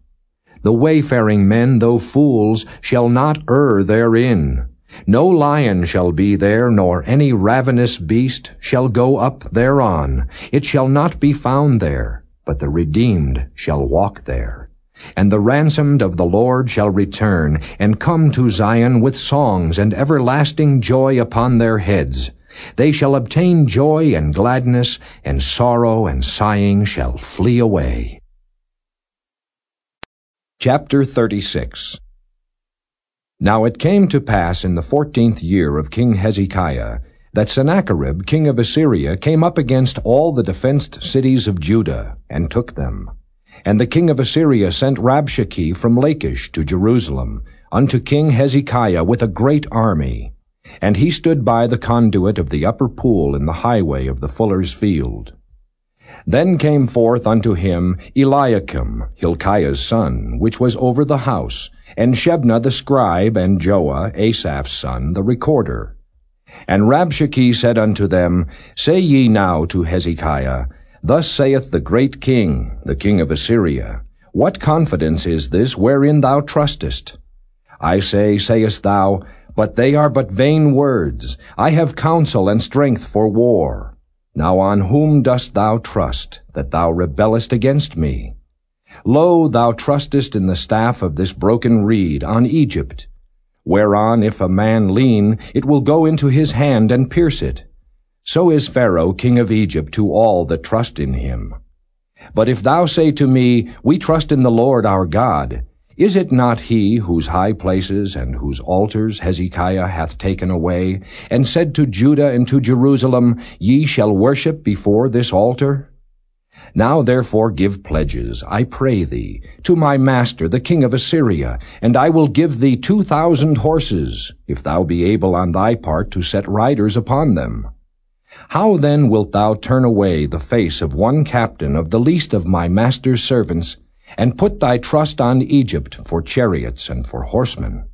The wayfaring men, though fools, shall not err therein. No lion shall be there, nor any ravenous beast shall go up thereon. It shall not be found there, but the redeemed shall walk there. And the ransomed of the Lord shall return, and come to Zion with songs and everlasting joy upon their heads. They shall obtain joy and gladness, and sorrow and sighing shall flee away. Chapter 36 Now it came to pass in the fourteenth year of King Hezekiah that Sennacherib king of Assyria came up against all the defenced cities of Judah, and took them. And the king of Assyria sent Rabshakeh from Lachish to Jerusalem, unto King Hezekiah with a great army. And he stood by the conduit of the upper pool in the highway of the fuller's field. Then came forth unto him Eliakim, Hilkiah's son, which was over the house, and Shebna the scribe, and Joah, Asaph's son, the recorder. And Rabshakeh said unto them, Say ye now to Hezekiah, Thus saith the great king, the king of Assyria, What confidence is this wherein thou trustest? I say, sayest thou, but they are but vain words. I have counsel and strength for war. Now on whom dost thou trust, that thou rebellest against me? Lo, thou trustest in the staff of this broken reed, on Egypt, whereon if a man lean, it will go into his hand and pierce it. So is Pharaoh king of Egypt to all that trust in him. But if thou say to me, We trust in the Lord our God, is it not he whose high places and whose altars Hezekiah hath taken away, and said to Judah and to Jerusalem, Ye shall worship before this altar? Now therefore give pledges, I pray thee, to my master the king of Assyria, and I will give thee two thousand horses, if thou be able on thy part to set riders upon them. How then wilt thou turn away the face of one captain of the least of my master's servants, and put thy trust on Egypt for chariots and for horsemen.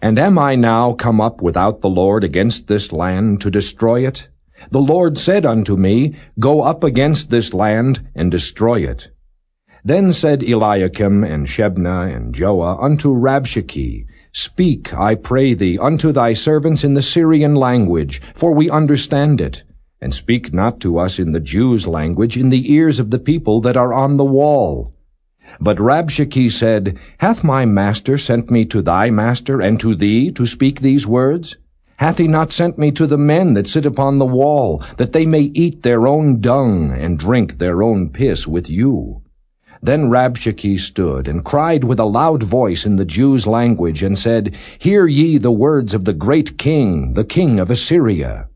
And am I now come up without the Lord against this land to destroy it? The Lord said unto me, Go up against this land and destroy it. Then said Eliakim and Shebna and Joah unto Rabshakeh, Speak, I pray thee, unto thy servants in the Syrian language, for we understand it. And speak not to us in the Jews' language, in the ears of the people that are on the wall. But Rabshakeh said, Hath my master sent me to thy master and to thee to speak these words? Hath he not sent me to the men that sit upon the wall, that they may eat their own dung and drink their own piss with you? Then Rabshakeh stood and cried with a loud voice in the Jews' language, and said, Hear ye the words of the great king, the king of Assyria.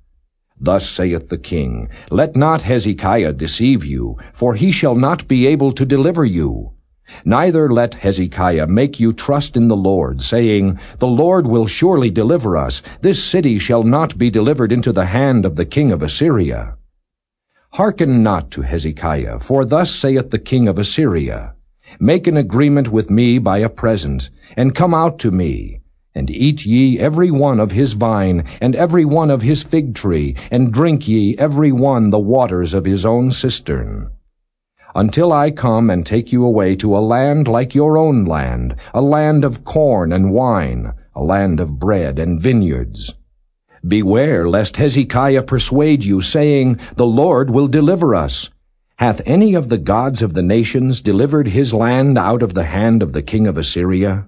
Thus saith the king, Let not Hezekiah deceive you, for he shall not be able to deliver you. Neither let Hezekiah make you trust in the Lord, saying, The Lord will surely deliver us. This city shall not be delivered into the hand of the king of Assyria. Hearken not to Hezekiah, for thus saith the king of Assyria, Make an agreement with me by a present, and come out to me, and eat ye every one of his vine, and every one of his fig tree, and drink ye every one the waters of his own cistern until I come and take you away to a land like your own land, a land of corn and wine, a land of bread and vineyards. Beware lest Hezekiah persuade you, saying, The Lord will deliver us. Hath any of the gods of the nations delivered his land out of the hand of the king of Assyria?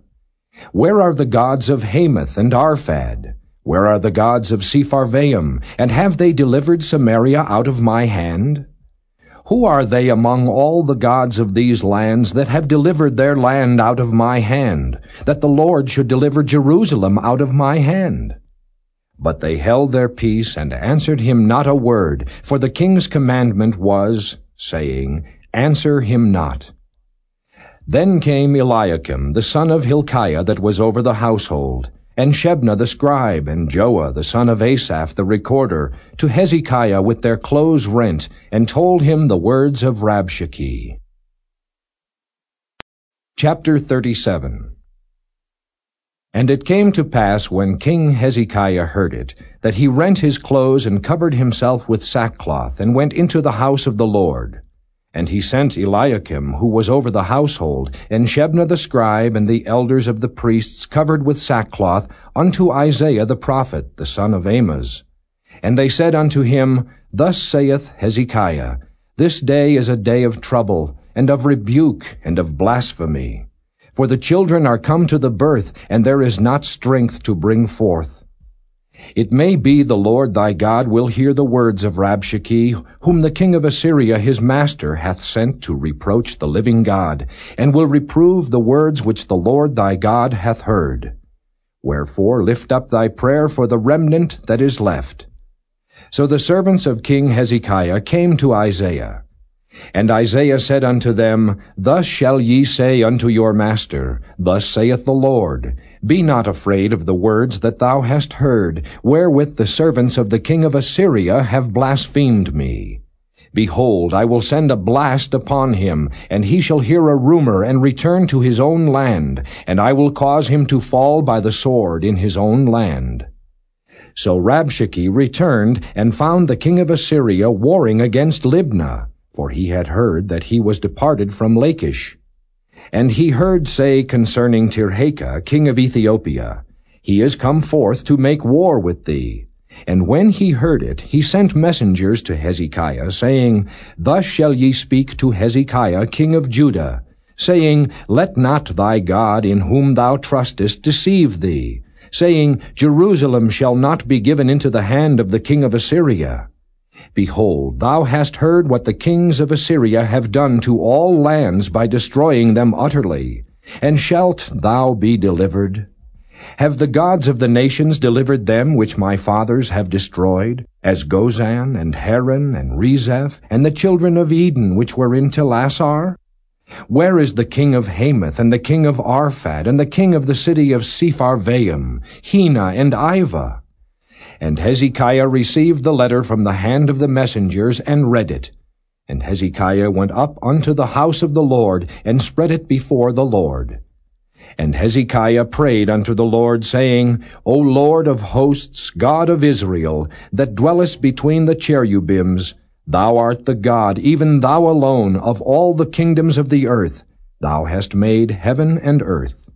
Where are the gods of Hamath and Arphad? Where are the gods of Sepharvaim? And have they delivered Samaria out of my hand? Who are they among all the gods of these lands that have delivered their land out of my hand, that the Lord should deliver Jerusalem out of my hand? But they held their peace and answered him not a word, for the king's commandment was, saying, Answer him not. Then came Eliakim, the son of Hilkiah that was over the household, and Shebna the scribe, and Joah the son of Asaph the recorder, to Hezekiah with their clothes rent, and told him the words of Rabshakeh. Chapter 37 And it came to pass, when King Hezekiah heard it, that he rent his clothes and covered himself with sackcloth, and went into the house of the Lord. And he sent Eliakim, who was over the household, and Shebna the scribe, and the elders of the priests covered with sackcloth, unto Isaiah the prophet, the son of Amoz. And they said unto him, Thus saith Hezekiah, This day is a day of trouble, and of rebuke, and of blasphemy. For the children are come to the birth, and there is not strength to bring forth. It may be the Lord thy God will hear the words of Rabshakeh, whom the king of Assyria his master hath sent to reproach the living God, and will reprove the words which the Lord thy God hath heard. Wherefore lift up thy prayer for the remnant that is left. So the servants of King Hezekiah came to Isaiah, and Isaiah said unto them, Thus shall ye say unto your master, Thus saith the Lord, Be not afraid of the words that thou hast heard, wherewith the servants of the king of Assyria have blasphemed me. Behold, I will send a blast upon him, and he shall hear a rumor and return to his own land, and I will cause him to fall by the sword in his own land. So Rabshakeh returned and found the king of Assyria warring against Libnah for he had heard that he was departed from Lachish. And he heard say concerning Tirhakah, king of Ethiopia, He is come forth to make war with thee. And when he heard it, he sent messengers to Hezekiah, saying, Thus shall ye speak to Hezekiah, king of Judah, saying, Let not thy God in whom thou trustest deceive thee, saying, Jerusalem shall not be given into the hand of the king of Assyria. Behold, thou hast heard what the kings of Assyria have done to all lands by destroying them utterly. And shalt thou be delivered? Have the gods of the nations delivered them which my fathers have destroyed, as Gozan, and Haran, and Rezeph, and the children of Eden which were in Telassar? Where is the king of Hamath, and the king of Arphad, and the king of the city of Sepharvaim, Hena, and Ivah? And Hezekiah received the letter from the hand of the messengers, and read it. And Hezekiah went up unto the house of the Lord, and spread it before the Lord. And Hezekiah prayed unto the Lord, saying, O Lord of hosts, God of Israel, that dwellest between the cherubims, Thou art the God, even thou alone, of all the kingdoms of the earth. Thou hast made heaven and earth.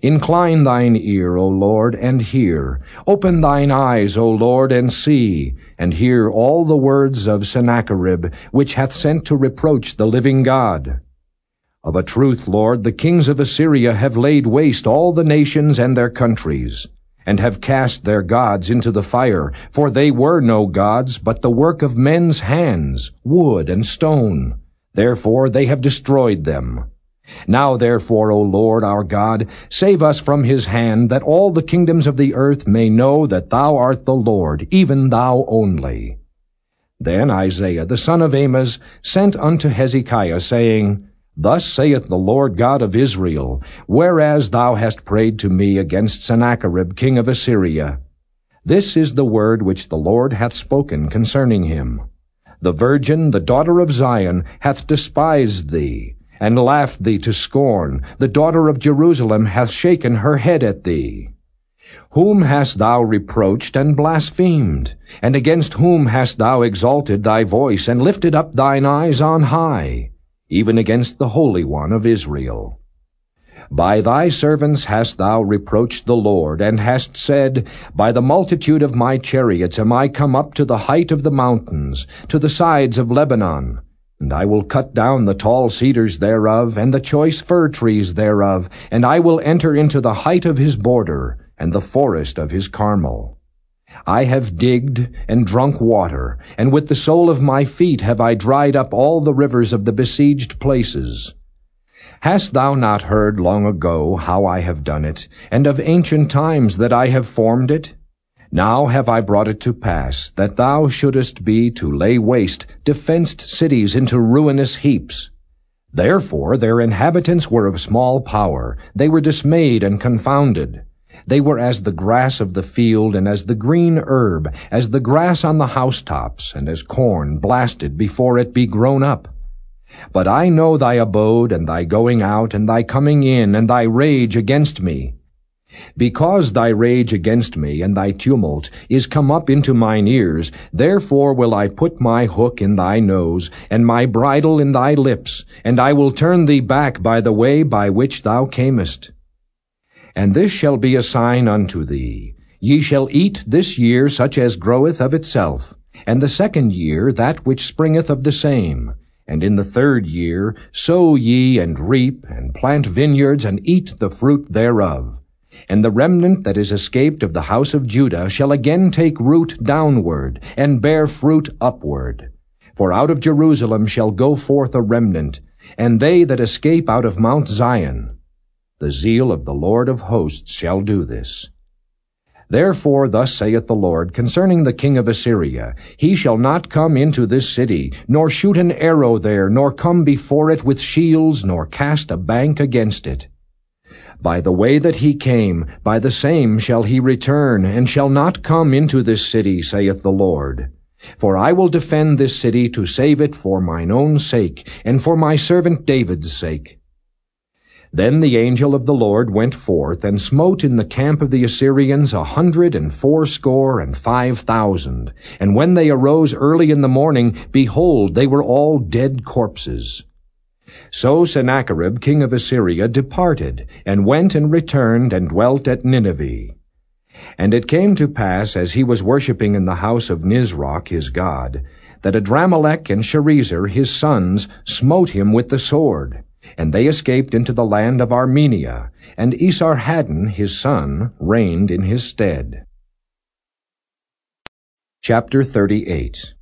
Incline thine ear, O Lord, and hear. Open thine eyes, O Lord, and see, and hear all the words of Sennacherib, which hath sent to reproach the living God. Of a truth, Lord, the kings of Assyria have laid waste all the nations and their countries, and have cast their gods into the fire, for they were no gods, but the work of men's hands, wood and stone. Therefore they have destroyed them. Now therefore, O Lord our God, save us from his hand, that all the kingdoms of the earth may know that thou art the Lord, even thou only. Then Isaiah the son of Amoz sent unto Hezekiah, saying, Thus saith the Lord God of Israel, Whereas thou hast prayed to me against Sennacherib king of Assyria, This is the word which the Lord hath spoken concerning him. The virgin, the daughter of Zion, hath despised thee, and laughed thee to scorn. The daughter of Jerusalem hath shaken her head at thee. Whom hast thou reproached and blasphemed? And against whom hast thou exalted thy voice and lifted up thine eyes on high? Even against the Holy One of Israel. By thy servants hast thou reproached the Lord, and hast said, By the multitude of my chariots am I come up to the height of the mountains, to the sides of Lebanon. And I will cut down the tall cedars thereof, and the choice fir trees thereof, and I will enter into the height of his border, and the forest of his Carmel. I have digged and drunk water, and with the sole of my feet have I dried up all the rivers of the besieged places. Hast thou not heard long ago how I have done it, and of ancient times that I have formed it? Now have I brought it to pass, that thou shouldest be to lay waste defenced cities into ruinous heaps. Therefore their inhabitants were of small power, they were dismayed and confounded. They were as the grass of the field, and as the green herb, as the grass on the housetops, and as corn blasted before it be grown up. But I know thy abode, and thy going out, and thy coming in, and thy rage against me. Because thy rage against me and thy tumult is come up into mine ears, therefore will I put my hook in thy nose, and my bridle in thy lips, and I will turn thee back by the way by which thou camest. And this shall be a sign unto thee. Ye shall eat this year such as groweth of itself, and the second year that which springeth of the same. And in the third year sow ye and reap, and plant vineyards, and eat the fruit thereof. And the remnant that is escaped of the house of Judah shall again take root downward, and bear fruit upward. For out of Jerusalem shall go forth a remnant, and they that escape out of Mount Zion. The zeal of the Lord of hosts shall do this. Therefore thus saith the Lord concerning the king of Assyria, He shall not come into this city, nor shoot an arrow there, nor come before it with shields, nor cast a bank against it. By the way that he came, by the same shall he return, and shall not come into this city, saith the Lord. For I will defend this city to save it for mine own sake, and for my servant David's sake. Then the angel of the Lord went forth, and smote in the camp of the Assyrians a hundred and fourscore and five thousand. And when they arose early in the morning, behold, they were all dead corpses. So Sennacherib king of Assyria departed, and went and returned, and dwelt at Nineveh. And it came to pass, as he was worshipping in the house of Nisroch his god, that Adrammelech and Sharezer his sons smote him with the sword. And they escaped into the land of Armenia, and Esarhaddon his son reigned in his stead. Chapter 38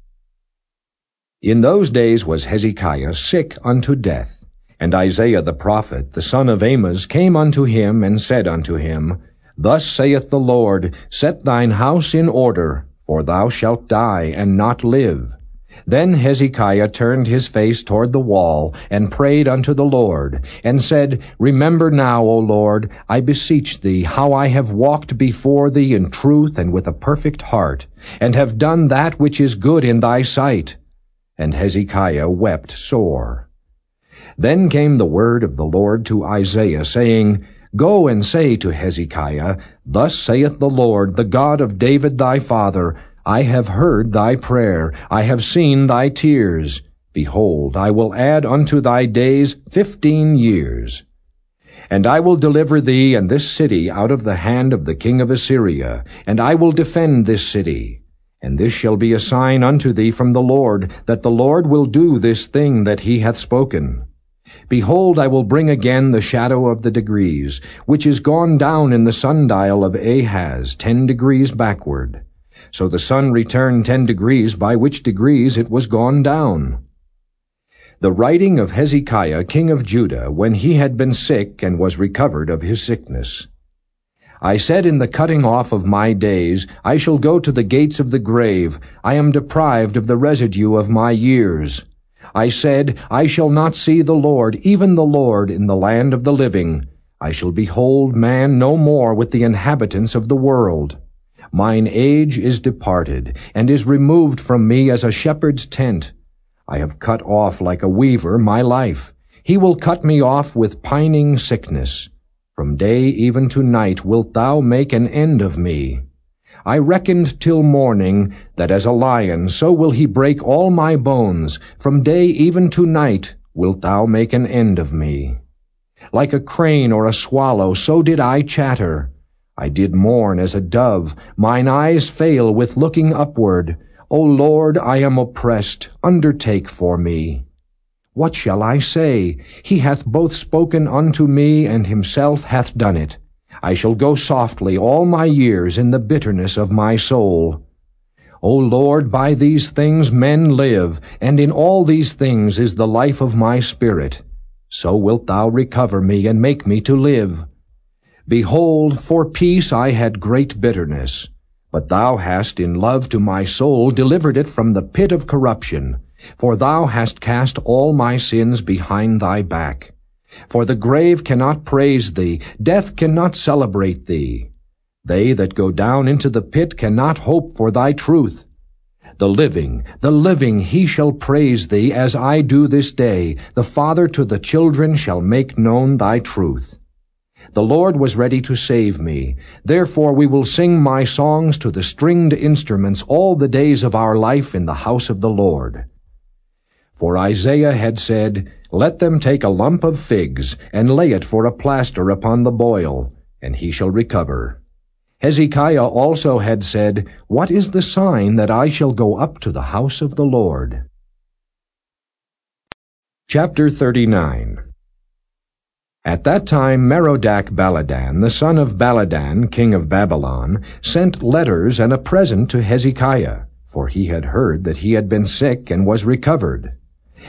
in those days was Hezekiah sick unto death. And Isaiah the prophet, the son of Amoz, came unto him and said unto him, Thus saith the Lord, Set thine house in order, for thou shalt die and not live. Then Hezekiah turned his face toward the wall, and prayed unto the Lord, and said, Remember now, O Lord, I beseech thee, how I have walked before thee in truth and with a perfect heart, and have done that which is good in thy sight. And Hezekiah wept sore. Then came the word of the Lord to Isaiah, saying, Go and say to Hezekiah, Thus saith the Lord, the God of David thy father, I have heard thy prayer, I have seen thy tears. Behold, I will add unto thy days fifteen years. And I will deliver thee and this city out of the hand of the king of Assyria, and I will defend this city. And this shall be a sign unto thee from the Lord, that the Lord will do this thing that he hath spoken. Behold, I will bring again the shadow of the degrees, which is gone down in the sundial of Ahaz, ten degrees backward. So the sun returned ten degrees, by which degrees it was gone down. The writing of Hezekiah king of Judah, when he had been sick and was recovered of his sickness. I said in the cutting off of my days, I shall go to the gates of the grave. I am deprived of the residue of my years. I said, I shall not see the Lord, even the Lord, in the land of the living. I shall behold man no more with the inhabitants of the world. Mine age is departed, and is removed from me as a shepherd's tent. I have cut off like a weaver my life. He will cut me off with pining sickness. From day even to night wilt thou make an end of me. I reckoned till morning, that as a lion so will he break all my bones. From day even to night wilt thou make an end of me. Like a crane or a swallow, so did I chatter. I did mourn as a dove, mine eyes fail with looking upward. O Lord, I am oppressed, undertake for me. What shall I say? He hath both spoken unto me, and himself hath done it. I shall go softly all my years in the bitterness of my soul. O Lord, by these things men live, and in all these things is the life of my spirit. So wilt thou recover me, and make me to live. Behold, for peace I had great bitterness. But thou hast in love to my soul delivered it from the pit of corruption. For thou hast cast all my sins behind thy back. For the grave cannot praise thee, death cannot celebrate thee. They that go down into the pit cannot hope for thy truth. The living, the living, he shall praise thee, as I do this day. The Father to the children shall make known thy truth. The Lord was ready to save me. Therefore we will sing my songs to the stringed instruments all the days of our life in the house of the Lord. For Isaiah had said, Let them take a lump of figs, and lay it for a plaster upon the boil, and he shall recover. Hezekiah also had said, What is the sign that I shall go up to the house of the Lord? Chapter 39 at that time Merodach Baladan, the son of Baladan, king of Babylon, sent letters and a present to Hezekiah, for he had heard that he had been sick and was recovered.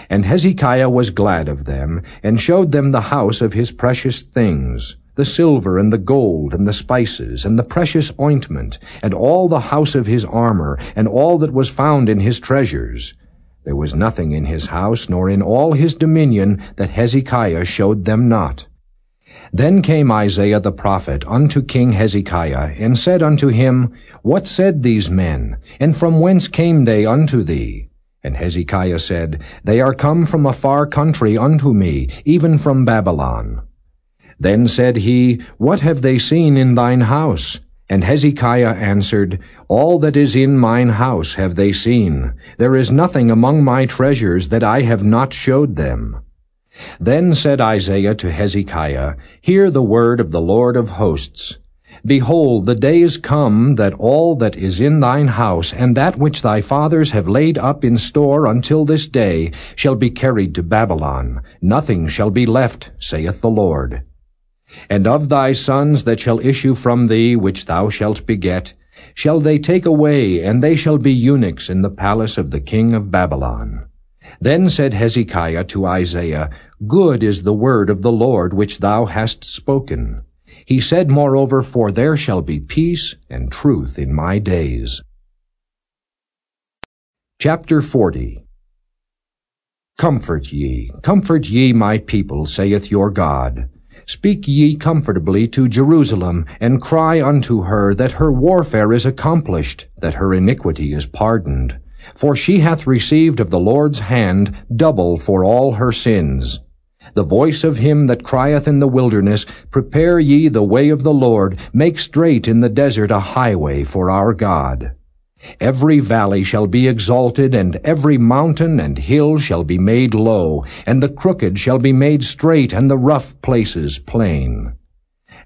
And Hezekiah was glad of them, and showed them the house of his precious things, the silver and the gold and the spices and the precious ointment, and all the house of his armor, and all that was found in his treasures. There was nothing in his house, nor in all his dominion, that Hezekiah showed them not. Then came Isaiah the prophet unto King Hezekiah, and said unto him, What said these men? And from whence came they unto thee? And Hezekiah said, They are come from a far country unto me, even from Babylon. Then said he, What have they seen in thine house? And Hezekiah answered, All that is in mine house have they seen. There is nothing among my treasures that I have not showed them. Then said Isaiah to Hezekiah, Hear the word of the Lord of hosts. Behold, the days come that all that is in thine house, and that which thy fathers have laid up in store until this day, shall be carried to Babylon. Nothing shall be left, saith the Lord. And of thy sons that shall issue from thee, which thou shalt beget, shall they take away, and they shall be eunuchs in the palace of the king of Babylon. Then said Hezekiah to Isaiah, Good is the word of the Lord which thou hast spoken. He said moreover, For there shall be peace and truth in my days. Chapter 40 Comfort ye, comfort ye my people, saith your God. Speak ye comfortably to Jerusalem, and cry unto her that her warfare is accomplished, that her iniquity is pardoned. For she hath received of the Lord's hand double for all her sins. The voice of him that crieth in the wilderness, Prepare ye the way of the Lord, make straight in the desert a highway for our God. Every valley shall be exalted, and every mountain and hill shall be made low, and the crooked shall be made straight, and the rough places plain.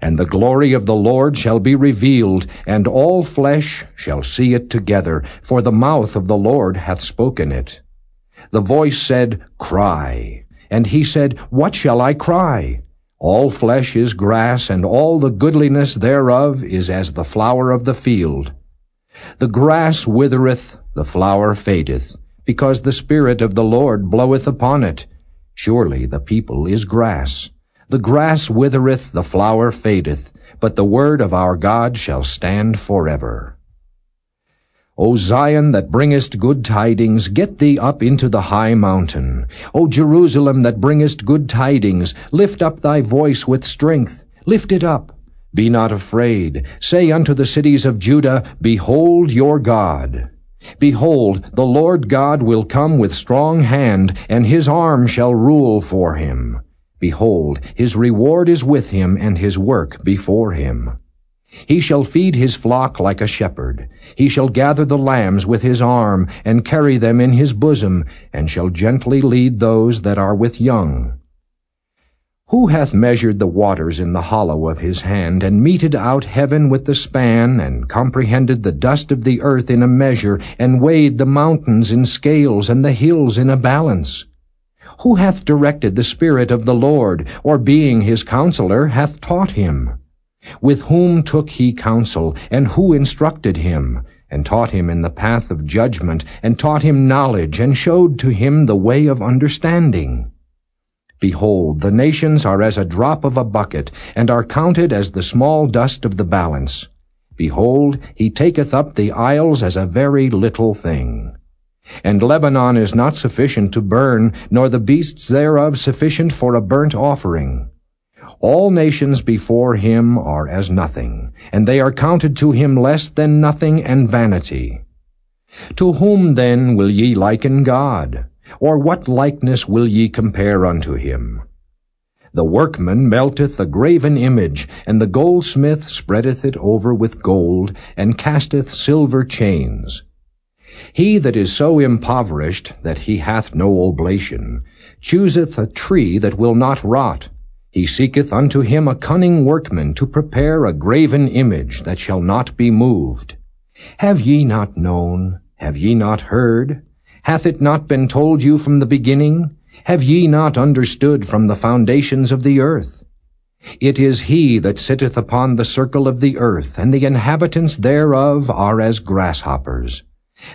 And the glory of the Lord shall be revealed, and all flesh shall see it together, for the mouth of the Lord hath spoken it. The voice said, Cry. And he said, What shall I cry? All flesh is grass, and all the goodliness thereof is as the flower of the field. The grass withereth, the flower fadeth, because the Spirit of the Lord bloweth upon it. Surely the people is grass. The grass withereth, the flower fadeth, but the word of our God shall stand forever. O Zion that bringest good tidings, get thee up into the high mountain. O Jerusalem that bringest good tidings, lift up thy voice with strength. Lift it up. Be not afraid. Say unto the cities of Judah, Behold your God. Behold, the Lord God will come with strong hand, and his arm shall rule for him. Behold, his reward is with him, and his work before him. He shall feed his flock like a shepherd. He shall gather the lambs with his arm, and carry them in his bosom, and shall gently lead those that are with young. Who hath measured the waters in the hollow of his hand, and meted out heaven with the span, and comprehended the dust of the earth in a measure, and weighed the mountains in scales, and the hills in a balance? Who hath directed the Spirit of the Lord, or being his counselor, hath taught him? With whom took he counsel, and who instructed him, and taught him in the path of judgment, and taught him knowledge, and showed to him the way of understanding? Behold, the nations are as a drop of a bucket, and are counted as the small dust of the balance. Behold, he taketh up the isles as a very little thing. And Lebanon is not sufficient to burn, nor the beasts thereof sufficient for a burnt offering. All nations before him are as nothing, and they are counted to him less than nothing and vanity. To whom then will ye liken God? Or what likeness will ye compare unto him? The workman melteth a graven image, and the goldsmith spreadeth it over with gold, and casteth silver chains. He that is so impoverished that he hath no oblation, chooseth a tree that will not rot. He seeketh unto him a cunning workman to prepare a graven image that shall not be moved. Have ye not known? Have ye not heard? Hath it not been told you from the beginning? Have ye not understood from the foundations of the earth? It is he that sitteth upon the circle of the earth, and the inhabitants thereof are as grasshoppers,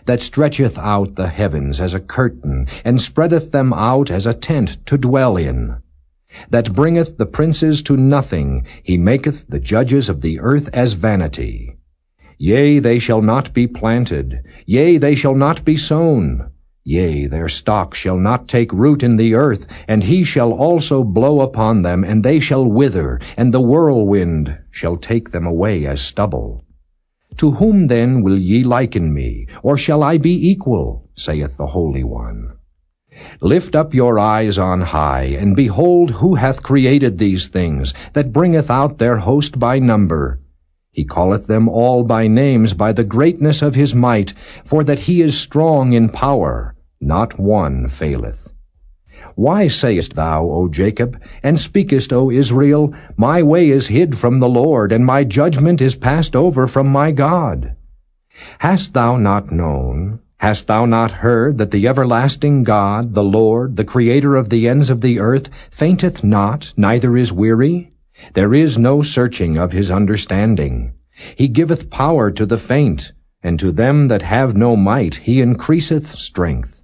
that stretcheth out the heavens as a curtain, and spreadeth them out as a tent to dwell in, that bringeth the princes to nothing, he maketh the judges of the earth as vanity. Yea, they shall not be planted, yea, they shall not be sown, Yea, their stock shall not take root in the earth, and he shall also blow upon them, and they shall wither, and the whirlwind shall take them away as stubble. To whom then will ye liken me, or shall I be equal, saith the Holy One? Lift up your eyes on high, and behold who hath created these things, that bringeth out their host by number. He calleth them all by names by the greatness of his might, for that he is strong in power, not one faileth. Why sayest thou, O Jacob, and speakest, O Israel, My way is hid from the Lord, and my judgment is passed over from my God? Hast thou not known, hast thou not heard, that the everlasting God, the Lord, the Creator of the ends of the earth, fainteth not, neither is weary? There is no searching of his understanding. He giveth power to the faint, and to them that have no might he increaseth strength.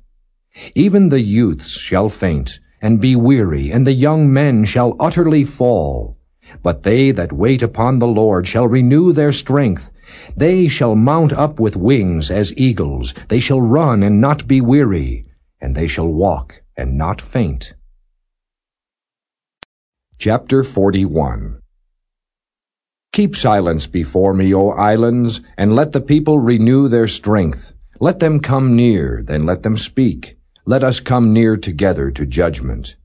Even the youths shall faint, and be weary, and the young men shall utterly fall. But they that wait upon the Lord shall renew their strength. They shall mount up with wings as eagles. They shall run and not be weary, and they shall walk and not faint. Chapter 41 Keep silence before me, O islands, and let the people renew their strength. Let them come near, then let them speak. Let us come near together to judgment.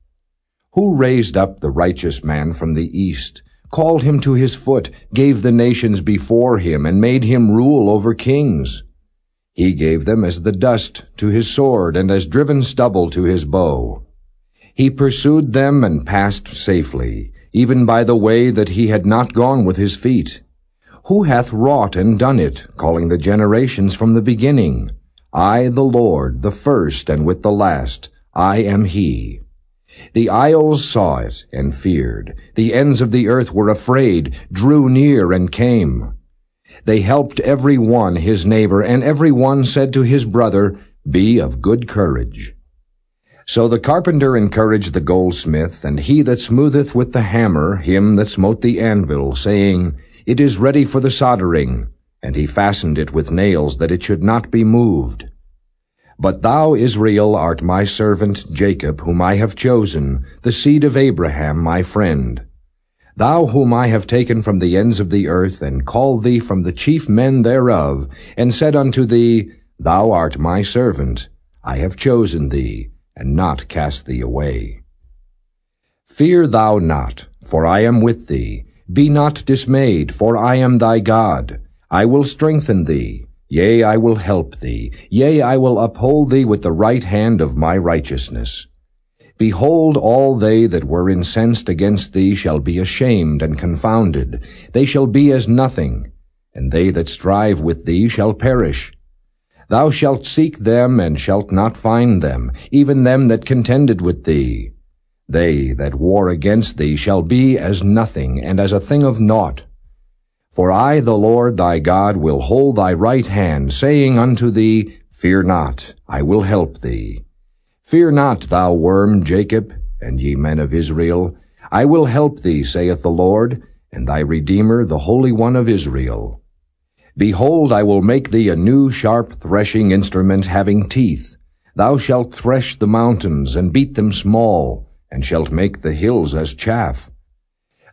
Who raised up the righteous man from the east, called him to his foot, gave the nations before him, and made him rule over kings? He gave them as the dust to his sword, and as driven stubble to his bow. He pursued them and passed safely, even by the way that he had not gone with his feet. Who hath wrought and done it, calling the generations from the beginning? I, the Lord, the first and with the last, I am he. The isles saw it and feared. The ends of the earth were afraid, drew near and came. They helped every one his neighbor, and every one said to his brother, Be of good courage. So the carpenter encouraged the goldsmith, and he that smootheth with the hammer him that smote the anvil, saying, It is ready for the soldering. And he fastened it with nails, that it should not be moved. But thou, Israel, art my servant Jacob, whom I have chosen, the seed of Abraham my friend. Thou whom I have taken from the ends of the earth, and called thee from the chief men thereof, and said unto thee, Thou art my servant, I have chosen thee, and not cast thee away. Fear thou not, for I am with thee. Be not dismayed, for I am thy God. I will strengthen thee. Yea, I will help thee. Yea, I will uphold thee with the right hand of my righteousness. Behold, all they that were incensed against thee shall be ashamed and confounded. They shall be as nothing, and they that strive with thee shall perish. Thou shalt seek them, and shalt not find them, even them that contended with thee. They that war against thee shall be as nothing, and as a thing of naught. For I, the Lord thy God, will hold thy right hand, saying unto thee, Fear not, I will help thee. Fear not, thou worm Jacob, and ye men of Israel. I will help thee, saith the Lord, and thy Redeemer, the Holy One of Israel. Behold, I will make thee a new sharp threshing instrument having teeth. Thou shalt thresh the mountains, and beat them small, and shalt make the hills as chaff.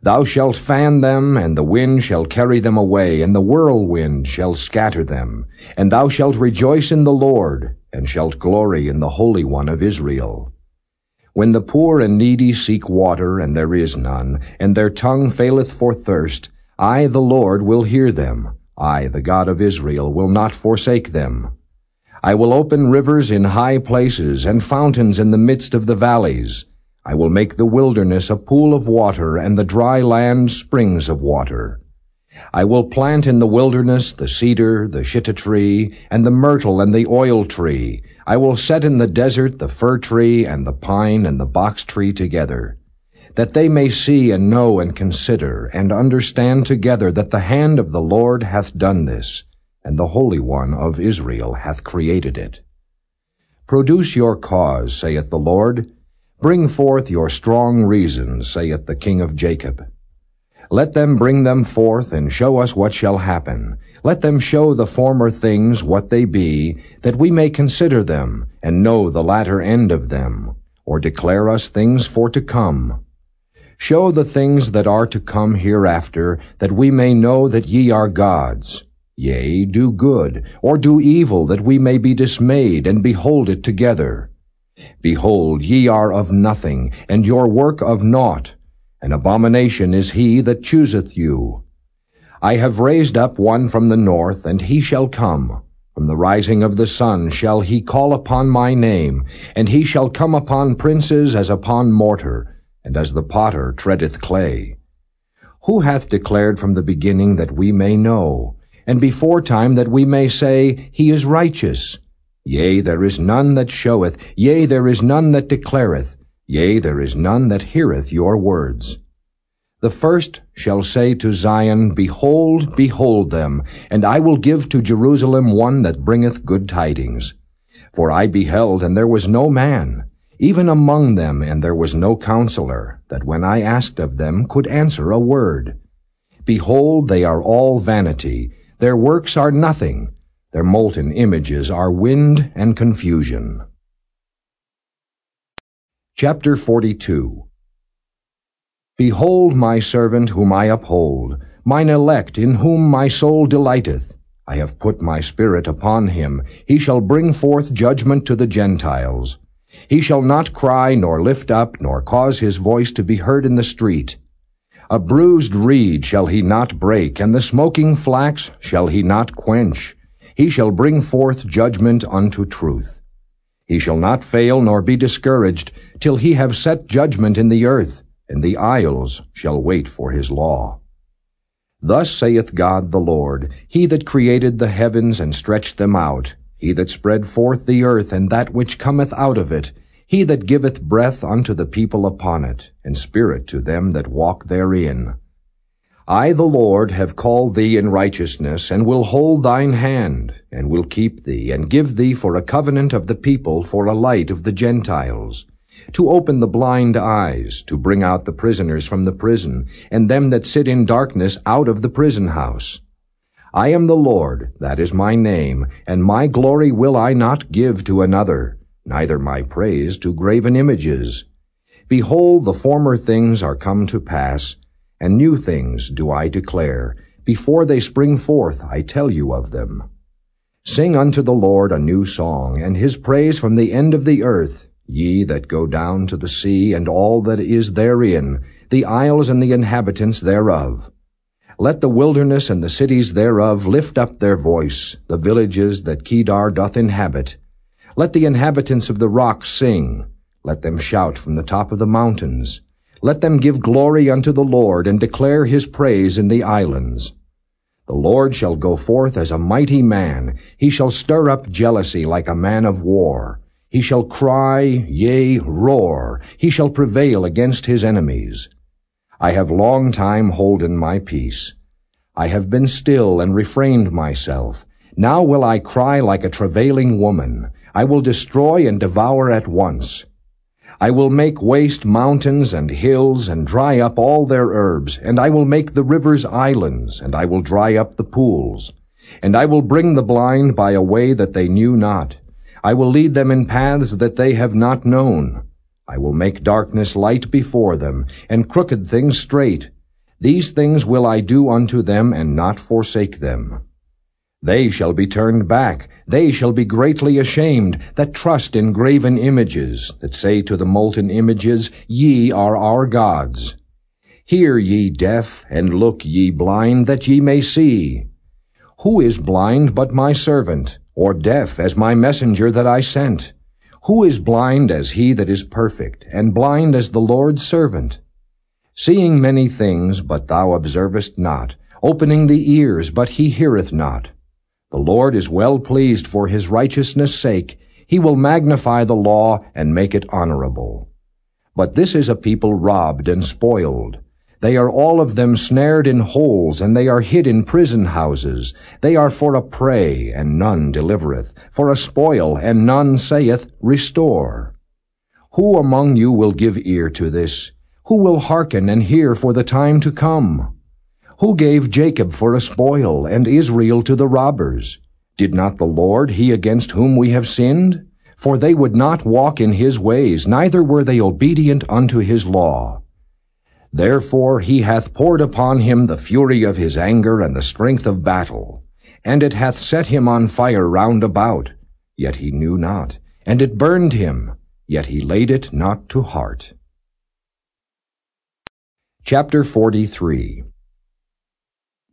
Thou shalt fan them, and the wind shall carry them away, and the whirlwind shall scatter them. And thou shalt rejoice in the Lord, and shalt glory in the Holy One of Israel. When the poor and needy seek water, and there is none, and their tongue faileth for thirst, I, the Lord, will hear them. I, the God of Israel, will not forsake them. I will open rivers in high places, and fountains in the midst of the valleys. I will make the wilderness a pool of water, and the dry land springs of water. I will plant in the wilderness the cedar, the shittah tree, and the myrtle and the oil tree. I will set in the desert the fir tree and the pine and the box tree together, that they may see and know and consider and understand together that the hand of the Lord hath done this, and the Holy One of Israel hath created it. Produce your cause, saith the Lord, Bring forth your strong reasons, saith the King of Jacob. Let them bring them forth, and show us what shall happen. Let them show the former things what they be, that we may consider them, and know the latter end of them, or declare us things for to come. Show the things that are to come hereafter, that we may know that ye are gods. Yea, do good, or do evil, that we may be dismayed, and behold it together. Behold, ye are of nothing, and your work of naught. An abomination is he that chooseth you. I have raised up one from the north, and he shall come. From the rising of the sun shall he call upon my name, and he shall come upon princes as upon mortar, and as the potter treadeth clay. Who hath declared from the beginning that we may know, and before time that we may say, He is righteous? Yea, there is none that showeth, yea, there is none that declareth, yea, there is none that heareth your words. The first shall say to Zion, Behold, behold them, and I will give to Jerusalem one that bringeth good tidings. For I beheld, and there was no man, even among them, and there was no counselor, that when I asked of them could answer a word. Behold, they are all vanity, their works are nothing, their molten images are wind and confusion. Chapter 42 Behold my servant whom I uphold, mine elect in whom my soul delighteth. I have put my spirit upon him. He shall bring forth judgment to the Gentiles. He shall not cry, nor lift up, nor cause his voice to be heard in the street. A bruised reed shall he not break, and the smoking flax shall he not quench. He shall bring forth judgment unto truth. He shall not fail nor be discouraged till he have set judgment in the earth, and the isles shall wait for his law. Thus saith God the Lord, He that created the heavens and stretched them out, He that spread forth the earth and that which cometh out of it, He that giveth breath unto the people upon it, and spirit to them that walk therein. I, the Lord, have called thee in righteousness, and will hold thine hand, and will keep thee, and give thee for a covenant of the people, for a light of the Gentiles, to open the blind eyes, to bring out the prisoners from the prison, and them that sit in darkness out of the prison house. I am the Lord, that is my name, and my glory will I not give to another, neither my praise to graven images. Behold, the former things are come to pass, and new things do I declare. Before they spring forth, I tell you of them. Sing unto the Lord a new song, and his praise from the end of the earth, ye that go down to the sea, and all that is therein, the isles and the inhabitants thereof. Let the wilderness and the cities thereof lift up their voice, the villages that Kedar doth inhabit. Let the inhabitants of the rocks sing. Let them shout from the top of the mountains. Let them give glory unto the Lord, and declare his praise in the islands. The Lord shall go forth as a mighty man. He shall stir up jealousy like a man of war. He shall cry, yea, roar. He shall prevail against his enemies. I have long time holden my peace. I have been still and refrained myself. Now will I cry like a travailing woman. I will destroy and devour at once. I will make waste mountains and hills, and dry up all their herbs, and I will make the rivers islands, and I will dry up the pools. And I will bring the blind by a way that they knew not. I will lead them in paths that they have not known. I will make darkness light before them, and crooked things straight. These things will I do unto them, and not forsake them. They shall be turned back, they shall be greatly ashamed, that trust in graven images, that say to the molten images, Ye are our gods. Hear ye deaf, and look ye blind, that ye may see. Who is blind but my servant, or deaf as my messenger that I sent? Who is blind as he that is perfect, and blind as the Lord's servant? Seeing many things, but thou observest not, opening the ears, but he heareth not. The Lord is well pleased for his righteousness' sake. He will magnify the law and make it honorable. But this is a people robbed and spoiled. They are all of them snared in holes, and they are hid in prison houses. They are for a prey, and none delivereth, for a spoil, and none saith, Restore. Who among you will give ear to this? Who will hearken and hear for the time to come? Who gave Jacob for a spoil, and Israel to the robbers? Did not the Lord, he against whom we have sinned? For they would not walk in his ways, neither were they obedient unto his law. Therefore he hath poured upon him the fury of his anger and the strength of battle, and it hath set him on fire round about. Yet he knew not, and it burned him, yet he laid it not to heart. Chapter 43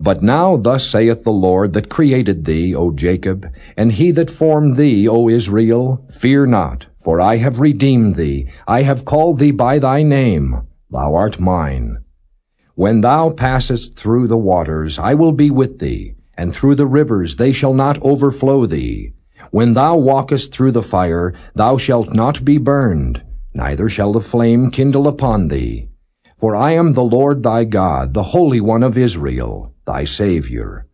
but now thus saith the Lord that created thee, O Jacob, and he that formed thee, O Israel, Fear not, for I have redeemed thee, I have called thee by thy name, thou art mine. When thou passest through the waters, I will be with thee, and through the rivers they shall not overflow thee. When thou walkest through the fire, thou shalt not be burned, neither shall the flame kindle upon thee. For I am the Lord thy God, the Holy One of Israel thy Saviour.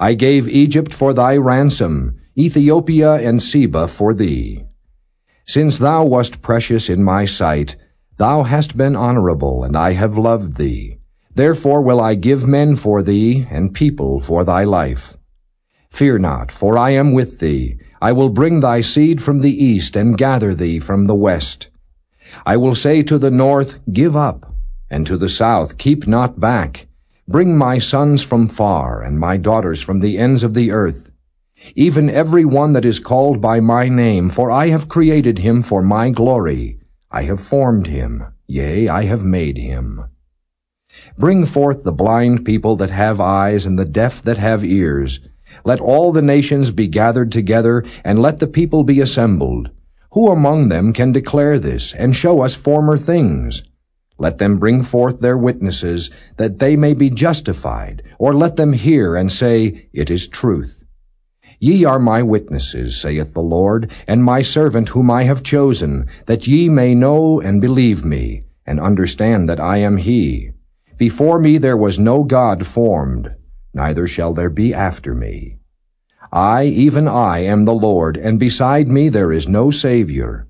I gave Egypt for thy ransom, Ethiopia and Seba for thee. Since thou wast precious in my sight, thou hast been honorable, and I have loved thee. Therefore will I give men for thee, and people for thy life. Fear not, for I am with thee. I will bring thy seed from the east, and gather thee from the west. I will say to the north, Give up, and to the south, Keep not back. Bring my sons from far, and my daughters from the ends of the earth, even every one that is called by my name, for I have created him for my glory. I have formed him, yea, I have made him. Bring forth the blind people that have eyes, and the deaf that have ears, Let all the nations be gathered together, and let the people be assembled. Who among them can declare this, and show us former things? Let them bring forth their witnesses, that they may be justified, or let them hear and say, It is truth. Ye are my witnesses, saith the Lord, and my servant whom I have chosen, that ye may know and believe me, and understand that I am he. Before me there was no God formed, neither shall there be after me. I, even I, am the Lord, and beside me there is no Savior.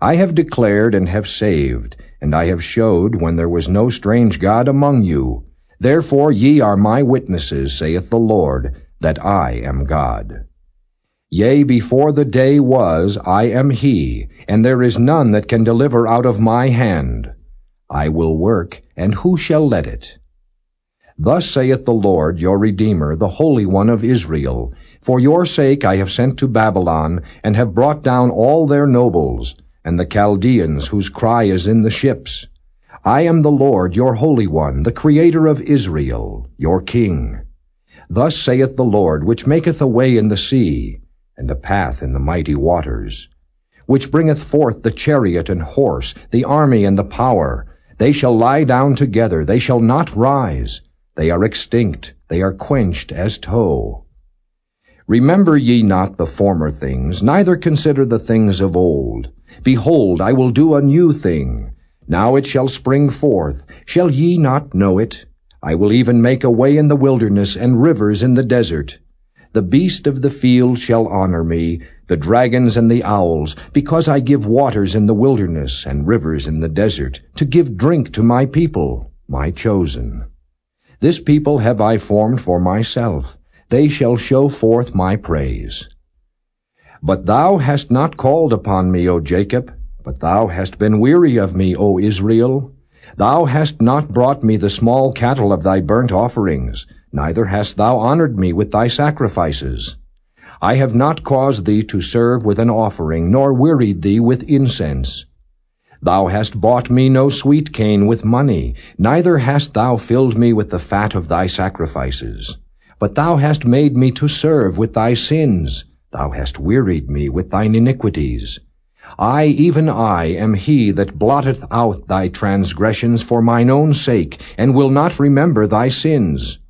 I have declared and have saved, and I have showed when there was no strange God among you. Therefore ye are my witnesses, saith the Lord, that I am God. Yea, before the day was, I am he, and there is none that can deliver out of my hand. I will work, and who shall let it? Thus saith the Lord your Redeemer, the Holy One of Israel, For your sake I have sent to Babylon, and have brought down all their nobles, and the Chaldeans whose cry is in the ships. I am the Lord your Holy One, the Creator of Israel, your King. Thus saith the Lord, which maketh a way in the sea, and a path in the mighty waters, which bringeth forth the chariot and horse, the army and the power. They shall lie down together, they shall not rise. They are extinct, they are quenched as tow. Remember ye not the former things, neither consider the things of old. Behold, I will do a new thing. Now it shall spring forth. Shall ye not know it? I will even make a way in the wilderness and rivers in the desert. The beast of the field shall honor me, the dragons and the owls, because I give waters in the wilderness and rivers in the desert, to give drink to my people, my chosen. This people have I formed for myself. They shall show forth my praise. But thou hast not called upon me, O Jacob, but thou hast been weary of me, O Israel. Thou hast not brought me the small cattle of thy burnt offerings, neither hast thou honored me with thy sacrifices. I have not caused thee to serve with an offering, nor wearied thee with incense. Thou hast bought me no sweet cane with money, neither hast thou filled me with the fat of thy sacrifices. But thou hast made me to serve with thy sins. Thou hast wearied me with thine iniquities. I, even I, am he that blotteth out thy transgressions for mine own sake, and will not remember thy sins.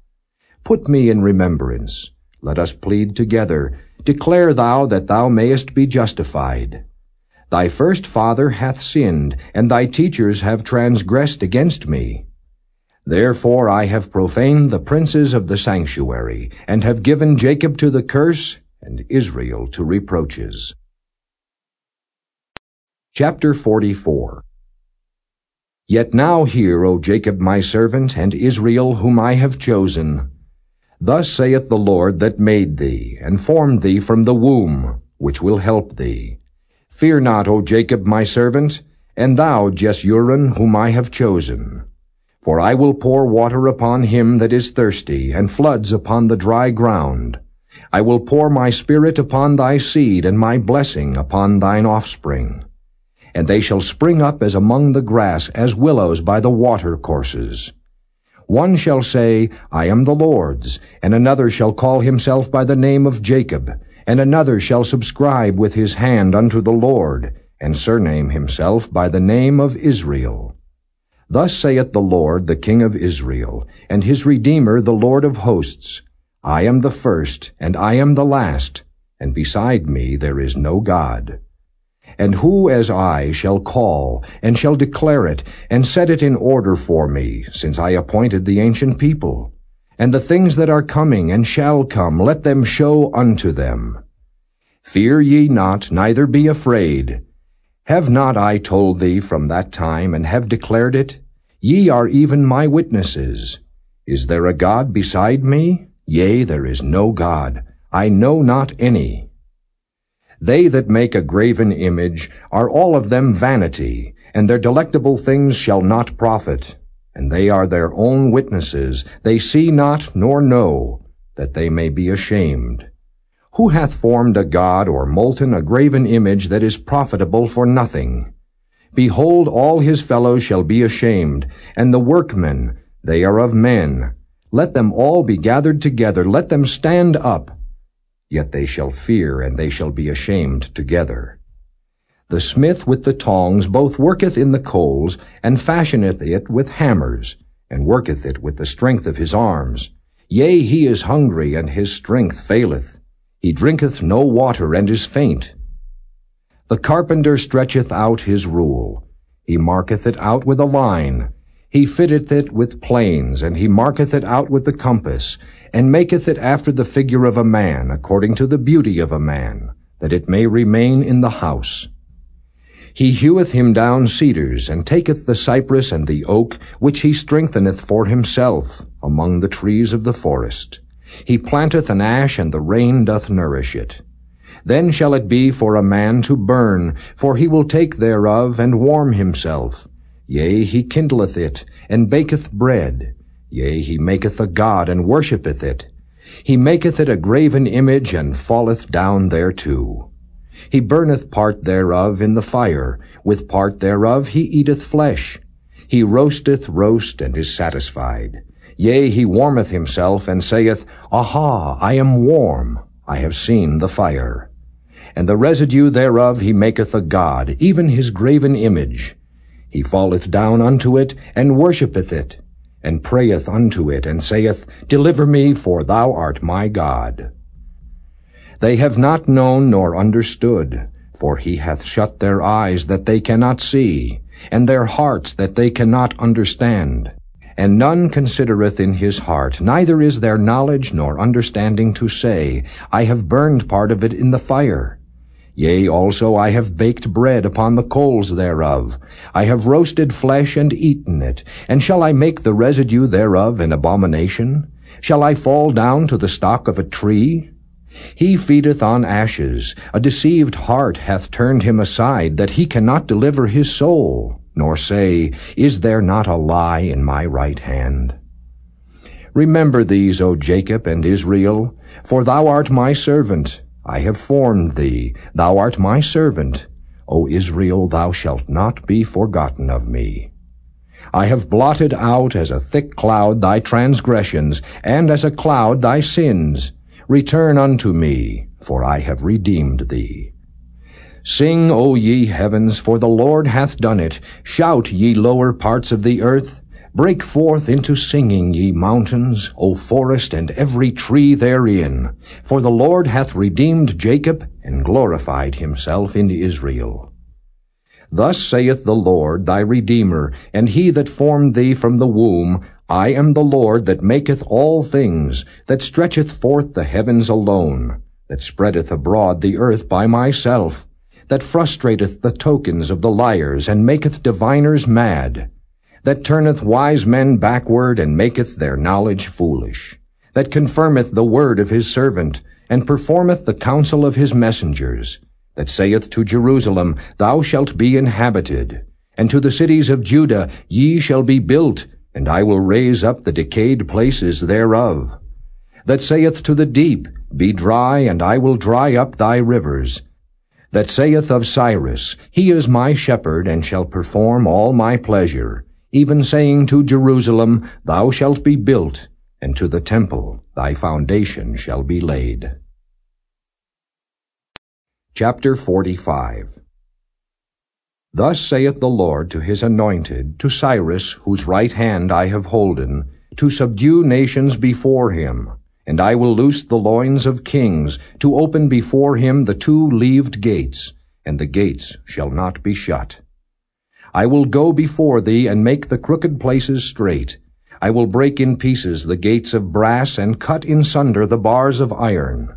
Put me in remembrance. Let us plead together. Declare thou that thou mayest be justified. Thy first father hath sinned, and thy teachers have transgressed against me. Therefore I have profaned the princes of the sanctuary, and have given Jacob to the curse, and Israel to reproaches. Chapter 44 Yet now hear, O Jacob my servant, and Israel whom I have chosen. Thus saith the Lord that made thee, and formed thee from the womb, which will help thee. Fear not, O Jacob my servant, and thou, Jeshurun, whom I have chosen. For I will pour water upon him that is thirsty, and floods upon the dry ground. I will pour my spirit upon thy seed, and my blessing upon thine offspring and they shall spring up as among the grass, as willows by the water courses. One shall say, I am the Lord's, and another shall call himself by the name of Jacob, and another shall subscribe with his hand unto the Lord, and surname himself by the name of Israel. Thus saith the Lord, the King of Israel, and his Redeemer, the Lord of hosts, I am the first, and I am the last, and beside me there is no God. And who as I shall call, and shall declare it, and set it in order for me, since I appointed the ancient people? And the things that are coming and shall come, let them show unto them. Fear ye not, neither be afraid. Have not I told thee from that time, and have declared it? Ye are even my witnesses. Is there a God beside me? Yea, there is no God. I know not any. They that make a graven image are all of them vanity, and their delectable things shall not profit. And they are their own witnesses. They see not nor know, that they may be ashamed. Who hath formed a god or molten a graven image that is profitable for nothing? Behold, all his fellows shall be ashamed, and the workmen, they are of men. Let them all be gathered together, let them stand up. Yet they shall fear, and they shall be ashamed together. The smith with the tongs both worketh in the coals, and fashioneth it with hammers, and worketh it with the strength of his arms. Yea, he is hungry, and his strength faileth. He drinketh no water, and is faint. The carpenter stretcheth out his rule. He marketh it out with a line. He fitteth it with planes, and he marketh it out with the compass, and maketh it after the figure of a man, according to the beauty of a man, that it may remain in the house. He heweth him down cedars, and taketh the cypress and the oak, which he strengtheneth for himself, among the trees of the forest. He planteth an ash, and the rain doth nourish it. Then shall it be for a man to burn, for he will take thereof, and warm himself. Yea, he kindleth it, and baketh bread. Yea, he maketh a god, and worshippeth it. He maketh it a graven image, and falleth down thereto. He burneth part thereof in the fire, with part thereof he eateth flesh. He roasteth roast, and is satisfied. Yea, he warmeth himself, and saith, Aha, I am warm, I have seen the fire. And the residue thereof he maketh a god, even his graven image. He falleth down unto it, and worshippeth it, and prayeth unto it, and saith, Deliver me, for thou art my God. They have not known nor understood, for he hath shut their eyes that they cannot see, and their hearts that they cannot understand. And none considereth in his heart, neither is there knowledge nor understanding to say, I have burned part of it in the fire. Yea, also I have baked bread upon the coals thereof. I have roasted flesh and eaten it. And shall I make the residue thereof an abomination? Shall I fall down to the stock of a tree? He feedeth on ashes. A deceived heart hath turned him aside, that he cannot deliver his soul, nor say, Is there not a lie in my right hand? Remember these, O Jacob and Israel, for thou art my servant. I have formed thee. Thou art my servant. O Israel, thou shalt not be forgotten of me. I have blotted out as a thick cloud thy transgressions, and as a cloud thy sins. Return unto me, for I have redeemed thee. Sing, O ye heavens, for the Lord hath done it. Shout, ye lower parts of the earth. Break forth into singing, ye mountains, O forest, and every tree therein. For the Lord hath redeemed Jacob, and glorified himself in Israel. Thus saith the Lord thy Redeemer, and he that formed thee from the womb, I am the Lord that maketh all things, that stretcheth forth the heavens alone, that spreadeth abroad the earth by myself, that frustrateth the tokens of the liars, and maketh diviners mad, that turneth wise men backward, and maketh their knowledge foolish, that confirmeth the word of his servant, and performeth the counsel of his messengers, that saith to Jerusalem, Thou shalt be inhabited, and to the cities of Judah, Ye shall be built, and I will raise up the decayed places thereof. That saith to the deep, Be dry, and I will dry up thy rivers. That saith of Cyrus, He is my shepherd, and shall perform all my pleasure. Even saying to Jerusalem, Thou shalt be built, and to the temple thy foundation shall be laid. Chapter 45 Thus saith the Lord to his anointed, to Cyrus, whose right hand I have holden, to subdue nations before him. And I will loose the loins of kings, to open before him the two leaved gates, and the gates shall not be shut. I will go before thee, and make the crooked places straight. I will break in pieces the gates of brass, and cut in sunder the bars of iron.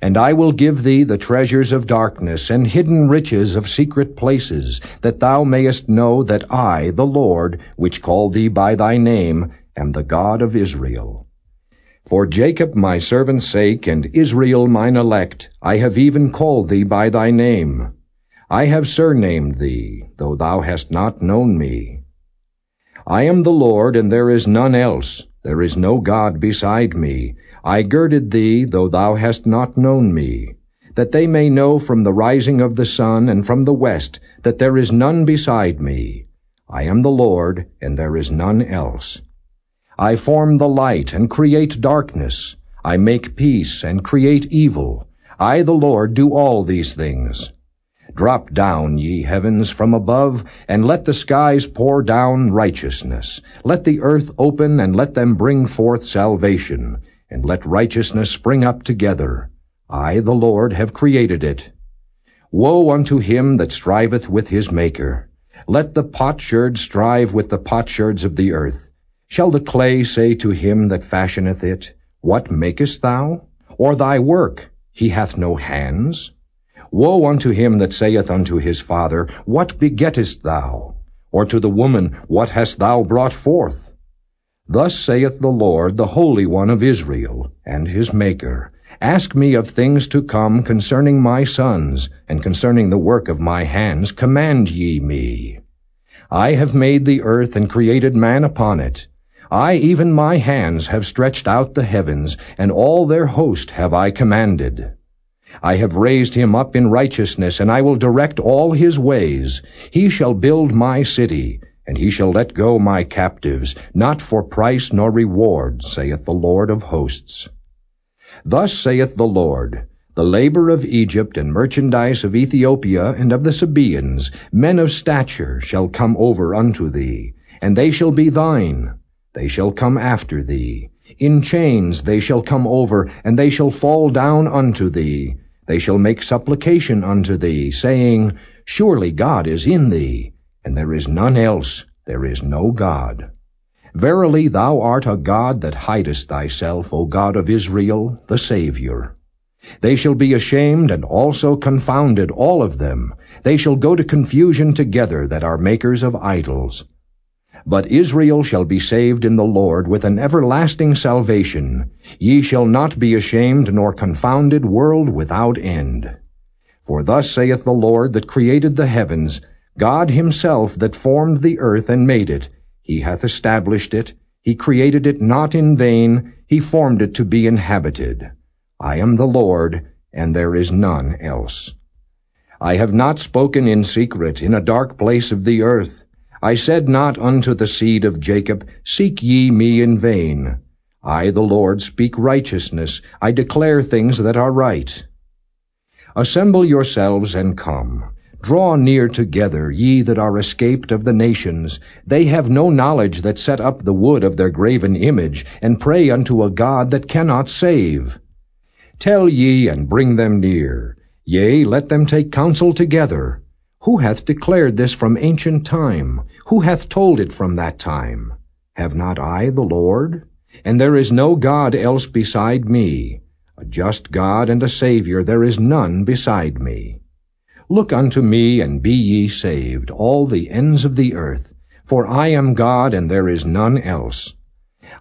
And I will give thee the treasures of darkness and hidden riches of secret places, that thou mayest know that I, the Lord, which call thee by thy name, am the God of Israel. For Jacob my servant's sake, and Israel mine elect, I have even called thee by thy name. I have surnamed thee, though thou hast not known me. I am the Lord, and there is none else. There is no God beside me. I girded thee, though thou hast not known me, that they may know from the rising of the sun and from the west that there is none beside me. I am the Lord, and there is none else. I form the light and create darkness. I make peace and create evil. I, the Lord, do all these things. Drop down, ye heavens, from above, and let the skies pour down righteousness. Let the earth open, and let them bring forth salvation, and let righteousness spring up together. I, the Lord, have created it. Woe unto him that striveth with his Maker. Let the potsherd strive with the potsherds of the earth. Shall the clay say to him that fashioneth it, What makest thou? Or thy work, He hath no hands? Woe unto him that saith unto his father, What begettest thou? Or to the woman, What hast thou brought forth? Thus saith the Lord, the Holy One of Israel, and his Maker, Ask me of things to come concerning my sons, and concerning the work of my hands, command ye me. I have made the earth and created man upon it. I, even my hands, have stretched out the heavens, and all their host have I commanded. I have raised him up in righteousness, and I will direct all his ways. He shall build my city, and he shall let go my captives, not for price nor reward, saith the Lord of hosts. Thus saith the Lord, the labor of Egypt and merchandise of Ethiopia and of the Sabeans, men of stature, shall come over unto thee, and they shall be thine. They shall come after thee. In chains they shall come over, and they shall fall down unto thee. They shall make supplication unto thee, saying, Surely God is in thee, and there is none else, there is no God. Verily thou art a God that hidest thyself, O God of Israel, the Saviour. They shall be ashamed and also confounded, all of them. They shall go to confusion together that are makers of idols. But Israel shall be saved in the Lord with an everlasting salvation. Ye shall not be ashamed nor confounded world without end. For thus saith the Lord that created the heavens, God himself that formed the earth and made it. He hath established it. He created it not in vain. He formed it to be inhabited. I am the Lord, and there is none else. I have not spoken in secret in a dark place of the earth. I said not unto the seed of Jacob, Seek ye me in vain. I, the Lord, speak righteousness. I declare things that are right. Assemble yourselves and come. Draw near together, ye that are escaped of the nations. They have no knowledge that set up the wood of their graven image, and pray unto a God that cannot save. Tell ye and bring them near. Yea, let them take counsel together. Who hath declared this from ancient time? Who hath told it from that time? Have not I the Lord? And there is no God else beside me. A just God and a Saviour, there is none beside me. Look unto me, and be ye saved, all the ends of the earth. For I am God, and there is none else.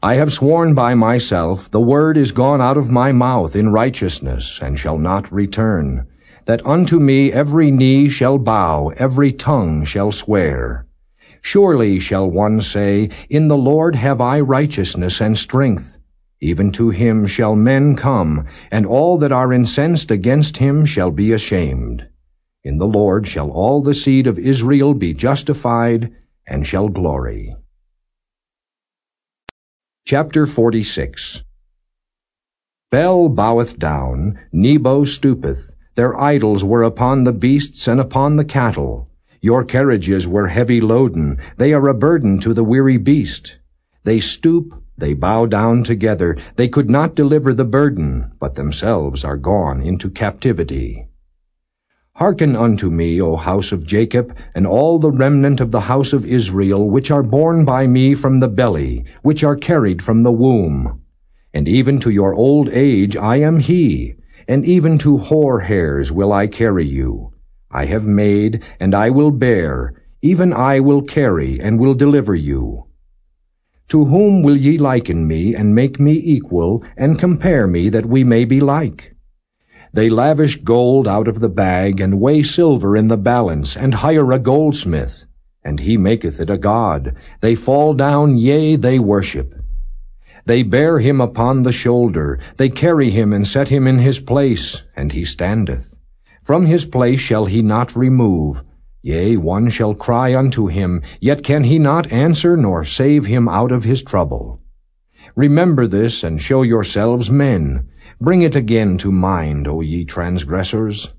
I have sworn by myself, the word is gone out of my mouth in righteousness, and shall not return that unto me every knee shall bow, every tongue shall swear. Surely shall one say, In the Lord have I righteousness and strength. Even to him shall men come, and all that are incensed against him shall be ashamed. In the Lord shall all the seed of Israel be justified, and shall glory. Chapter 46 Bel boweth down, Nebo stoopeth, their idols were upon the beasts and upon the cattle. Your carriages were heavy loaden. They are a burden to the weary beast. They stoop, they bow down together. They could not deliver the burden, but themselves are gone into captivity. Hearken unto me, O house of Jacob, and all the remnant of the house of Israel, which are born by me from the belly, which are carried from the womb. And even to your old age I am he, and even to hoar hairs will I carry you. I have made, and I will bear, even I will carry, and will deliver you. To whom will ye liken me, and make me equal, and compare me, that we may be like? They lavish gold out of the bag, and weigh silver in the balance, and hire a goldsmith, and he maketh it a god. They fall down, yea, they worship. They bear him upon the shoulder, they carry him and set him in his place, and he standeth. From his place shall he not remove. Yea, one shall cry unto him, yet can he not answer nor save him out of his trouble. Remember this, and show yourselves men. Bring it again to mind, O ye transgressors.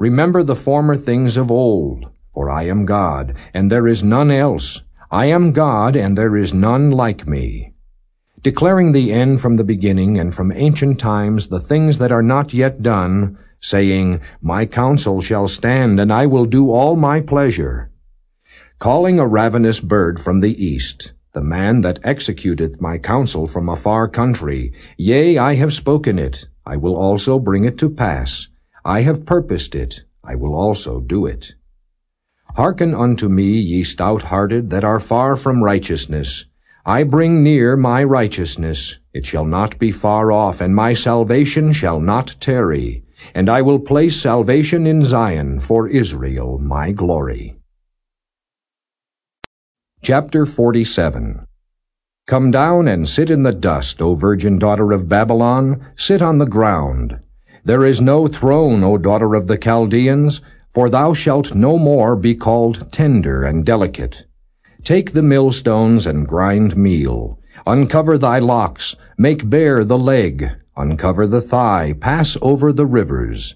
Remember the former things of old, for I am God, and there is none else. I am God, and there is none like me. Declaring the end from the beginning, and from ancient times the things that are not yet done, saying, My counsel shall stand, and I will do all my pleasure. Calling a ravenous bird from the east, the man that executeth my counsel from a far country, yea, I have spoken it, I will also bring it to pass. I have purposed it, I will also do it. Hearken unto me, ye stout-hearted that are far from righteousness. I bring near my righteousness, it shall not be far off, and my salvation shall not tarry. And I will place salvation in Zion for Israel my glory. Chapter 47 Come down and sit in the dust, O virgin daughter of Babylon, sit on the ground. There is no throne, O daughter of the Chaldeans, for thou shalt no more be called tender and delicate. Take the millstones and grind meal. Uncover thy locks, make bare the leg, uncover the thigh, pass over the rivers.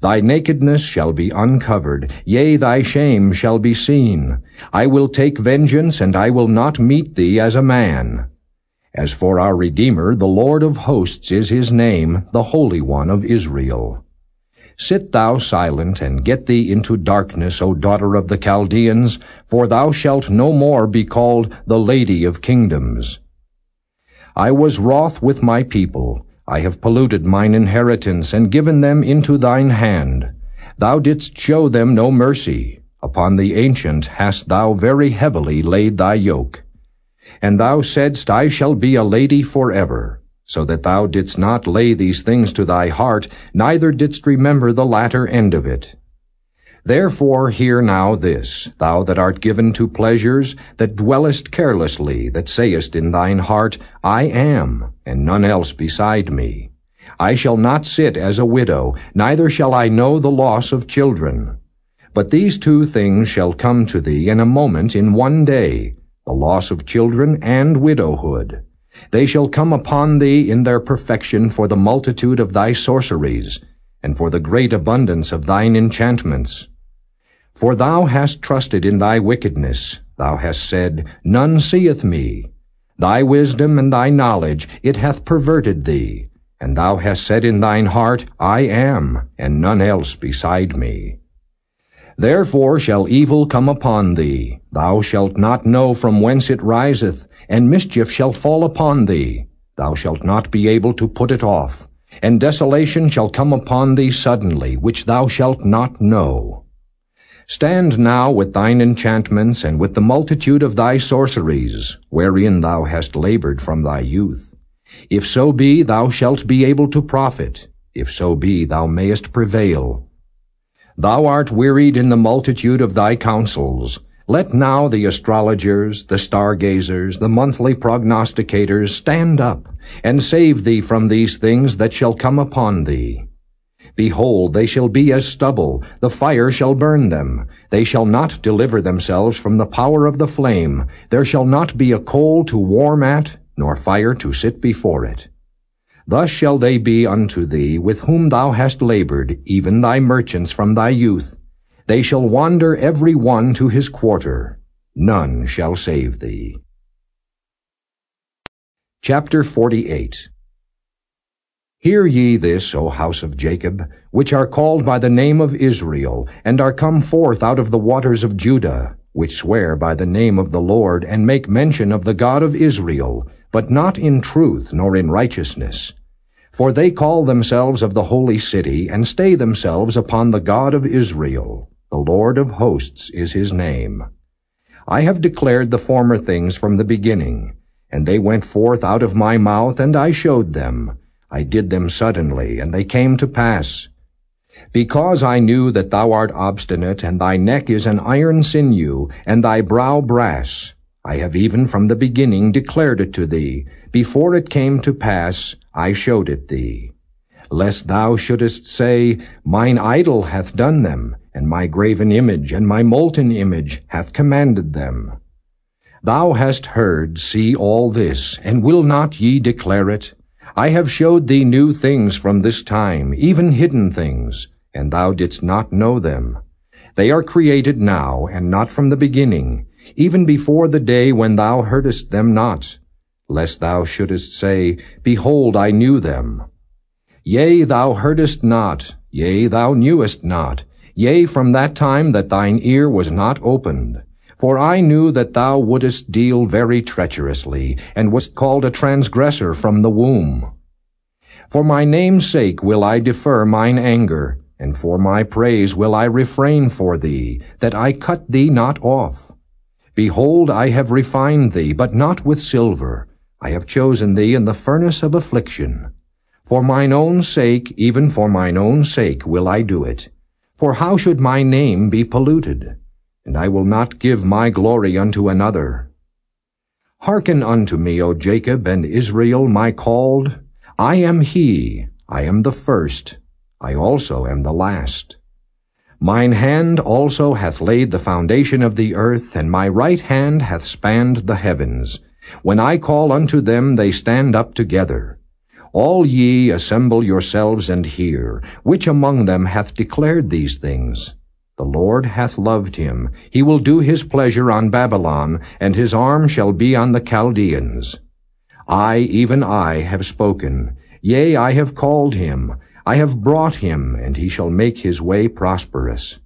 Thy nakedness shall be uncovered, yea, thy shame shall be seen. I will take vengeance, and I will not meet thee as a man. As for our Redeemer, the Lord of hosts is his name, the Holy One of Israel. Sit thou silent, and get thee into darkness, O daughter of the Chaldeans, for thou shalt no more be called the Lady of Kingdoms. I was wroth with my people, I have polluted mine inheritance, and given them into thine hand. Thou didst show them no mercy. Upon the ancient hast thou very heavily laid thy yoke. And thou saidst, I shall be a lady forever, so that thou didst not lay these things to thy heart, neither didst remember the latter end of it. Therefore hear now this, thou that art given to pleasures, that dwellest carelessly, that sayest in thine heart, I am, and none else beside me. I shall not sit as a widow, neither shall I know the loss of children. But these two things shall come to thee in a moment in one day, the loss of children and widowhood. They shall come upon thee in their perfection for the multitude of thy sorceries, and for the great abundance of thine enchantments. For thou hast trusted in thy wickedness. Thou hast said, None seeth me. Thy wisdom and thy knowledge, it hath perverted thee. And thou hast said in thine heart, I am, and none else beside me. Therefore shall evil come upon thee. Thou shalt not know from whence it riseth, and mischief shall fall upon thee. Thou shalt not be able to put it off. And desolation shall come upon thee suddenly, which thou shalt not know. Stand now with thine enchantments and with the multitude of thy sorceries, wherein thou hast labored from thy youth. If so be thou shalt be able to profit, if so be thou mayest prevail. Thou art wearied in the multitude of thy counsels. Let now the astrologers, the stargazers, the monthly prognosticators stand up, and save thee from these things that shall come upon thee. Behold, they shall be as stubble, the fire shall burn them. They shall not deliver themselves from the power of the flame. There shall not be a coal to warm at, nor fire to sit before it. Thus shall they be unto thee, with whom thou hast labored, even thy merchants from thy youth. They shall wander every one to his quarter. None shall save thee. Chapter 48 Hear ye this, O house of Jacob, which are called by the name of Israel, and are come forth out of the waters of Judah, which swear by the name of the Lord, and make mention of the God of Israel, but not in truth nor in righteousness. For they call themselves of the holy city, and stay themselves upon the God of Israel. The Lord of hosts is his name. I have declared the former things from the beginning, and they went forth out of my mouth, and I showed them. I did them suddenly, and they came to pass. Because I knew that thou art obstinate, and thy neck is an iron sinew, and thy brow brass, I have even from the beginning declared it to thee. Before it came to pass, I showed it thee. Lest thou shouldest say, Mine idol hath done them, and my graven image and my molten image hath commanded them. Thou hast heard, see all this, and will not ye declare it? I have showed thee new things from this time, even hidden things, and thou didst not know them. They are created now, and not from the beginning, even before the day when thou heardest them not, lest thou shouldest say, Behold, I knew them. Yea, thou heardest not, yea, thou knewest not, yea, from that time that thine ear was not opened. For I knew that thou wouldest deal very treacherously, and wast called a transgressor from the womb. For my name's sake will I defer mine anger, and for my praise will I refrain for thee, that I cut thee not off. Behold, I have refined thee, but not with silver. I have chosen thee in the furnace of affliction. For mine own sake, even for mine own sake, will I do it. For how should my name be polluted? and I will not give my glory unto another. Hearken unto me, O Jacob and Israel, my called. I am he, I am the first, I also am the last. Mine hand also hath laid the foundation of the earth, and my right hand hath spanned the heavens. When I call unto them, they stand up together. All ye assemble yourselves and hear, which among them hath declared these things? The Lord hath loved him. He will do his pleasure on Babylon, and his arm shall be on the Chaldeans. I, even I, have spoken. Yea, I have called him. I have brought him, and he shall make his way prosperous.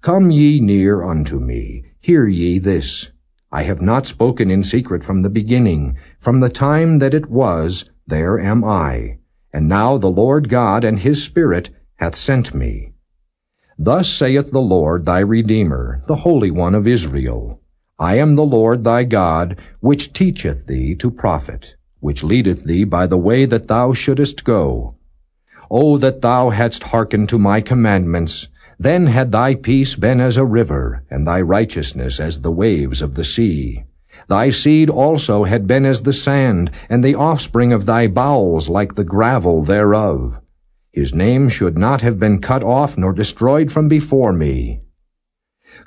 Come ye near unto me. Hear ye this. I have not spoken in secret from the beginning. From the time that it was, there am I. And now the Lord God and his Spirit hath sent me. Thus saith the Lord thy Redeemer, the Holy One of Israel, I am the Lord thy God, which teacheth thee to profit, which leadeth thee by the way that thou shouldest go. O that thou hadst hearkened to my commandments, then had thy peace been as a river, and thy righteousness as the waves of the sea. Thy seed also had been as the sand, and the offspring of thy bowels like the gravel thereof. His name should not have been cut off nor destroyed from before me.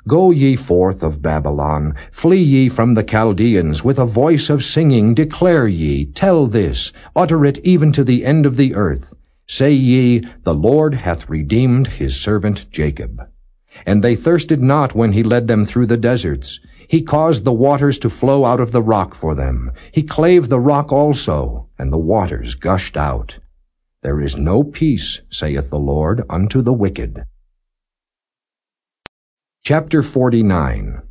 Go ye forth of Babylon, flee ye from the Chaldeans, with a voice of singing declare ye, tell this, utter it even to the end of the earth. Say ye, The Lord hath redeemed his servant Jacob. And they thirsted not when he led them through the deserts. He caused the waters to flow out of the rock for them. He clave the rock also, and the waters gushed out. There is no peace, saith the Lord, unto the wicked. Chapter 49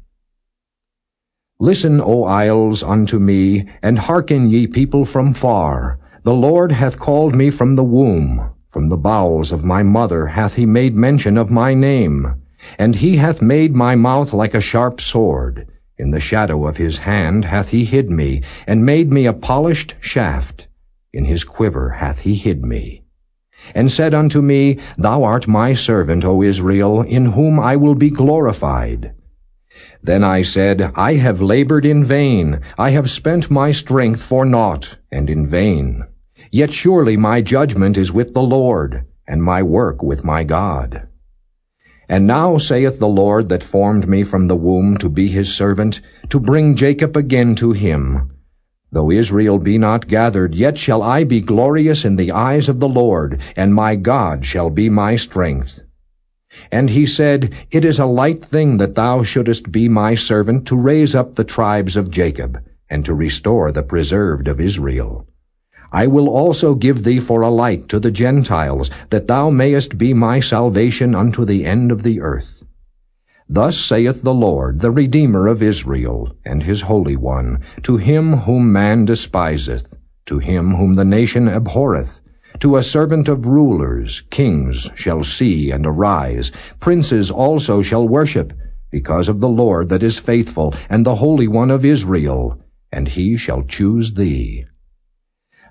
Listen, O isles, unto me, and hearken, ye people from far. The Lord hath called me from the womb. From the bowels of my mother hath he made mention of my name. And he hath made my mouth like a sharp sword. In the shadow of his hand hath he hid me, and made me a polished shaft. In his quiver hath he hid me. And said unto me, Thou art my servant, O Israel, in whom I will be glorified. Then I said, I have labored in vain, I have spent my strength for naught, and in vain. Yet surely my judgment is with the Lord, and my work with my God. And now saith the Lord that formed me from the womb to be his servant, to bring Jacob again to him, Though Israel be not gathered, yet shall I be glorious in the eyes of the Lord, and my God shall be my strength. And he said, It is a light thing that thou shouldest be my servant to raise up the tribes of Jacob, and to restore the preserved of Israel. I will also give thee for a light to the Gentiles, that thou mayest be my salvation unto the end of the earth. Thus saith the Lord, the Redeemer of Israel, and his Holy One, to him whom man despiseth, to him whom the nation abhorreth, to a servant of rulers, kings shall see and arise, princes also shall worship, because of the Lord that is faithful, and the Holy One of Israel, and he shall choose thee.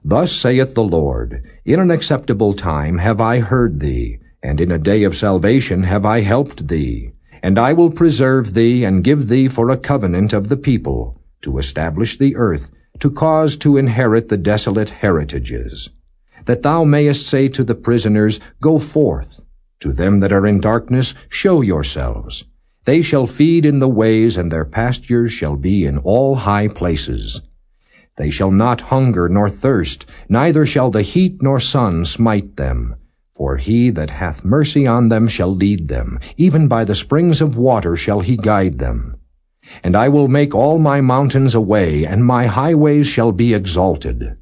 Thus saith the Lord, In an acceptable time have I heard thee, and in a day of salvation have I helped thee. And I will preserve thee, and give thee for a covenant of the people, to establish the earth, to cause to inherit the desolate heritages. That thou mayest say to the prisoners, Go forth. To them that are in darkness, show yourselves. They shall feed in the ways, and their pastures shall be in all high places. They shall not hunger nor thirst, neither shall the heat nor sun smite them. For he that hath mercy on them shall lead them, even by the springs of water shall he guide them. And I will make all my mountains a way, and my highways shall be exalted.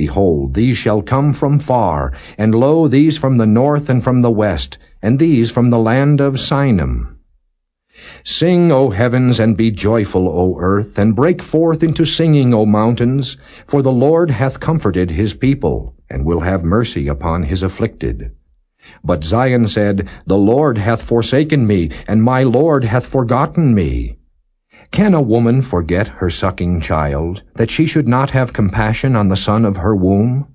Behold, these shall come from far, and lo, these from the north and from the west, and these from the land of Sinim. Sing, O heavens, and be joyful, O earth, and break forth into singing, O mountains, for the Lord hath comforted his people, and will have mercy upon his afflicted. But Zion said, The Lord hath forsaken me, and my Lord hath forgotten me. Can a woman forget her sucking child, that she should not have compassion on the son of her womb?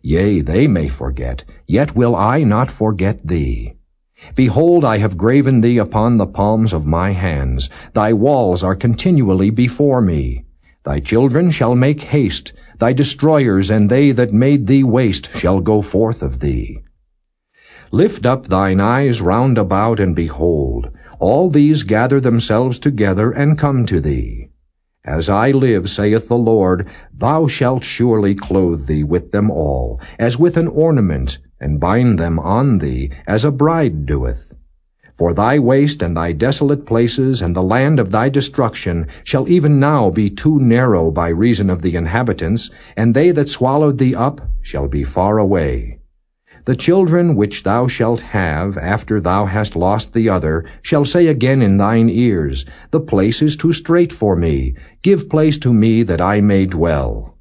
Yea, they may forget, yet will I not forget thee. Behold, I have graven thee upon the palms of my hands. Thy walls are continually before me. Thy children shall make haste. Thy destroyers and they that made thee waste shall go forth of thee. Lift up thine eyes round about and behold. All these gather themselves together and come to thee. As I live, saith the Lord, thou shalt surely clothe thee with them all, as with an ornament, and bind them on thee, as a bride doeth. For thy waste and thy desolate places and the land of thy destruction shall even now be too narrow by reason of the inhabitants, and they that swallowed thee up shall be far away. The children which thou shalt have after thou hast lost the other shall say again in thine ears, The place is too strait for me. Give place to me that I may dwell.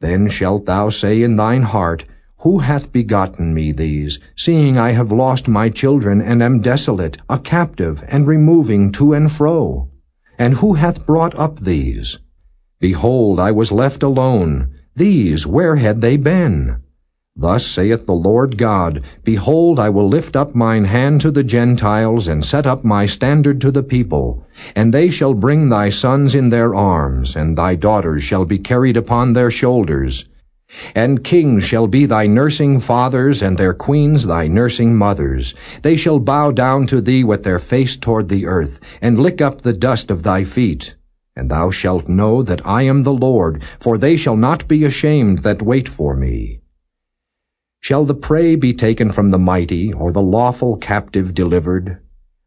Then shalt thou say in thine heart, Who hath begotten me these, seeing I have lost my children and am desolate, a captive, and removing to and fro? And who hath brought up these? Behold, I was left alone. These, where had they been? Thus saith the Lord God, Behold, I will lift up mine hand to the Gentiles, and set up my standard to the people. And they shall bring thy sons in their arms, and thy daughters shall be carried upon their shoulders. And kings shall be thy nursing fathers, and their queens thy nursing mothers. They shall bow down to thee with their face toward the earth, and lick up the dust of thy feet. And thou shalt know that I am the Lord, for they shall not be ashamed that wait for me. Shall the prey be taken from the mighty, or the lawful captive delivered?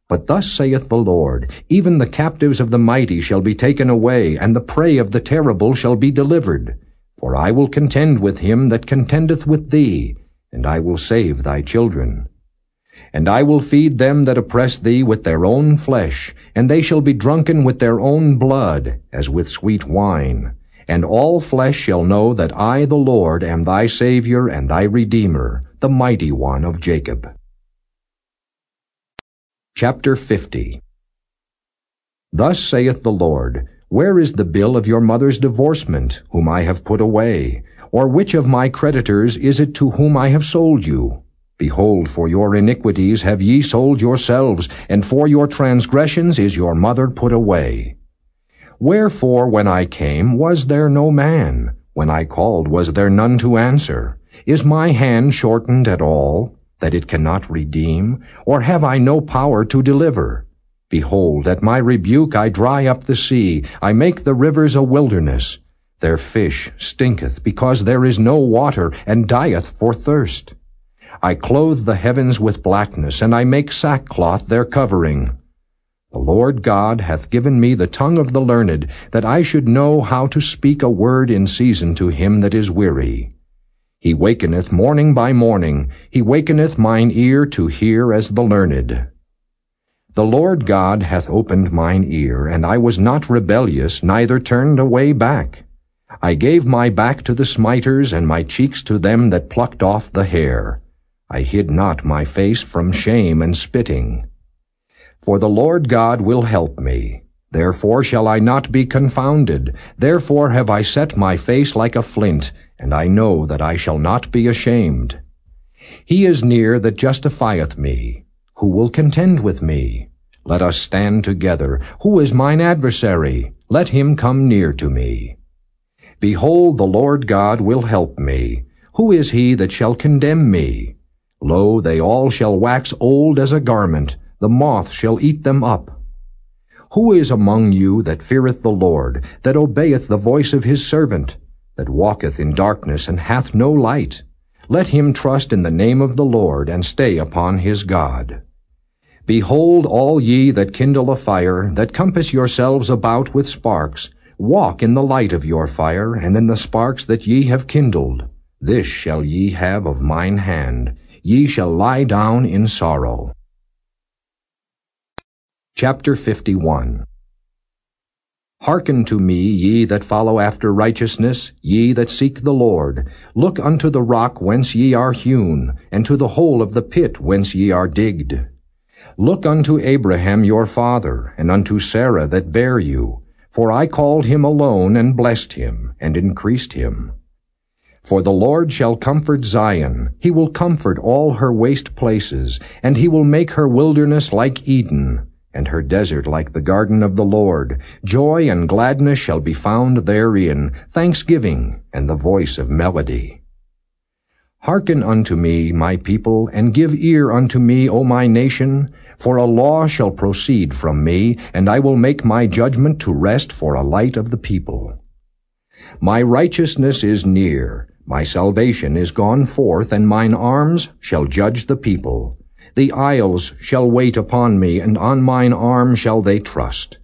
But thus saith the Lord, Even the captives of the mighty shall be taken away, and the prey of the terrible shall be delivered. For I will contend with him that contendeth with thee, and I will save thy children. And I will feed them that oppress thee with their own flesh, and they shall be drunken with their own blood, as with sweet wine. And all flesh shall know that I, the Lord, am thy Saviour and thy Redeemer, the mighty one of Jacob. Chapter 50 Thus saith the Lord, Where is the bill of your mother's divorcement, whom I have put away? Or which of my creditors is it to whom I have sold you? Behold, for your iniquities have ye sold yourselves, and for your transgressions is your mother put away. Wherefore when I came was there no man? When I called was there none to answer? Is my hand shortened at all, that it cannot redeem? Or have I no power to deliver? Behold, at my rebuke I dry up the sea, I make the rivers a wilderness. Their fish stinketh, because there is no water, and dieth for thirst. I clothe the heavens with blackness, and I make sackcloth their covering. The Lord God hath given me the tongue of the learned, that I should know how to speak a word in season to him that is weary. He wakeneth morning by morning, he wakeneth mine ear to hear as the learned. The Lord God hath opened mine ear, and I was not rebellious, neither turned away back. I gave my back to the smiters, and my cheeks to them that plucked off the hair. I hid not my face from shame and spitting. For the Lord God will help me. Therefore shall I not be confounded. Therefore have I set my face like a flint, and I know that I shall not be ashamed. He is near that justifieth me. Who will contend with me? Let us stand together. Who is mine adversary? Let him come near to me. Behold, the Lord God will help me. Who is he that shall condemn me? Lo, they all shall wax old as a garment, the moth shall eat them up. Who is among you that feareth the Lord, that obeyeth the voice of his servant, that walketh in darkness and hath no light? Let him trust in the name of the Lord, and stay upon his God. Behold, all ye that kindle a fire, that compass yourselves about with sparks, walk in the light of your fire, and in the sparks that ye have kindled. This shall ye have of mine hand. Ye shall lie down in sorrow. Chapter 51 Hearken to me, ye that follow after righteousness, ye that seek the Lord. Look unto the rock whence ye are hewn, and to the hole of the pit whence ye are digged. Look unto Abraham your father, and unto Sarah that bare you. For I called him alone, and blessed him, and increased him. For the Lord shall comfort Zion, he will comfort all her waste places, and he will make her wilderness like Eden, and her desert like the garden of the Lord. Joy and gladness shall be found therein, thanksgiving and the voice of melody. Hearken unto me, my people, and give ear unto me, O my nation, for a law shall proceed from me, and I will make my judgment to rest for a light of the people. My righteousness is near, my salvation is gone forth, and mine arms shall judge the people. The isles shall wait upon me, and on mine arm shall they trust.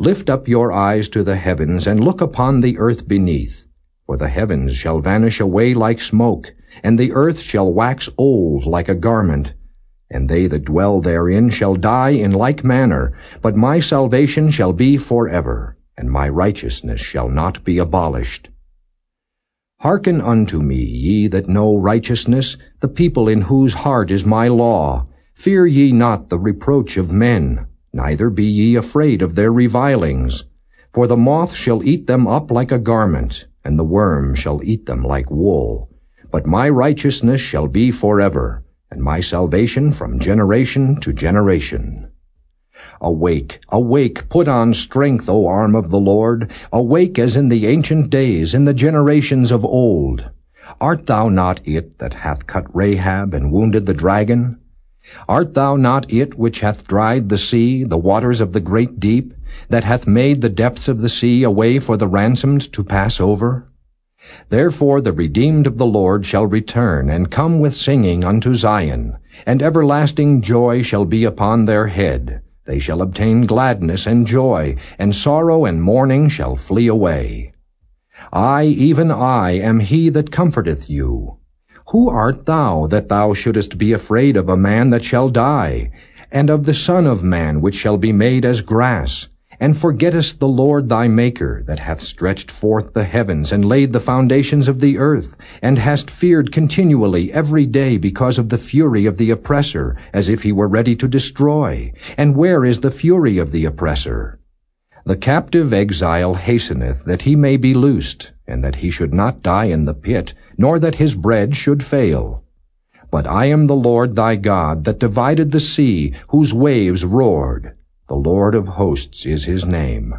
Lift up your eyes to the heavens, and look upon the earth beneath. For the heavens shall vanish away like smoke, and the earth shall wax old like a garment. And they that dwell therein shall die in like manner, but my salvation shall be forever, and my righteousness shall not be abolished. Hearken unto me, ye that know righteousness, the people in whose heart is my law. Fear ye not the reproach of men, neither be ye afraid of their revilings. For the moth shall eat them up like a garment, and the worm shall eat them like wool. But my righteousness shall be forever, and my salvation from generation to generation. Awake, awake, put on strength, O arm of the Lord. Awake as in the ancient days, in the generations of old. Art thou not it that hath cut Rahab and wounded the dragon? Art thou not it which hath dried the sea, the waters of the great deep, that hath made the depths of the sea a way for the ransomed to pass over? Therefore the redeemed of the Lord shall return, and come with singing unto Zion, and everlasting joy shall be upon their head. They shall obtain gladness and joy, and sorrow and mourning shall flee away. I, even I, am he that comforteth you. Who art thou, that thou shouldest be afraid of a man that shall die, and of the Son of Man which shall be made as grass? And forgettest the Lord thy Maker, that hath stretched forth the heavens, and laid the foundations of the earth, and hast feared continually every day because of the fury of the oppressor, as if he were ready to destroy. And where is the fury of the oppressor? The captive exile hasteneth that he may be loosed, and that he should not die in the pit, nor that his bread should fail. But I am the Lord thy God, that divided the sea, whose waves roared. The Lord of hosts is his name.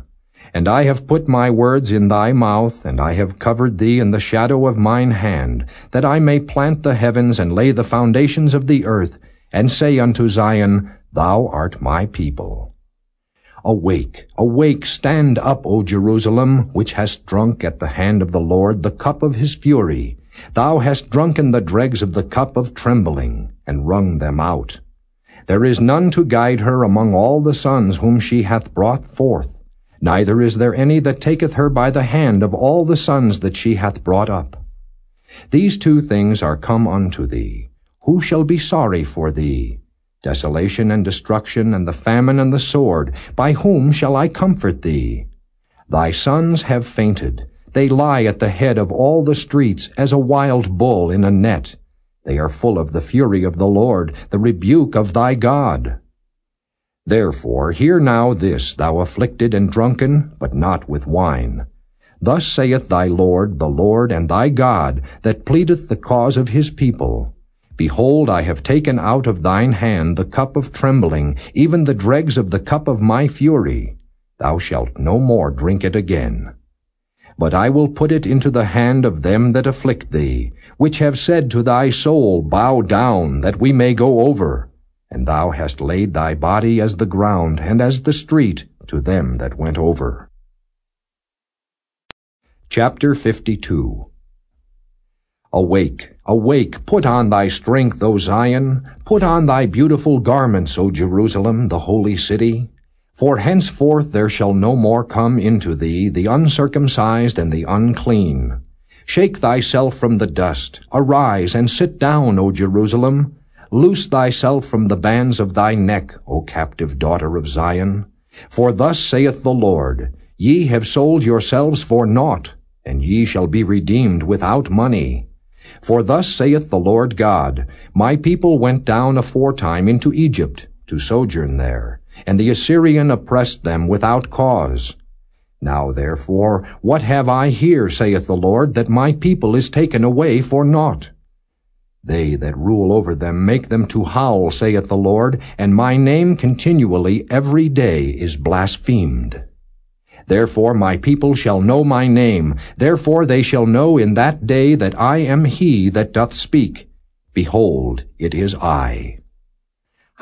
And I have put my words in thy mouth, and I have covered thee in the shadow of mine hand, that I may plant the heavens and lay the foundations of the earth, and say unto Zion, Thou art my people. Awake, awake, stand up, O Jerusalem, which hast drunk at the hand of the Lord the cup of his fury. Thou hast drunken the dregs of the cup of trembling, and wrung them out. There is none to guide her among all the sons whom she hath brought forth, neither is there any that taketh her by the hand of all the sons that she hath brought up. These two things are come unto thee. Who shall be sorry for thee? Desolation and destruction, and the famine and the sword. By whom shall I comfort thee? Thy sons have fainted. They lie at the head of all the streets as a wild bull in a net. They are full of the fury of the Lord, the rebuke of thy God. Therefore hear now this, thou afflicted and drunken, but not with wine. Thus saith thy Lord, the Lord and thy God, that pleadeth the cause of his people. Behold, I have taken out of thine hand the cup of trembling, even the dregs of the cup of my fury. Thou shalt no more drink it again. But I will put it into the hand of them that afflict thee, which have said to thy soul, Bow down, that we may go over. And thou hast laid thy body as the ground, and as the street, to them that went over. Chapter 52 Awake, awake, put on thy strength, O Zion, put on thy beautiful garments, O Jerusalem, the holy city. For henceforth there shall no more come into thee the uncircumcised and the unclean. Shake thyself from the dust, arise and sit down, O Jerusalem. Loose thyself from the bands of thy neck, O captive daughter of Zion. For thus saith the Lord, Ye have sold yourselves for naught, and ye shall be redeemed without money. For thus saith the Lord God, My people went down aforetime into Egypt, to sojourn there and the Assyrian oppressed them without cause. Now therefore, what have I here, saith the Lord, that my people is taken away for naught? They that rule over them make them to howl, saith the Lord, and my name continually every day is blasphemed. Therefore my people shall know my name, therefore they shall know in that day that I am he that doth speak. Behold, it is I.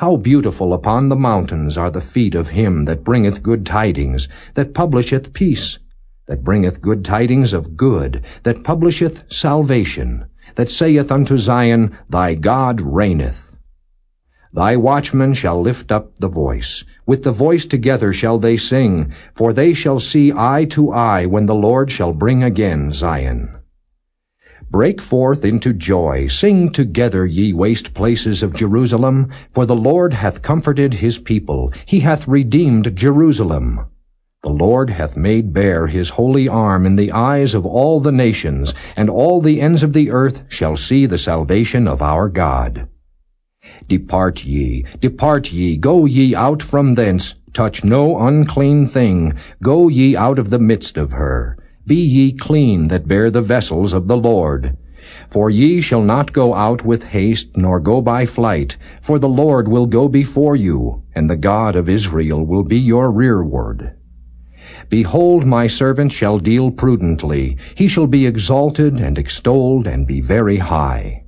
How beautiful upon the mountains are the feet of him that bringeth good tidings, that publisheth peace, that bringeth good tidings of good, that publisheth salvation, that saith unto Zion, Thy God reigneth. Thy watchmen shall lift up the voice. With the voice together shall they sing, for they shall see eye to eye when the Lord shall bring again Zion. Break forth into joy, sing together, ye waste places of Jerusalem, for the Lord hath comforted his people, he hath redeemed Jerusalem. The Lord hath made bare his holy arm in the eyes of all the nations, and all the ends of the earth shall see the salvation of our God. Depart ye, depart ye, go ye out from thence, touch no unclean thing, go ye out of the midst of her. Be ye clean that bear the vessels of the Lord. For ye shall not go out with haste, nor go by flight, for the Lord will go before you, and the God of Israel will be your rearward. Behold, my servant shall deal prudently, he shall be exalted and extolled and be very high.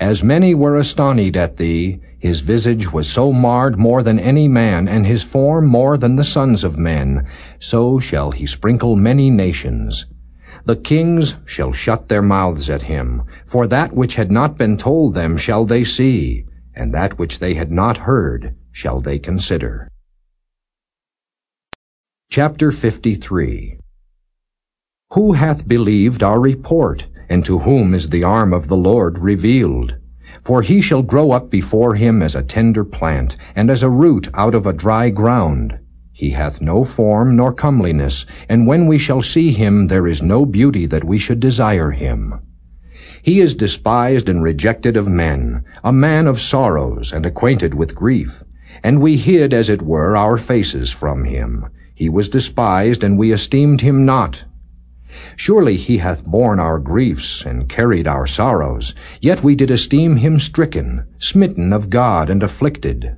As many were astonied at thee, his visage was so marred more than any man, and his form more than the sons of men, so shall he sprinkle many nations. The kings shall shut their mouths at him, for that which had not been told them shall they see, and that which they had not heard shall they consider. Chapter 53 Who hath believed our report? And to whom is the arm of the Lord revealed? For he shall grow up before him as a tender plant, and as a root out of a dry ground. He hath no form nor comeliness, and when we shall see him, there is no beauty that we should desire him. He is despised and rejected of men, a man of sorrows, and acquainted with grief. And we hid, as it were, our faces from him. He was despised, and we esteemed him not. Surely he hath borne our griefs, and carried our sorrows. Yet we did esteem him stricken, smitten of God, and afflicted.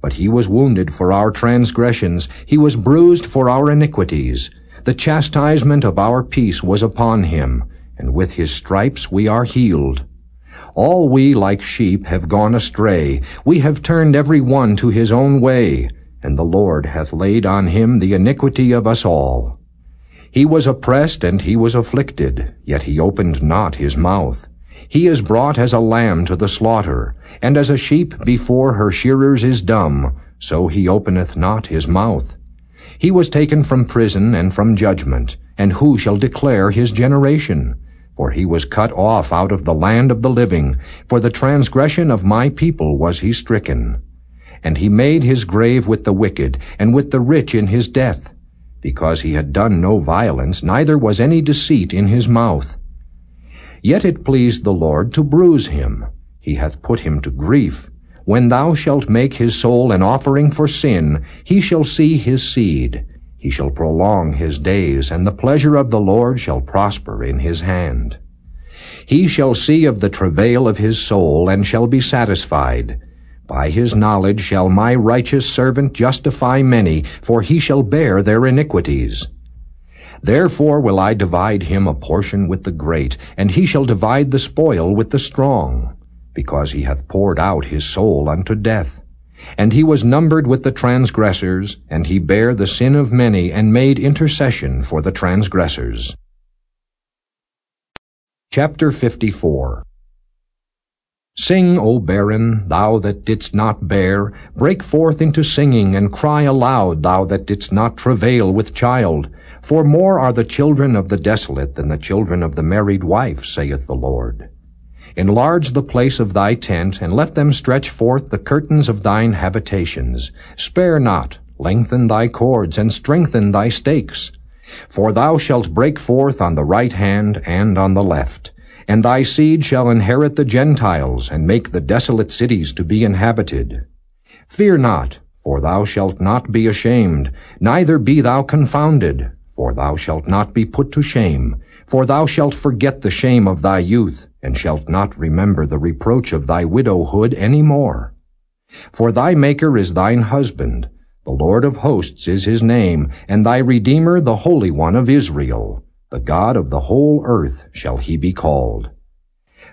But he was wounded for our transgressions, he was bruised for our iniquities. The chastisement of our peace was upon him, and with his stripes we are healed. All we like sheep have gone astray, we have turned every one to his own way, and the Lord hath laid on him the iniquity of us all. He was oppressed and he was afflicted, yet he opened not his mouth. He is brought as a lamb to the slaughter, and as a sheep before her shearers is dumb, so he openeth not his mouth. He was taken from prison and from judgment, and who shall declare his generation? For he was cut off out of the land of the living, for the transgression of my people was he stricken. And he made his grave with the wicked, and with the rich in his death, because he had done no violence, neither was any deceit in his mouth. Yet it pleased the Lord to bruise him. He hath put him to grief. When thou shalt make his soul an offering for sin, he shall see his seed. He shall prolong his days, and the pleasure of the Lord shall prosper in his hand. He shall see of the travail of his soul, and shall be satisfied. By his knowledge shall my righteous servant justify many, for he shall bear their iniquities. Therefore will I divide him a portion with the great, and he shall divide the spoil with the strong, because he hath poured out his soul unto death. And he was numbered with the transgressors, and he bare the sin of many, and made intercession for the transgressors. Chapter 54 Sing, O barren, thou that didst not bear, break forth into singing, and cry aloud, thou that didst not travail with child. For more are the children of the desolate than the children of the married wife, saith the Lord. Enlarge the place of thy tent, and let them stretch forth the curtains of thine habitations. Spare not, lengthen thy cords, and strengthen thy stakes. For thou shalt break forth on the right hand and on the left and thy seed shall inherit the Gentiles, and make the desolate cities to be inhabited. Fear not, for thou shalt not be ashamed, neither be thou confounded, for thou shalt not be put to shame. For thou shalt forget the shame of thy youth, and shalt not remember the reproach of thy widowhood any more. For thy Maker is thine husband, the Lord of hosts is his name, and thy Redeemer the Holy One of Israel. The God of the whole earth shall he be called.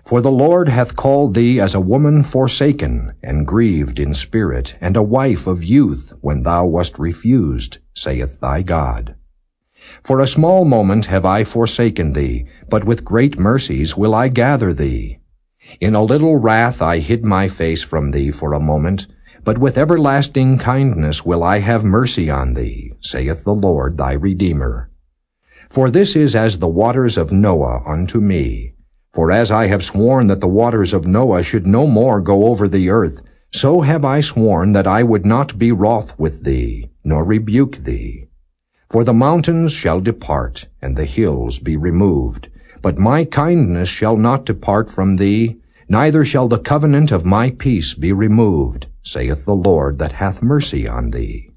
For the Lord hath called thee as a woman forsaken, and grieved in spirit, and a wife of youth, when thou wast refused, saith thy God. For a small moment have I forsaken thee, but with great mercies will I gather thee. In a little wrath I hid my face from thee for a moment, but with everlasting kindness will I have mercy on thee, saith the Lord thy Redeemer. For this is as the waters of Noah unto me. For as I have sworn that the waters of Noah should no more go over the earth, so have I sworn that I would not be wroth with thee, nor rebuke thee. For the mountains shall depart, and the hills be removed. But my kindness shall not depart from thee, neither shall the covenant of my peace be removed, saith the Lord that hath mercy on thee.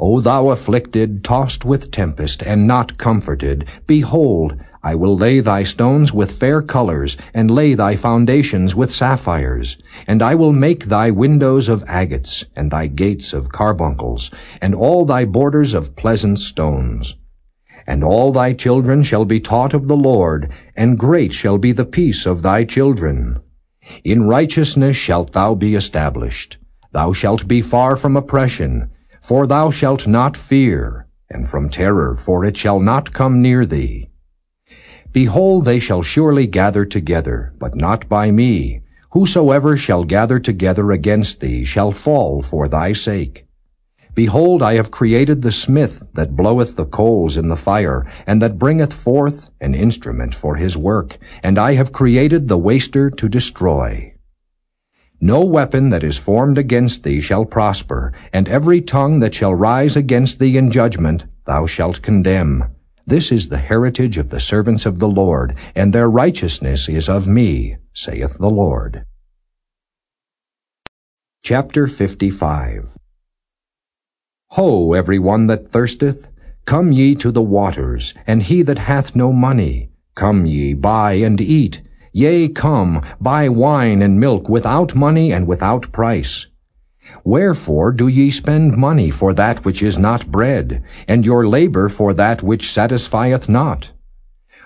O thou afflicted, tossed with tempest, and not comforted, behold, I will lay thy stones with fair colors, and lay thy foundations with sapphires. And I will make thy windows of agates, and thy gates of carbuncles, and all thy borders of pleasant stones. And all thy children shall be taught of the Lord, and great shall be the peace of thy children. In righteousness shalt thou be established. Thou shalt be far from oppression, for thou shalt not fear, and from terror, for it shall not come near thee. Behold, they shall surely gather together, but not by me. Whosoever shall gather together against thee shall fall for thy sake. Behold, I have created the smith that bloweth the coals in the fire, and that bringeth forth an instrument for his work, and I have created the waster to destroy. No weapon that is formed against thee shall prosper, and every tongue that shall rise against thee in judgment thou shalt condemn. This is the heritage of the servants of the Lord, and their righteousness is of me, saith the Lord. Chapter 55 Ho, every one that thirsteth, come ye to the waters, and he that hath no money, come ye, buy and eat. Yea, come, buy wine and milk without money and without price. Wherefore do ye spend money for that which is not bread, and your labor for that which satisfieth not?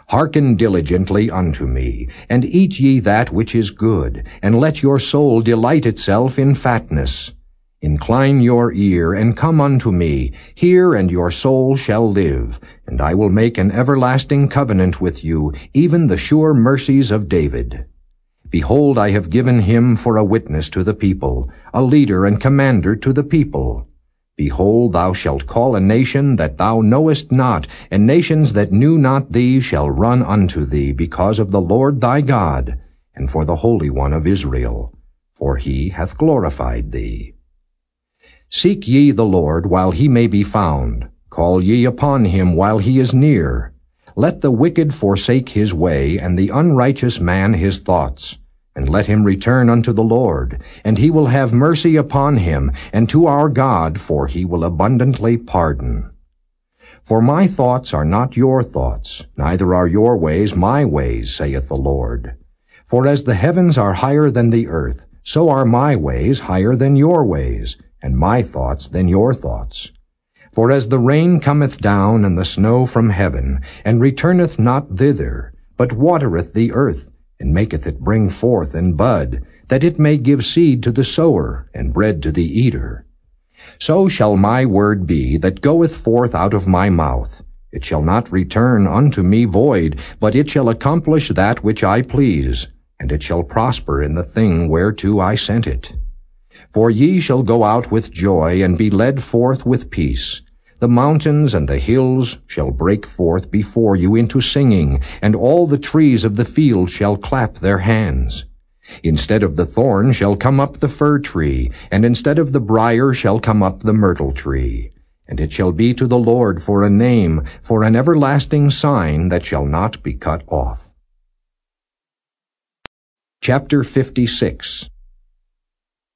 Hearken diligently unto me, and eat ye that which is good, and let your soul delight itself in fatness. Incline your ear, and come unto me. Hear, and your soul shall live. And I will make an everlasting covenant with you, even the sure mercies of David. Behold, I have given him for a witness to the people, a leader and commander to the people. Behold, thou shalt call a nation that thou knowest not, and nations that knew not thee shall run unto thee, because of the Lord thy God, and for the Holy One of Israel. For he hath glorified thee. Seek ye the Lord while he may be found. Call ye upon him while he is near. Let the wicked forsake his way, and the unrighteous man his thoughts. And let him return unto the Lord, and he will have mercy upon him, and to our God, for he will abundantly pardon. For my thoughts are not your thoughts, neither are your ways my ways, saith the Lord. For as the heavens are higher than the earth, so are my ways higher than your ways, and my thoughts than your thoughts. For as the rain cometh down and the snow from heaven, and returneth not thither, but watereth the earth, and maketh it bring forth and bud, that it may give seed to the sower and bread to the eater. So shall my word be that goeth forth out of my mouth. It shall not return unto me void, but it shall accomplish that which I please, and it shall prosper in the thing whereto I sent it. For ye shall go out with joy, and be led forth with peace. The mountains and the hills shall break forth before you into singing, and all the trees of the field shall clap their hands. Instead of the thorn shall come up the fir tree, and instead of the brier shall come up the myrtle tree. And it shall be to the Lord for a name, for an everlasting sign that shall not be cut off. Chapter 56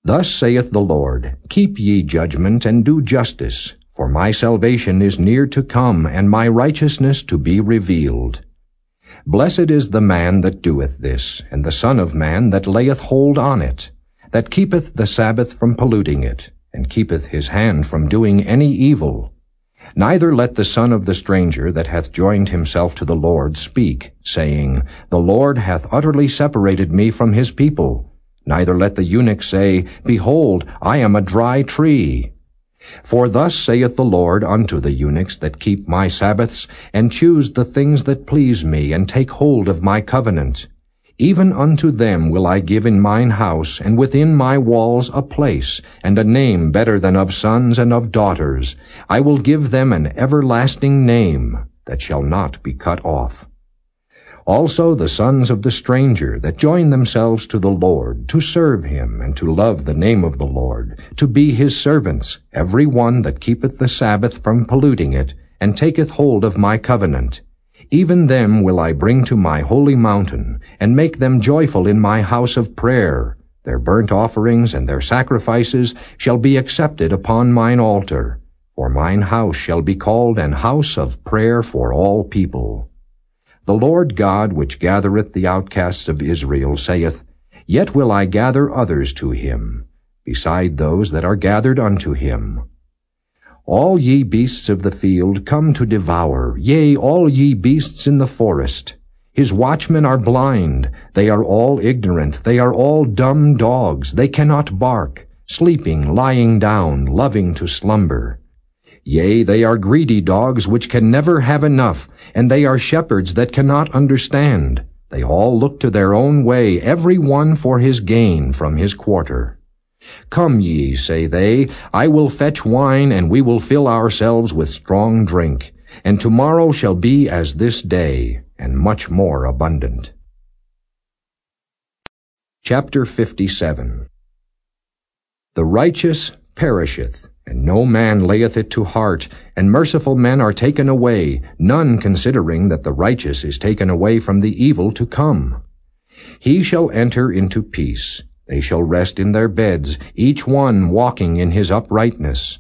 Thus saith the Lord, Keep ye judgment, and do justice, for my salvation is near to come, and my righteousness to be revealed. Blessed is the man that doeth this, and the Son of Man that layeth hold on it, that keepeth the Sabbath from polluting it, and keepeth his hand from doing any evil. Neither let the son of the stranger that hath joined himself to the Lord speak, saying, The Lord hath utterly separated me from his people. Neither let the eunuch say, Behold, I am a dry tree. For thus saith the Lord unto the eunuchs that keep my Sabbaths, and choose the things that please me, and take hold of my covenant. Even unto them will I give in mine house, and within my walls a place, and a name better than of sons and of daughters. I will give them an everlasting name, that shall not be cut off. Also the sons of the stranger that join themselves to the Lord, to serve him, and to love the name of the Lord, to be his servants, every one that keepeth the Sabbath from polluting it, and taketh hold of my covenant. Even them will I bring to my holy mountain, and make them joyful in my house of prayer. Their burnt offerings and their sacrifices shall be accepted upon mine altar, for mine house shall be called an house of prayer for all people. The Lord God, which gathereth the outcasts of Israel, saith, Yet will I gather others to him, beside those that are gathered unto him. All ye beasts of the field come to devour, yea, all ye beasts in the forest. His watchmen are blind, they are all ignorant, they are all dumb dogs, they cannot bark, sleeping, lying down, loving to slumber. Yea, they are greedy dogs which can never have enough, and they are shepherds that cannot understand. They all look to their own way, every one for his gain from his quarter. Come ye, say they, I will fetch wine, and we will fill ourselves with strong drink, and tomorrow shall be as this day, and much more abundant. Chapter 57 The righteous perisheth, and no man layeth it to heart, and merciful men are taken away, none considering that the righteous is taken away from the evil to come. He shall enter into peace. They shall rest in their beds, each one walking in his uprightness.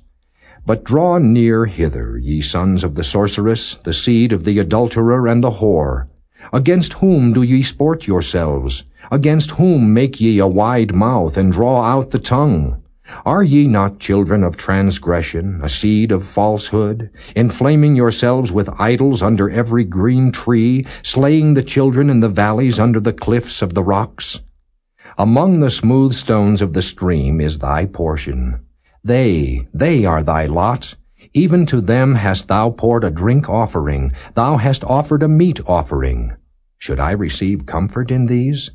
But draw near hither, ye sons of the sorceress, the seed of the adulterer and the whore. Against whom do ye sport yourselves? Against whom make ye a wide mouth, and draw out the tongue? Are ye not children of transgression, a seed of falsehood, inflaming yourselves with idols under every green tree, slaying the children in the valleys under the cliffs of the rocks? Among the smooth stones of the stream is thy portion. They, they are thy lot. Even to them hast thou poured a drink offering, thou hast offered a meat offering. Should I receive comfort in these?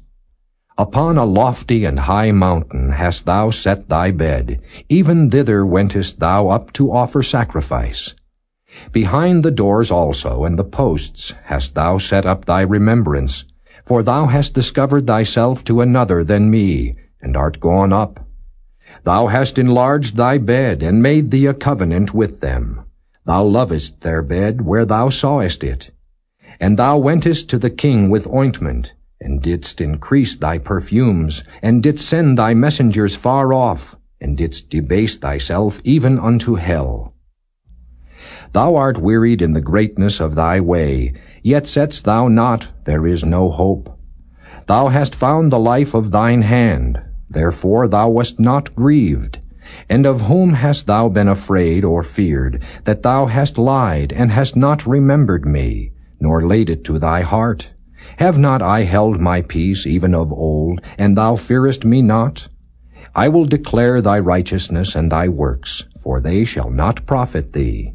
Upon a lofty and high mountain hast thou set thy bed, even thither wentest thou up to offer sacrifice. Behind the doors also and the posts hast thou set up thy remembrance, for thou hast discovered thyself to another than me, and art gone up. Thou hast enlarged thy bed, and made thee a covenant with them. Thou lovest their bed where thou sawest it. And thou wentest to the king with ointment, and didst increase thy perfumes, and didst send thy messengers far off, and didst debase thyself even unto hell. Thou art wearied in the greatness of thy way, yet saidst thou not, There is no hope. Thou hast found the life of thine hand, therefore thou wast not grieved. And of whom hast thou been afraid or feared, that thou hast lied, and hast not remembered me, nor laid it to thy heart? Have not I held my peace even of old, and thou fearest me not? I will declare thy righteousness and thy works, for they shall not profit thee.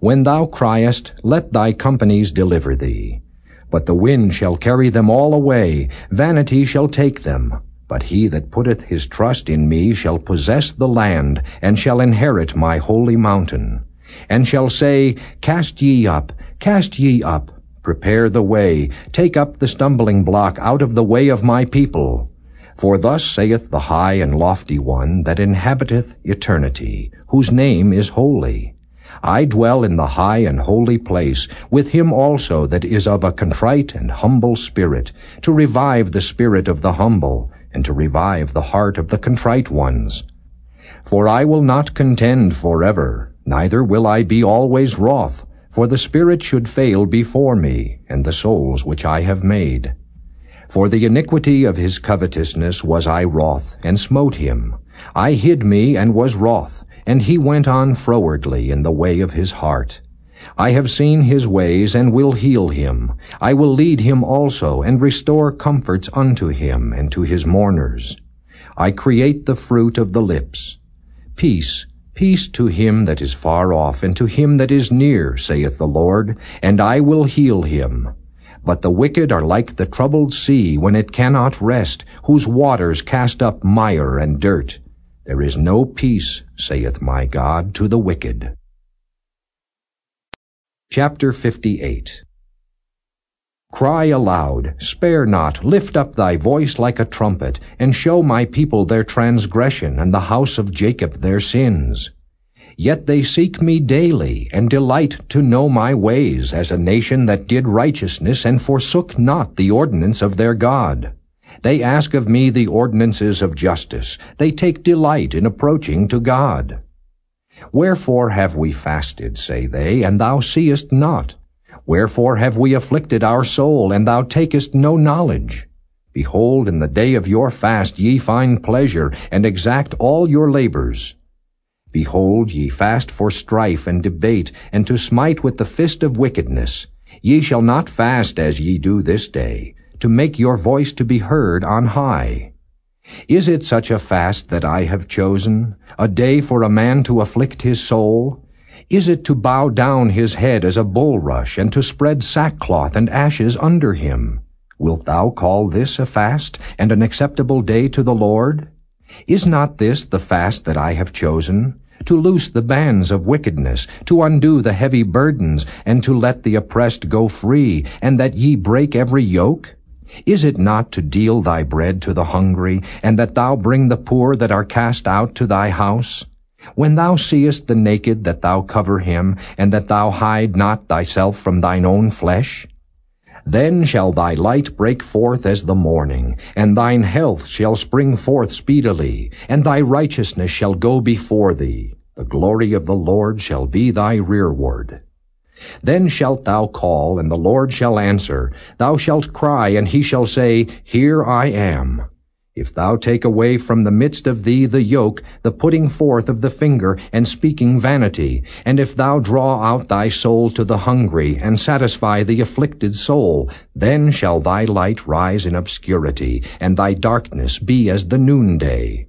When thou criest, let thy companies deliver thee. But the wind shall carry them all away, vanity shall take them. But he that putteth his trust in me shall possess the land, and shall inherit my holy mountain, and shall say, Cast ye up, cast ye up, prepare the way, take up the stumbling block out of the way of my people. For thus saith the high and lofty one that inhabiteth eternity, whose name is holy. I dwell in the high and holy place, with him also that is of a contrite and humble spirit, to revive the spirit of the humble, and to revive the heart of the contrite ones. For I will not contend forever, neither will I be always wroth, for the spirit should fail before me, and the souls which I have made. For the iniquity of his covetousness was I wroth, and smote him. I hid me, and was wroth, and he went on frowardly in the way of his heart. I have seen his ways, and will heal him. I will lead him also, and restore comforts unto him, and to his mourners. I create the fruit of the lips. Peace, peace to him that is far off, and to him that is near, saith the Lord, and I will heal him. But the wicked are like the troubled sea when it cannot rest, whose waters cast up mire and dirt. There is no peace, saith my God, to the wicked. Chapter 58 Cry aloud, spare not, lift up thy voice like a trumpet, and show my people their transgression, and the house of Jacob their sins. Yet they seek me daily, and delight to know my ways, as a nation that did righteousness, and forsook not the ordinance of their God. They ask of me the ordinances of justice. They take delight in approaching to God. Wherefore have we fasted, say they, and thou seest not? Wherefore have we afflicted our soul, and thou takest no knowledge? Behold, in the day of your fast ye find pleasure, and exact all your labors. Behold, ye fast for strife and debate, and to smite with the fist of wickedness. Ye shall not fast as ye do this day, to make your voice to be heard on high. Is it such a fast that I have chosen, a day for a man to afflict his soul? Is it to bow down his head as a bulrush, and to spread sackcloth and ashes under him? Wilt thou call this a fast, and an acceptable day to the Lord? Is not this the fast that I have chosen? to loose the bands of wickedness, to undo the heavy burdens, and to let the oppressed go free, and that ye break every yoke? Is it not to deal thy bread to the hungry, and that thou bring the poor that are cast out to thy house? When thou seest the naked, that thou cover him, and that thou hide not thyself from thine own flesh? Then shall thy light break forth as the morning, and thine health shall spring forth speedily, and thy righteousness shall go before thee. The glory of the Lord shall be thy rearward. Then shalt thou call, and the Lord shall answer. Thou shalt cry, and he shall say, Here I am. If thou take away from the midst of thee the yoke, the putting forth of the finger, and speaking vanity, and if thou draw out thy soul to the hungry, and satisfy the afflicted soul, then shall thy light rise in obscurity, and thy darkness be as the noonday.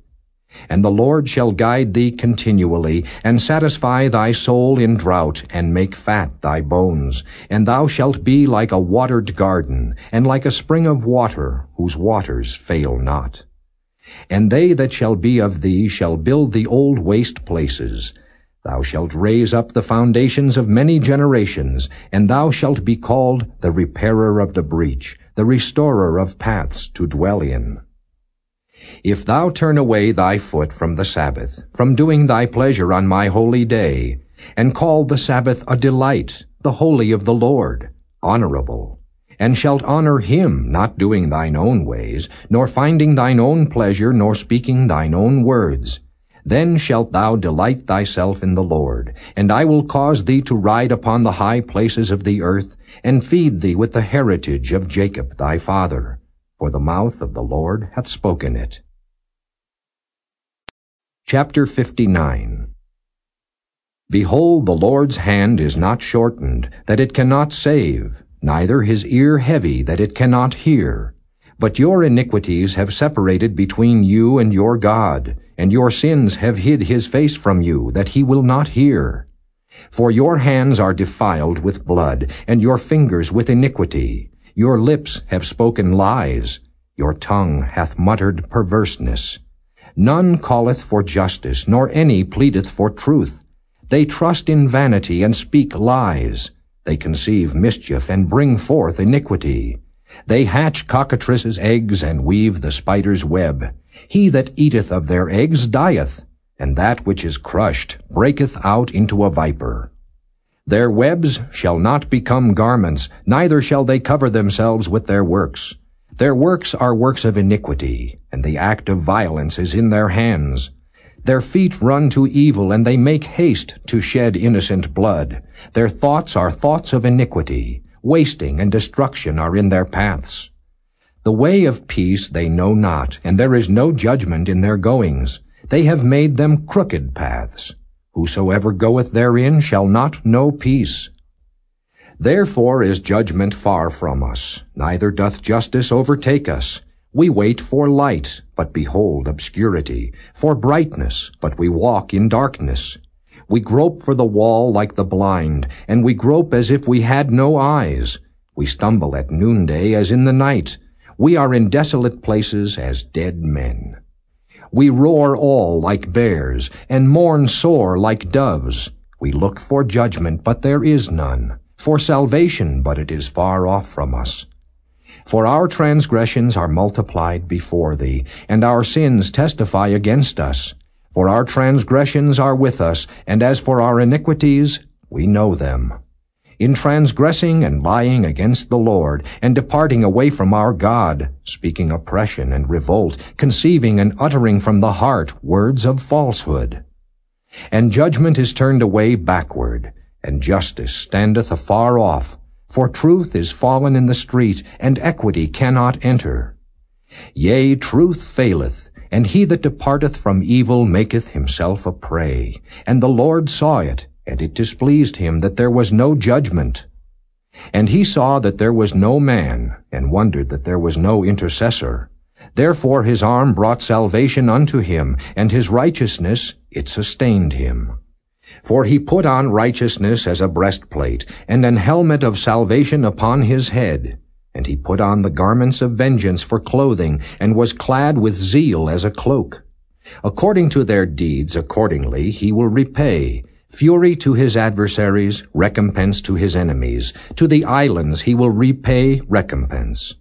And the Lord shall guide thee continually, and satisfy thy soul in drought, and make fat thy bones. And thou shalt be like a watered garden, and like a spring of water, whose waters fail not. And they that shall be of thee shall build the old waste places. Thou shalt raise up the foundations of many generations, and thou shalt be called the repairer of the breach, the restorer of paths to dwell in. If thou turn away thy foot from the Sabbath, from doing thy pleasure on my holy day, and call the Sabbath a delight, the holy of the Lord, honorable, and shalt honor him, not doing thine own ways, nor finding thine own pleasure, nor speaking thine own words, then shalt thou delight thyself in the Lord, and I will cause thee to ride upon the high places of the earth, and feed thee with the heritage of Jacob thy father for the mouth of the Lord hath spoken it. Chapter 59 Behold, the Lord's hand is not shortened, that it cannot save, neither his ear heavy that it cannot hear. But your iniquities have separated between you and your God, and your sins have hid his face from you, that he will not hear. For your hands are defiled with blood, and your fingers with iniquity. Your lips have spoken lies, your tongue hath muttered perverseness. None calleth for justice, nor any pleadeth for truth. They trust in vanity and speak lies. They conceive mischief and bring forth iniquity. They hatch cockatrices' eggs and weave the spider's web. He that eateth of their eggs dieth, and that which is crushed breaketh out into a viper. Their webs shall not become garments, neither shall they cover themselves with their works. Their works are works of iniquity, and the act of violence is in their hands. Their feet run to evil, and they make haste to shed innocent blood. Their thoughts are thoughts of iniquity. Wasting and destruction are in their paths. The way of peace they know not, and there is no judgment in their goings. They have made them crooked paths. Whosoever goeth therein shall not know peace. Therefore is judgment far from us, neither doth justice overtake us. We wait for light, but behold obscurity, for brightness, but we walk in darkness. We grope for the wall like the blind, and we grope as if we had no eyes. We stumble at noonday as in the night. We are in desolate places as dead men. We roar all like bears, and mourn sore like doves. We look for judgment, but there is none for salvation, but it is far off from us. For our transgressions are multiplied before thee, and our sins testify against us. For our transgressions are with us, and as for our iniquities, we know them. In transgressing and lying against the Lord, and departing away from our God, speaking oppression and revolt, conceiving and uttering from the heart words of falsehood. And judgment is turned away backward, and justice standeth afar off, for truth is fallen in the street, and equity cannot enter. Yea, truth faileth, and he that departeth from evil maketh himself a prey. And the Lord saw it, and it displeased him that there was no judgment. And he saw that there was no man, and wondered that there was no intercessor. Therefore his arm brought salvation unto him, and his righteousness it sustained him. For he put on righteousness as a breastplate, and an helmet of salvation upon his head. And he put on the garments of vengeance for clothing, and was clad with zeal as a cloak. According to their deeds, accordingly he will repay. Fury to his adversaries, recompense to his enemies. To the islands he will repay recompense.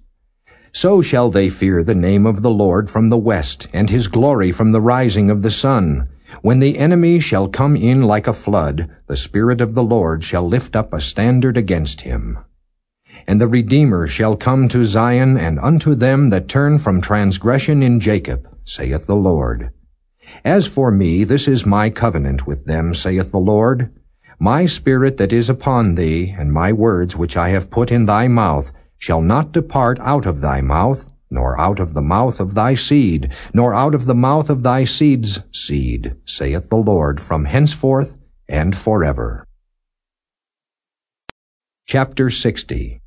So shall they fear the name of the Lord from the west, and his glory from the rising of the sun. When the enemy shall come in like a flood, the Spirit of the Lord shall lift up a standard against him. And the Redeemer shall come to Zion, and unto them that turn from transgression in Jacob, saith the Lord. As for me, this is my covenant with them, saith the Lord. My spirit that is upon thee, and my words which I have put in thy mouth, shall not depart out of thy mouth, nor out of the mouth of thy seed, nor out of the mouth of thy seed's seed, saith the Lord, from henceforth and forever. Chapter 60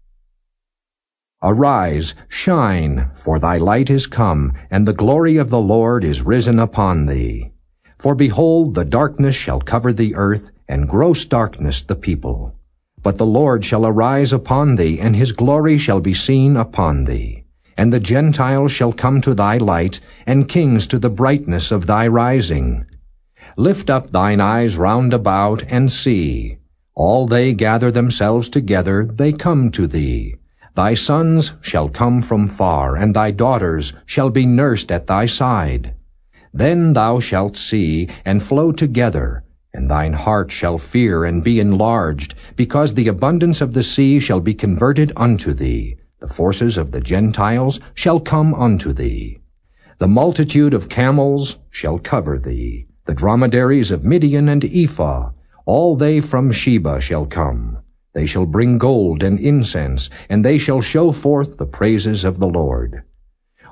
Arise, shine, for thy light is come, and the glory of the Lord is risen upon thee. For behold, the darkness shall cover the earth, and gross darkness the people. But the Lord shall arise upon thee, and his glory shall be seen upon thee. And the Gentiles shall come to thy light, and kings to the brightness of thy rising. Lift up thine eyes round about, and see. All they gather themselves together, they come to thee. Thy sons shall come from far, and thy daughters shall be nursed at thy side. Then thou shalt see, and flow together, and thine heart shall fear and be enlarged, because the abundance of the sea shall be converted unto thee. The forces of the Gentiles shall come unto thee. The multitude of camels shall cover thee. The dromedaries of Midian and Ephah, all they from Sheba shall come. They shall bring gold and incense, and they shall show forth the praises of the Lord.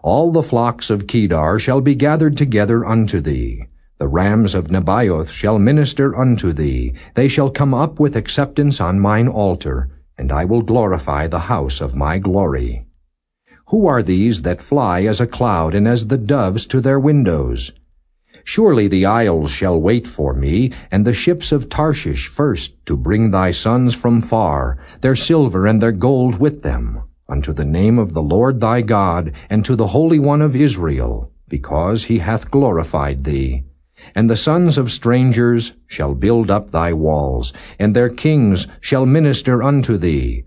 All the flocks of Kedar shall be gathered together unto thee. The rams of Nebaioth shall minister unto thee. They shall come up with acceptance on mine altar, and I will glorify the house of my glory. Who are these that fly as a cloud and as the doves to their windows? Surely the isles shall wait for me, and the ships of Tarshish first, to bring thy sons from far, their silver and their gold with them, unto the name of the Lord thy God, and to the Holy One of Israel, because he hath glorified thee. And the sons of strangers shall build up thy walls, and their kings shall minister unto thee.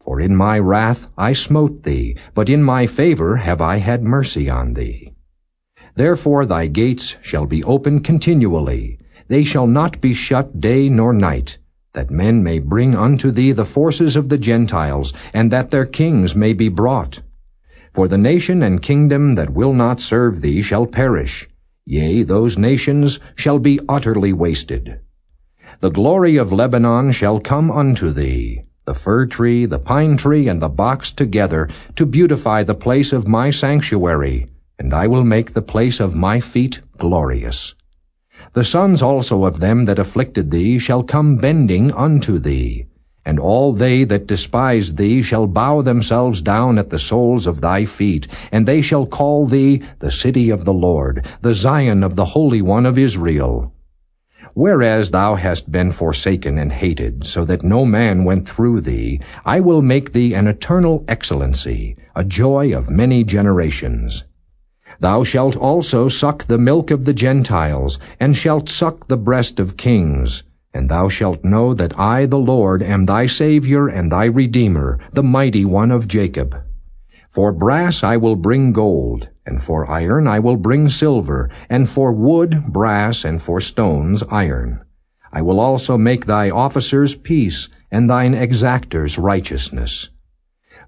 For in my wrath I smote thee, but in my favor have I had mercy on thee. Therefore thy gates shall be open continually, they shall not be shut day nor night, that men may bring unto thee the forces of the Gentiles, and that their kings may be brought. For the nation and kingdom that will not serve thee shall perish, yea, those nations shall be utterly wasted. The glory of Lebanon shall come unto thee, the fir tree, the pine tree, and the box together, to beautify the place of my sanctuary, and I will make the place of my feet glorious. The sons also of them that afflicted thee shall come bending unto thee, and all they that despise thee shall bow themselves down at the soles of thy feet, and they shall call thee the city of the Lord, the Zion of the Holy One of Israel. Whereas thou hast been forsaken and hated, so that no man went through thee, I will make thee an eternal excellency, a joy of many generations. Thou shalt also suck the milk of the Gentiles, and shalt suck the breast of kings. And thou shalt know that I, the Lord, am thy Saviour and thy Redeemer, the mighty one of Jacob. For brass I will bring gold, and for iron I will bring silver, and for wood brass, and for stones iron. I will also make thy officers peace, and thine exactors righteousness.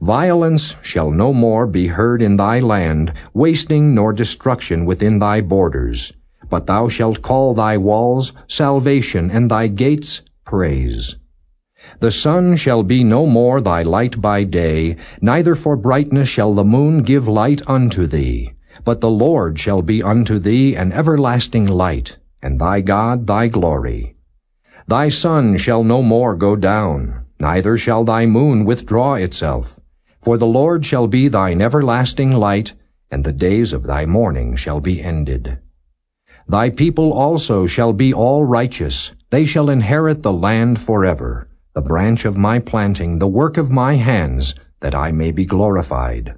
Violence shall no more be heard in thy land, wasting nor destruction within thy borders. But thou shalt call thy walls salvation, and thy gates praise. The sun shall be no more thy light by day, neither for brightness shall the moon give light unto thee. But the Lord shall be unto thee an everlasting light, and thy God thy glory. Thy sun shall no more go down, neither shall thy moon withdraw itself. For the Lord shall be thine everlasting light, and the days of thy mourning shall be ended. Thy people also shall be all righteous, they shall inherit the land forever the branch of my planting, the work of my hands, that I may be glorified.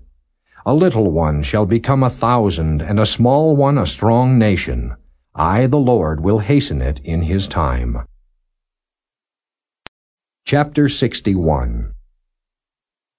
A little one shall become a thousand, and a small one a strong nation. I, the Lord, will hasten it in his time. Chapter 61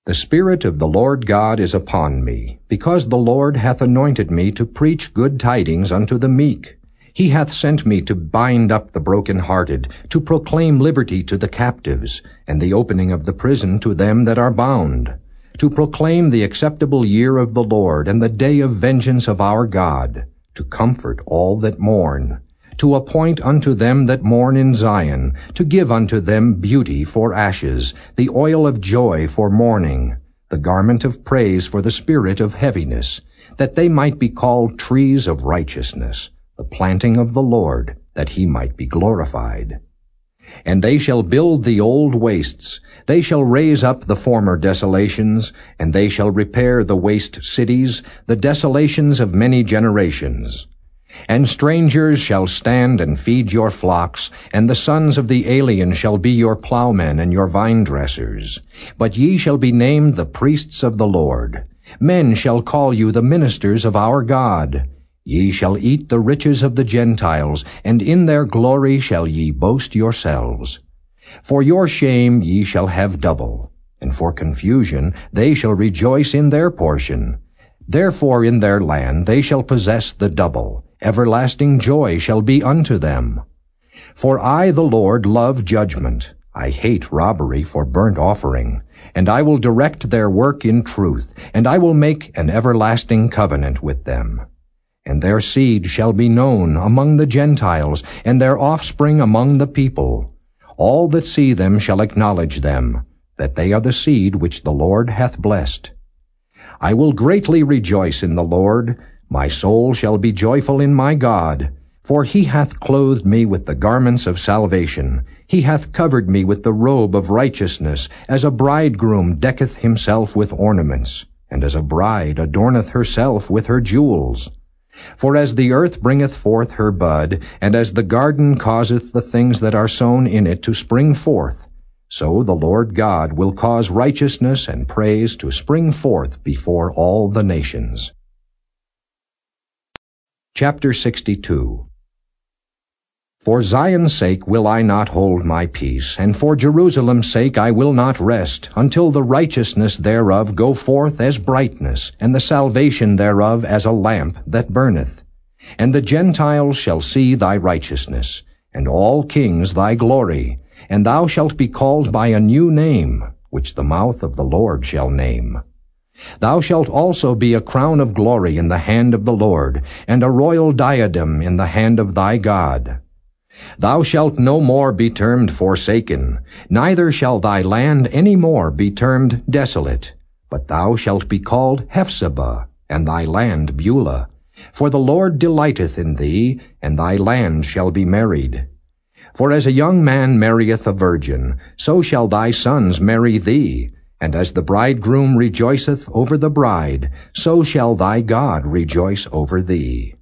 The Spirit of the Lord God is upon me, because the Lord hath anointed me to preach good tidings unto the meek. He hath sent me to bind up the broken-hearted, to proclaim liberty to the captives, and the opening of the prison to them that are bound, to proclaim the acceptable year of the Lord, and the day of vengeance of our God, to comfort all that mourn, to appoint unto them that mourn in Zion, to give unto them beauty for ashes, the oil of joy for mourning, the garment of praise for the spirit of heaviness, that they might be called trees of righteousness, the planting of the Lord, that he might be glorified. And they shall build the old wastes, they shall raise up the former desolations, and they shall repair the waste cities, the desolations of many generations. And strangers shall stand and feed your flocks, and the sons of the alien shall be your plowmen and your vine dressers. But ye shall be named the priests of the Lord. Men shall call you the ministers of our God. Ye shall eat the riches of the Gentiles, and in their glory shall ye boast yourselves. For your shame ye shall have double, and for confusion they shall rejoice in their portion. Therefore in their land they shall possess the double. Everlasting joy shall be unto them. For I, the Lord, love judgment. I hate robbery for burnt offering. And I will direct their work in truth, and I will make an everlasting covenant with them and their seed shall be known among the Gentiles, and their offspring among the people. All that see them shall acknowledge them, that they are the seed which the Lord hath blessed. I will greatly rejoice in the Lord, my soul shall be joyful in my God, For he hath clothed me with the garments of salvation. He hath covered me with the robe of righteousness, as a bridegroom decketh himself with ornaments, and as a bride adorneth herself with her jewels. For as the earth bringeth forth her bud, and as the garden causeth the things that are sown in it to spring forth, so the Lord God will cause righteousness and praise to spring forth before all the nations. Chapter 62 for Zion's sake will I not hold my peace, and for Jerusalem's sake I will not rest, until the righteousness thereof go forth as brightness, and the salvation thereof as a lamp that burneth. And the Gentiles shall see thy righteousness, and all kings thy glory, and thou shalt be called by a new name, which the mouth of the Lord shall name. Thou shalt also be a crown of glory in the hand of the Lord, and a royal diadem in the hand of thy God. Thou shalt no more be termed forsaken, neither shall thy land any more be termed desolate, but thou shalt be called Hephzibah, and thy land Beulah. For the Lord delighteth in thee, and thy land shall be married. For as a young man marrieth a virgin, so shall thy sons marry thee, and as the bridegroom rejoiceth over the bride, so shall thy God rejoice over thee.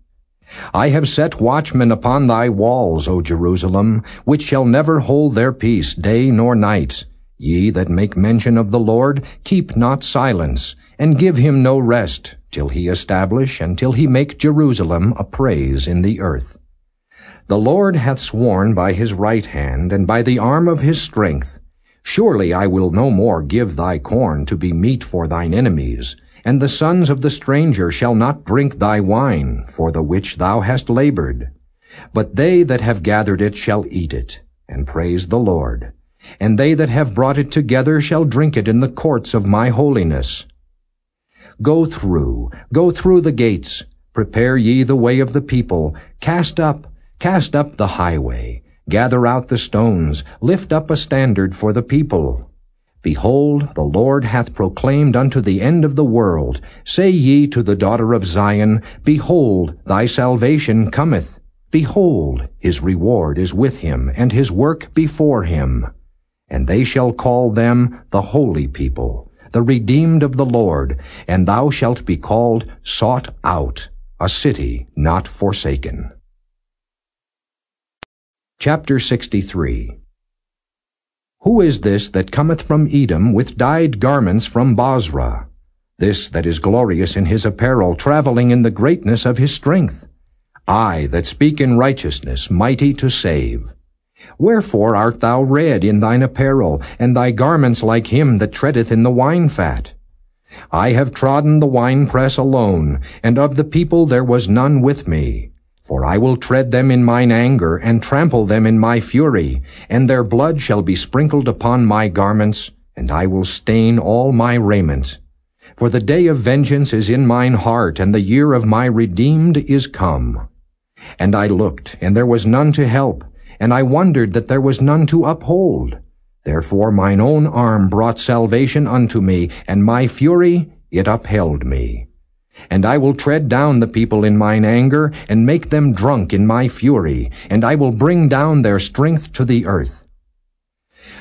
I have set watchmen upon thy walls, O Jerusalem, which shall never hold their peace day nor night. Ye that make mention of the Lord, keep not silence, and give him no rest, till he establish and till he make Jerusalem a praise in the earth. The Lord hath sworn by his right hand, and by the arm of his strength, Surely I will no more give thy corn to be meat for thine enemies, and the sons of the stranger shall not drink thy wine, for the which thou hast labored. But they that have gathered it shall eat it, and praise the Lord. And they that have brought it together shall drink it in the courts of my holiness. Go through, go through the gates, prepare ye the way of the people, cast up, cast up the highway, gather out the stones, lift up a standard for the people. Behold, the Lord hath proclaimed unto the end of the world, Say ye to the daughter of Zion, Behold, thy salvation cometh. Behold, his reward is with him, and his work before him. And they shall call them the holy people, the redeemed of the Lord, and thou shalt be called sought out, a city not forsaken. Chapter 63 who is this that cometh from Edom with dyed garments from Bozrah? This that is glorious in his apparel, traveling in the greatness of his strength. I that speak in righteousness, mighty to save. Wherefore art thou red in thine apparel, and thy garments like him that treadeth in the wine fat? I have trodden the winepress alone, and of the people there was none with me. For I will tread them in mine anger, and trample them in my fury, and their blood shall be sprinkled upon my garments, and I will stain all my raiment. For the day of vengeance is in mine heart, and the year of my redeemed is come. And I looked, and there was none to help, and I wondered that there was none to uphold. Therefore mine own arm brought salvation unto me, and my fury it upheld me. And I will tread down the people in mine anger, and make them drunk in my fury, and I will bring down their strength to the earth.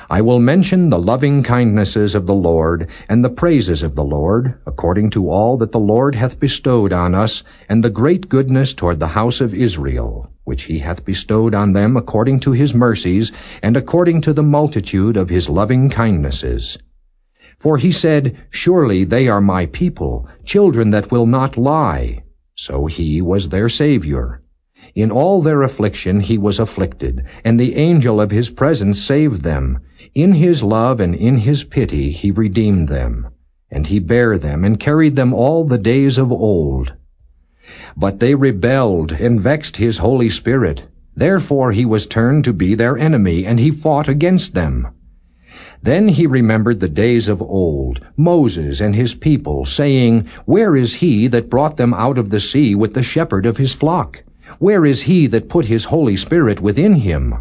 I will mention the loving kindnesses of the Lord, and the praises of the Lord, according to all that the Lord hath bestowed on us, and the great goodness toward the house of Israel, which he hath bestowed on them according to his mercies, and according to the multitude of his loving kindnesses. For he said, Surely they are my people, children that will not lie. So he was their Savior. In all their affliction he was afflicted, and the angel of his presence saved them. In his love and in his pity he redeemed them. And he bare them and carried them all the days of old. But they rebelled and vexed his Holy Spirit. Therefore he was turned to be their enemy, and he fought against them. Then he remembered the days of old, Moses and his people, saying, Where is he that brought them out of the sea with the shepherd of his flock? Where is he that put his Holy Spirit within him?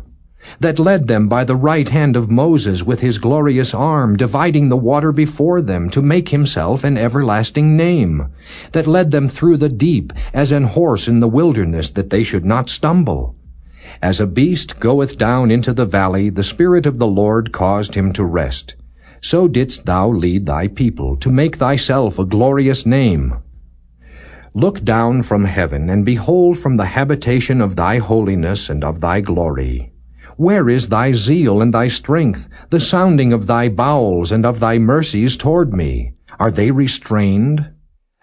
that led them by the right hand of Moses with his glorious arm, dividing the water before them to make himself an everlasting name, that led them through the deep as an horse in the wilderness, that they should not stumble. As a beast goeth down into the valley, the Spirit of the Lord caused him to rest. So didst thou lead thy people, to make thyself a glorious name. Look down from heaven, and behold from the habitation of thy holiness and of thy glory. Where is thy zeal and thy strength, the sounding of thy bowels and of thy mercies toward me? Are they restrained?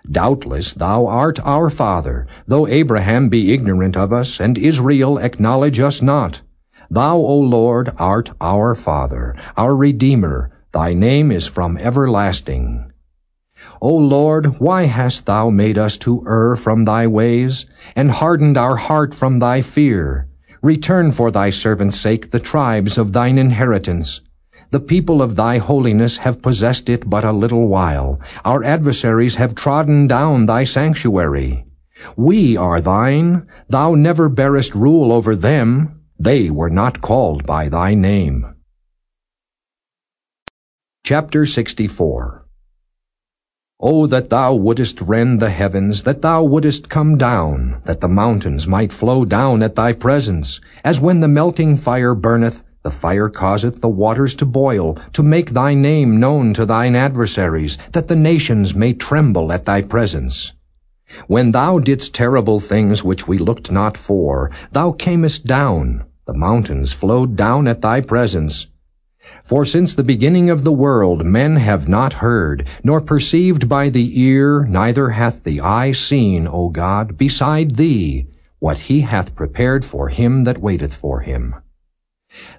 Doubtless thou art our father, though Abraham be ignorant of us, and Israel acknowledge us not. Thou, O Lord, art our Father, our Redeemer. Thy name is from everlasting. O Lord, why hast thou made us to err from thy ways, and hardened our heart from thy fear? Return for thy servant's sake the tribes of thine inheritance. The people of thy holiness have possessed it but a little while. Our adversaries have trodden down thy sanctuary. We are thine. Thou never bearest rule over them. They were not called by thy name. Chapter 64 O that thou wouldest rend the heavens, that thou wouldest come down, that the mountains might flow down at thy presence, as when the melting fire burneth, the fire causeth the waters to boil, to make thy name known to thine adversaries, that the nations may tremble at thy presence. When thou didst terrible things which we looked not for, thou camest down, the mountains flowed down at thy presence. For since the beginning of the world men have not heard, nor perceived by the ear, neither hath the eye seen, O God, beside thee, what he hath prepared for him that waiteth for him.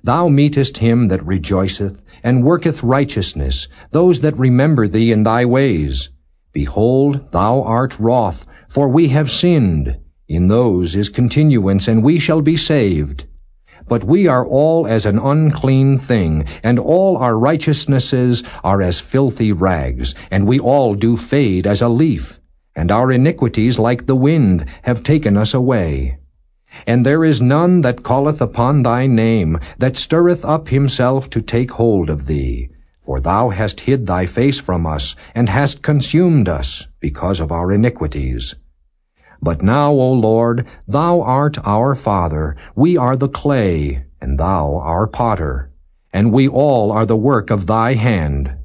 Thou meetest him that rejoiceth, and worketh righteousness, those that remember thee in thy ways. Behold, thou art wroth, for we have sinned. In those is continuance, and we shall be saved. But we are all as an unclean thing, and all our righteousnesses are as filthy rags, and we all do fade as a leaf, and our iniquities like the wind have taken us away. And there is none that calleth upon thy name, that stirreth up himself to take hold of thee. For thou hast hid thy face from us, and hast consumed us, because of our iniquities. But now, O Lord, thou art our Father, we are the clay, and thou our potter, and we all are the work of thy hand.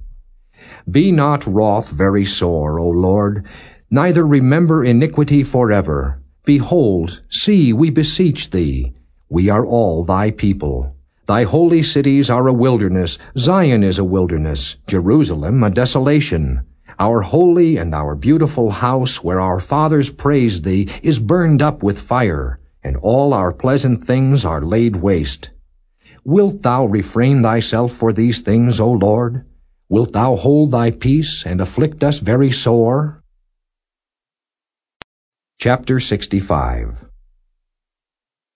Be not wroth very sore, O Lord, neither remember iniquity forever. Behold, see, we beseech thee, we are all thy people. Thy holy cities are a wilderness, Zion is a wilderness, Jerusalem a desolation. Our holy and our beautiful house, where our fathers praised thee, is burned up with fire, and all our pleasant things are laid waste. Wilt thou refrain thyself for these things, O Lord? Wilt thou hold thy peace and afflict us very sore? Chapter 65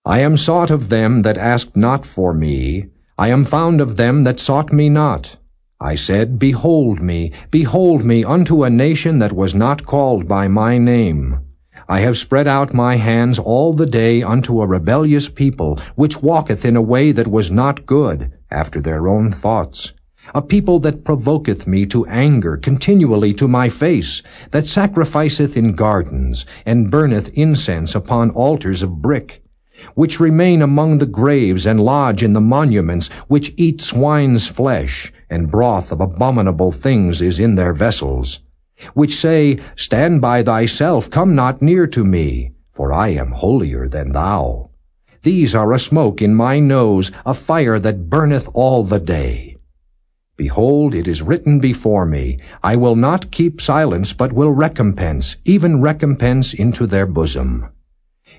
I am sought of them that asked not for me. I am found of them that sought me not. I said, Behold me, behold me unto a nation that was not called by my name. I have spread out my hands all the day unto a rebellious people, which walketh in a way that was not good, after their own thoughts. A people that provoketh me to anger continually to my face, that sacrificeth in gardens, and burneth incense upon altars of brick which remain among the graves and lodge in the monuments, which eat swine's flesh, and broth of abominable things is in their vessels, which say, Stand by thyself, come not near to me, for I am holier than thou. These are a smoke in my nose, a fire that burneth all the day. Behold, it is written before me, I will not keep silence, but will recompense, even recompense into their bosom.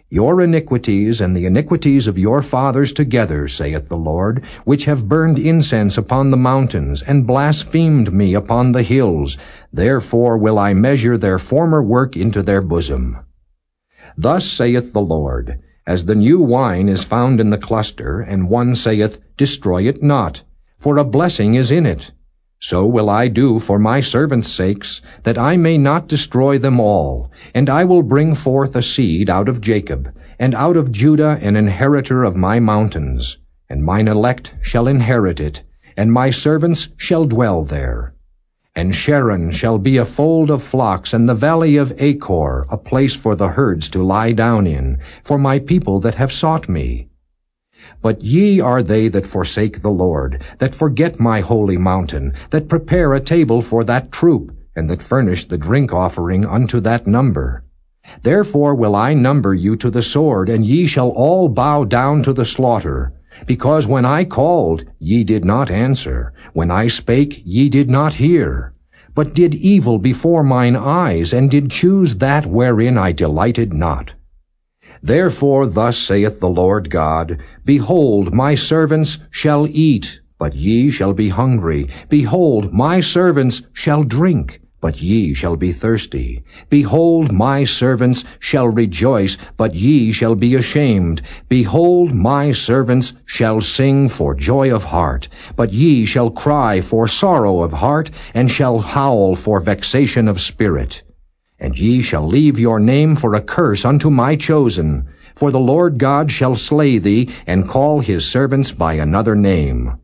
Your iniquities and the iniquities of your fathers together, saith the Lord, which have burned incense upon the mountains, and blasphemed me upon the hills, therefore will I measure their former work into their bosom. Thus saith the Lord, As the new wine is found in the cluster, and one saith, Destroy it not, for a blessing is in it. So will I do for my servants' sakes, that I may not destroy them all. And I will bring forth a seed out of Jacob, and out of Judah an inheritor of my mountains. and mine elect shall inherit it, and my servants shall dwell there. And Sharon shall be a fold of flocks, and the valley of Achor a place for the herds to lie down in, for my people that have sought me. But ye are they that forsake the Lord, that forget my holy mountain, that prepare a table for that troop, and that furnish the drink offering unto that number. Therefore will I number you to the sword, and ye shall all bow down to the slaughter. Because when I called, ye did not answer. When I spake, ye did not hear. But did evil before mine eyes, and did choose that wherein I delighted not. Therefore thus saith the Lord God, Behold, my servants shall eat, but ye shall be hungry. Behold, my servants shall drink, but ye shall be thirsty. Behold, my servants shall rejoice, but ye shall be ashamed. Behold, my servants shall sing for joy of heart, but ye shall cry for sorrow of heart, and shall howl for vexation of spirit. And ye shall leave your name for a curse unto my chosen. For the Lord God shall slay thee, and call his servants by another name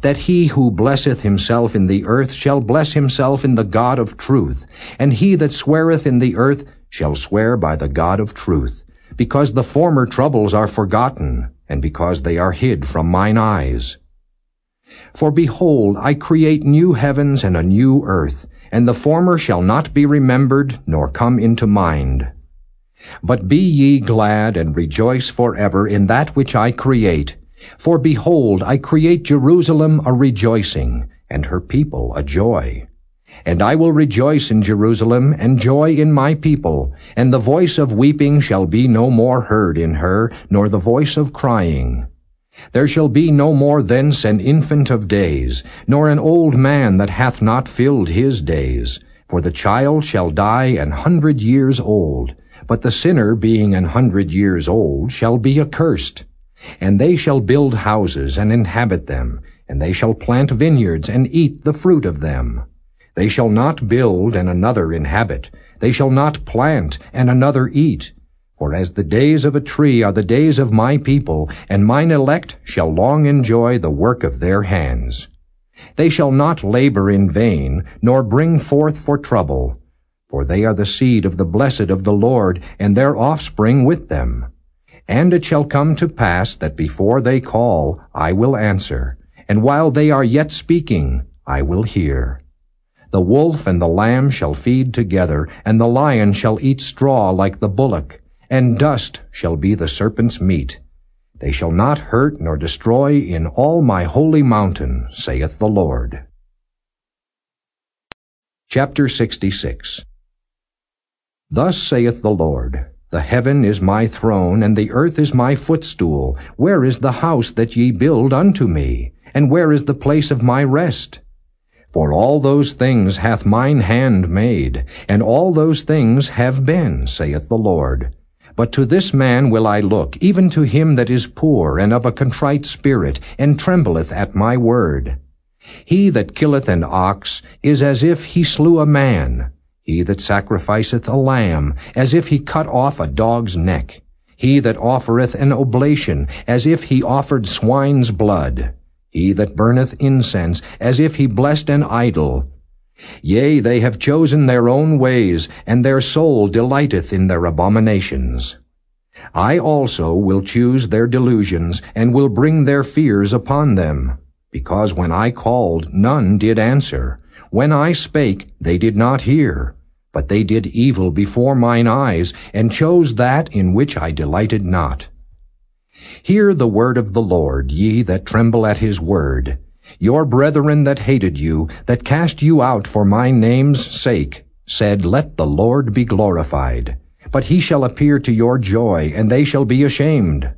that he who blesseth himself in the earth shall bless himself in the God of truth, and he that sweareth in the earth shall swear by the God of truth, because the former troubles are forgotten, and because they are hid from mine eyes. For behold, I create new heavens and a new earth, and the former shall not be remembered, nor come into mind. But be ye glad and rejoice forever in that which I create, for behold, I create Jerusalem a rejoicing, and her people a joy. And I will rejoice in Jerusalem, and joy in my people, and the voice of weeping shall be no more heard in her, nor the voice of crying. There shall be no more thence an infant of days, nor an old man that hath not filled his days. For the child shall die an hundred years old, but the sinner being an hundred years old shall be accursed. And they shall build houses and inhabit them, and they shall plant vineyards and eat the fruit of them. They shall not build and another inhabit. They shall not plant and another eat. For as the days of a tree are the days of my people, and mine elect shall long enjoy the work of their hands. They shall not labor in vain, nor bring forth for trouble. For they are the seed of the blessed of the Lord, and their offspring with them. And it shall come to pass that before they call, I will answer, and while they are yet speaking, I will hear. The wolf and the lamb shall feed together, and the lion shall eat straw like the bullock, and dust shall be the serpent's meat. They shall not hurt nor destroy in all my holy mountain, saith the Lord. Chapter 66 Thus saith the Lord, the heaven is my throne, and the earth is my footstool. Where is the house that ye build unto me? And where is the place of my rest? For all those things hath mine hand made, and all those things have been, saith the Lord. But to this man will I look, even to him that is poor and of a contrite spirit, and trembleth at my word. He that killeth an ox is as if he slew a man, he that sacrificeth a lamb, as if he cut off a dog's neck. He that offereth an oblation, as if he offered swine's blood. He that burneth incense, as if he blessed an idol. Yea, they have chosen their own ways, and their soul delighteth in their abominations. I also will choose their delusions, and will bring their fears upon them. Because when I called, none did answer. When I spake, they did not hear. But they did evil before mine eyes, and chose that in which I delighted not. Hear the word of the Lord, ye that tremble at his word. Your brethren that hated you, that cast you out for my name's sake, said, Let the Lord be glorified. But he shall appear to your joy, and they shall be ashamed.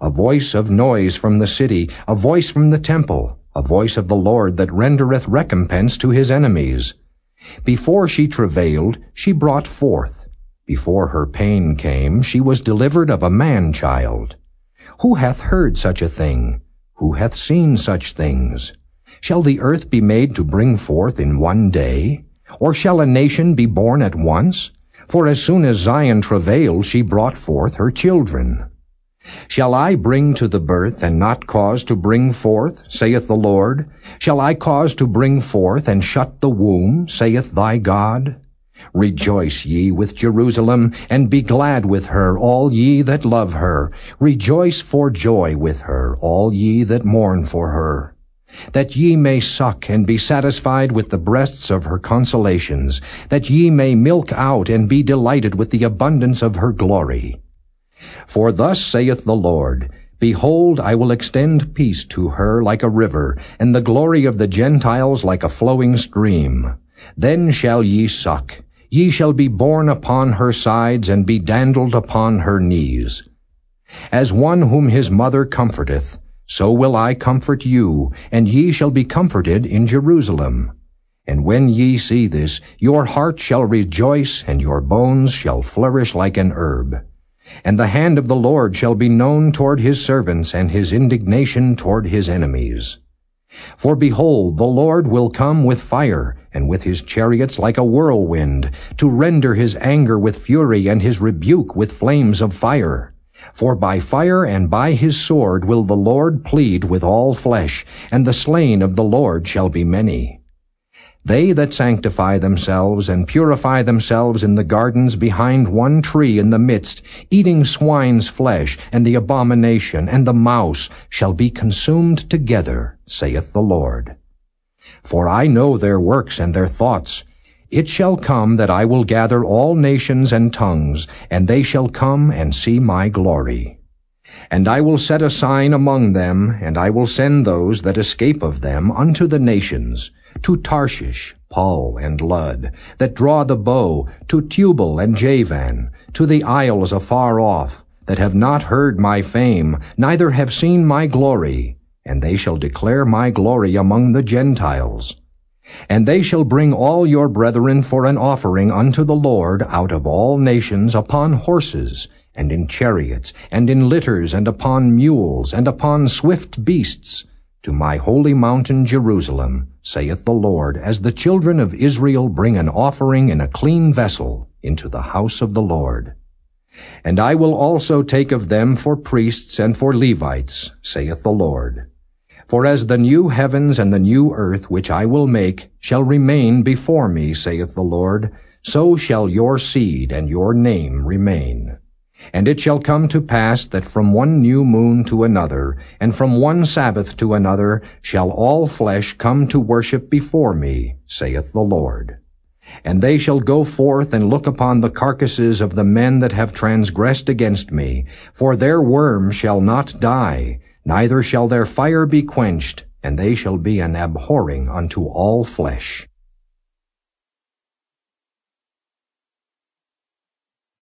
A voice of noise from the city, a voice from the temple a voice of the Lord that rendereth recompense to his enemies. Before she travailed, she brought forth. Before her pain came, she was delivered of a man-child. Who hath heard such a thing? Who hath seen such things? Shall the earth be made to bring forth in one day? Or shall a nation be born at once? For as soon as Zion travailed, she brought forth her children. Shall I bring to the birth and not cause to bring forth, saith the Lord? Shall I cause to bring forth and shut the womb, saith thy God? Rejoice ye with Jerusalem, and be glad with her, all ye that love her. Rejoice for joy with her, all ye that mourn for her. That ye may suck and be satisfied with the breasts of her consolations, that ye may milk out and be delighted with the abundance of her glory. For thus saith the Lord, Behold, I will extend peace to her like a river, and the glory of the Gentiles like a flowing stream. Then shall ye suck, ye shall be borne upon her sides, and be dandled upon her knees. As one whom his mother comforteth, so will I comfort you, and ye shall be comforted in Jerusalem. And when ye see this, your heart shall rejoice, and your bones shall flourish like an herb. And the hand of the Lord shall be known toward his servants, and his indignation toward his enemies. For behold, the Lord will come with fire, and with his chariots like a whirlwind, to render his anger with fury, and his rebuke with flames of fire. For by fire and by his sword will the Lord plead with all flesh, and the slain of the Lord shall be many. They that sanctify themselves and purify themselves in the gardens behind one tree in the midst, eating swine's flesh, and the abomination, and the mouse, shall be consumed together, saith the Lord. For I know their works and their thoughts. It shall come that I will gather all nations and tongues, and they shall come and see my glory. And I will set a sign among them, and I will send those that escape of them unto the nations, to Tarshish, Pul, and Lud, that draw the bow, to Tubal and Javan, to the isles afar off, that have not heard my fame, neither have seen my glory, and they shall declare my glory among the Gentiles. And they shall bring all your brethren for an offering unto the Lord out of all nations upon horses, and in chariots, and in litters, and upon mules, and upon swift beasts, to my holy mountain Jerusalem, saith the Lord, as the children of Israel bring an offering in a clean vessel into the house of the Lord. And I will also take of them for priests and for Levites, saith the Lord. For as the new heavens and the new earth which I will make shall remain before me, saith the Lord, so shall your seed and your name remain. And it shall come to pass that from one new moon to another, and from one Sabbath to another, shall all flesh come to worship before me, saith the Lord. And they shall go forth and look upon the carcasses of the men that have transgressed against me, for their worm shall not die, neither shall their fire be quenched, and they shall be an abhorring unto all flesh.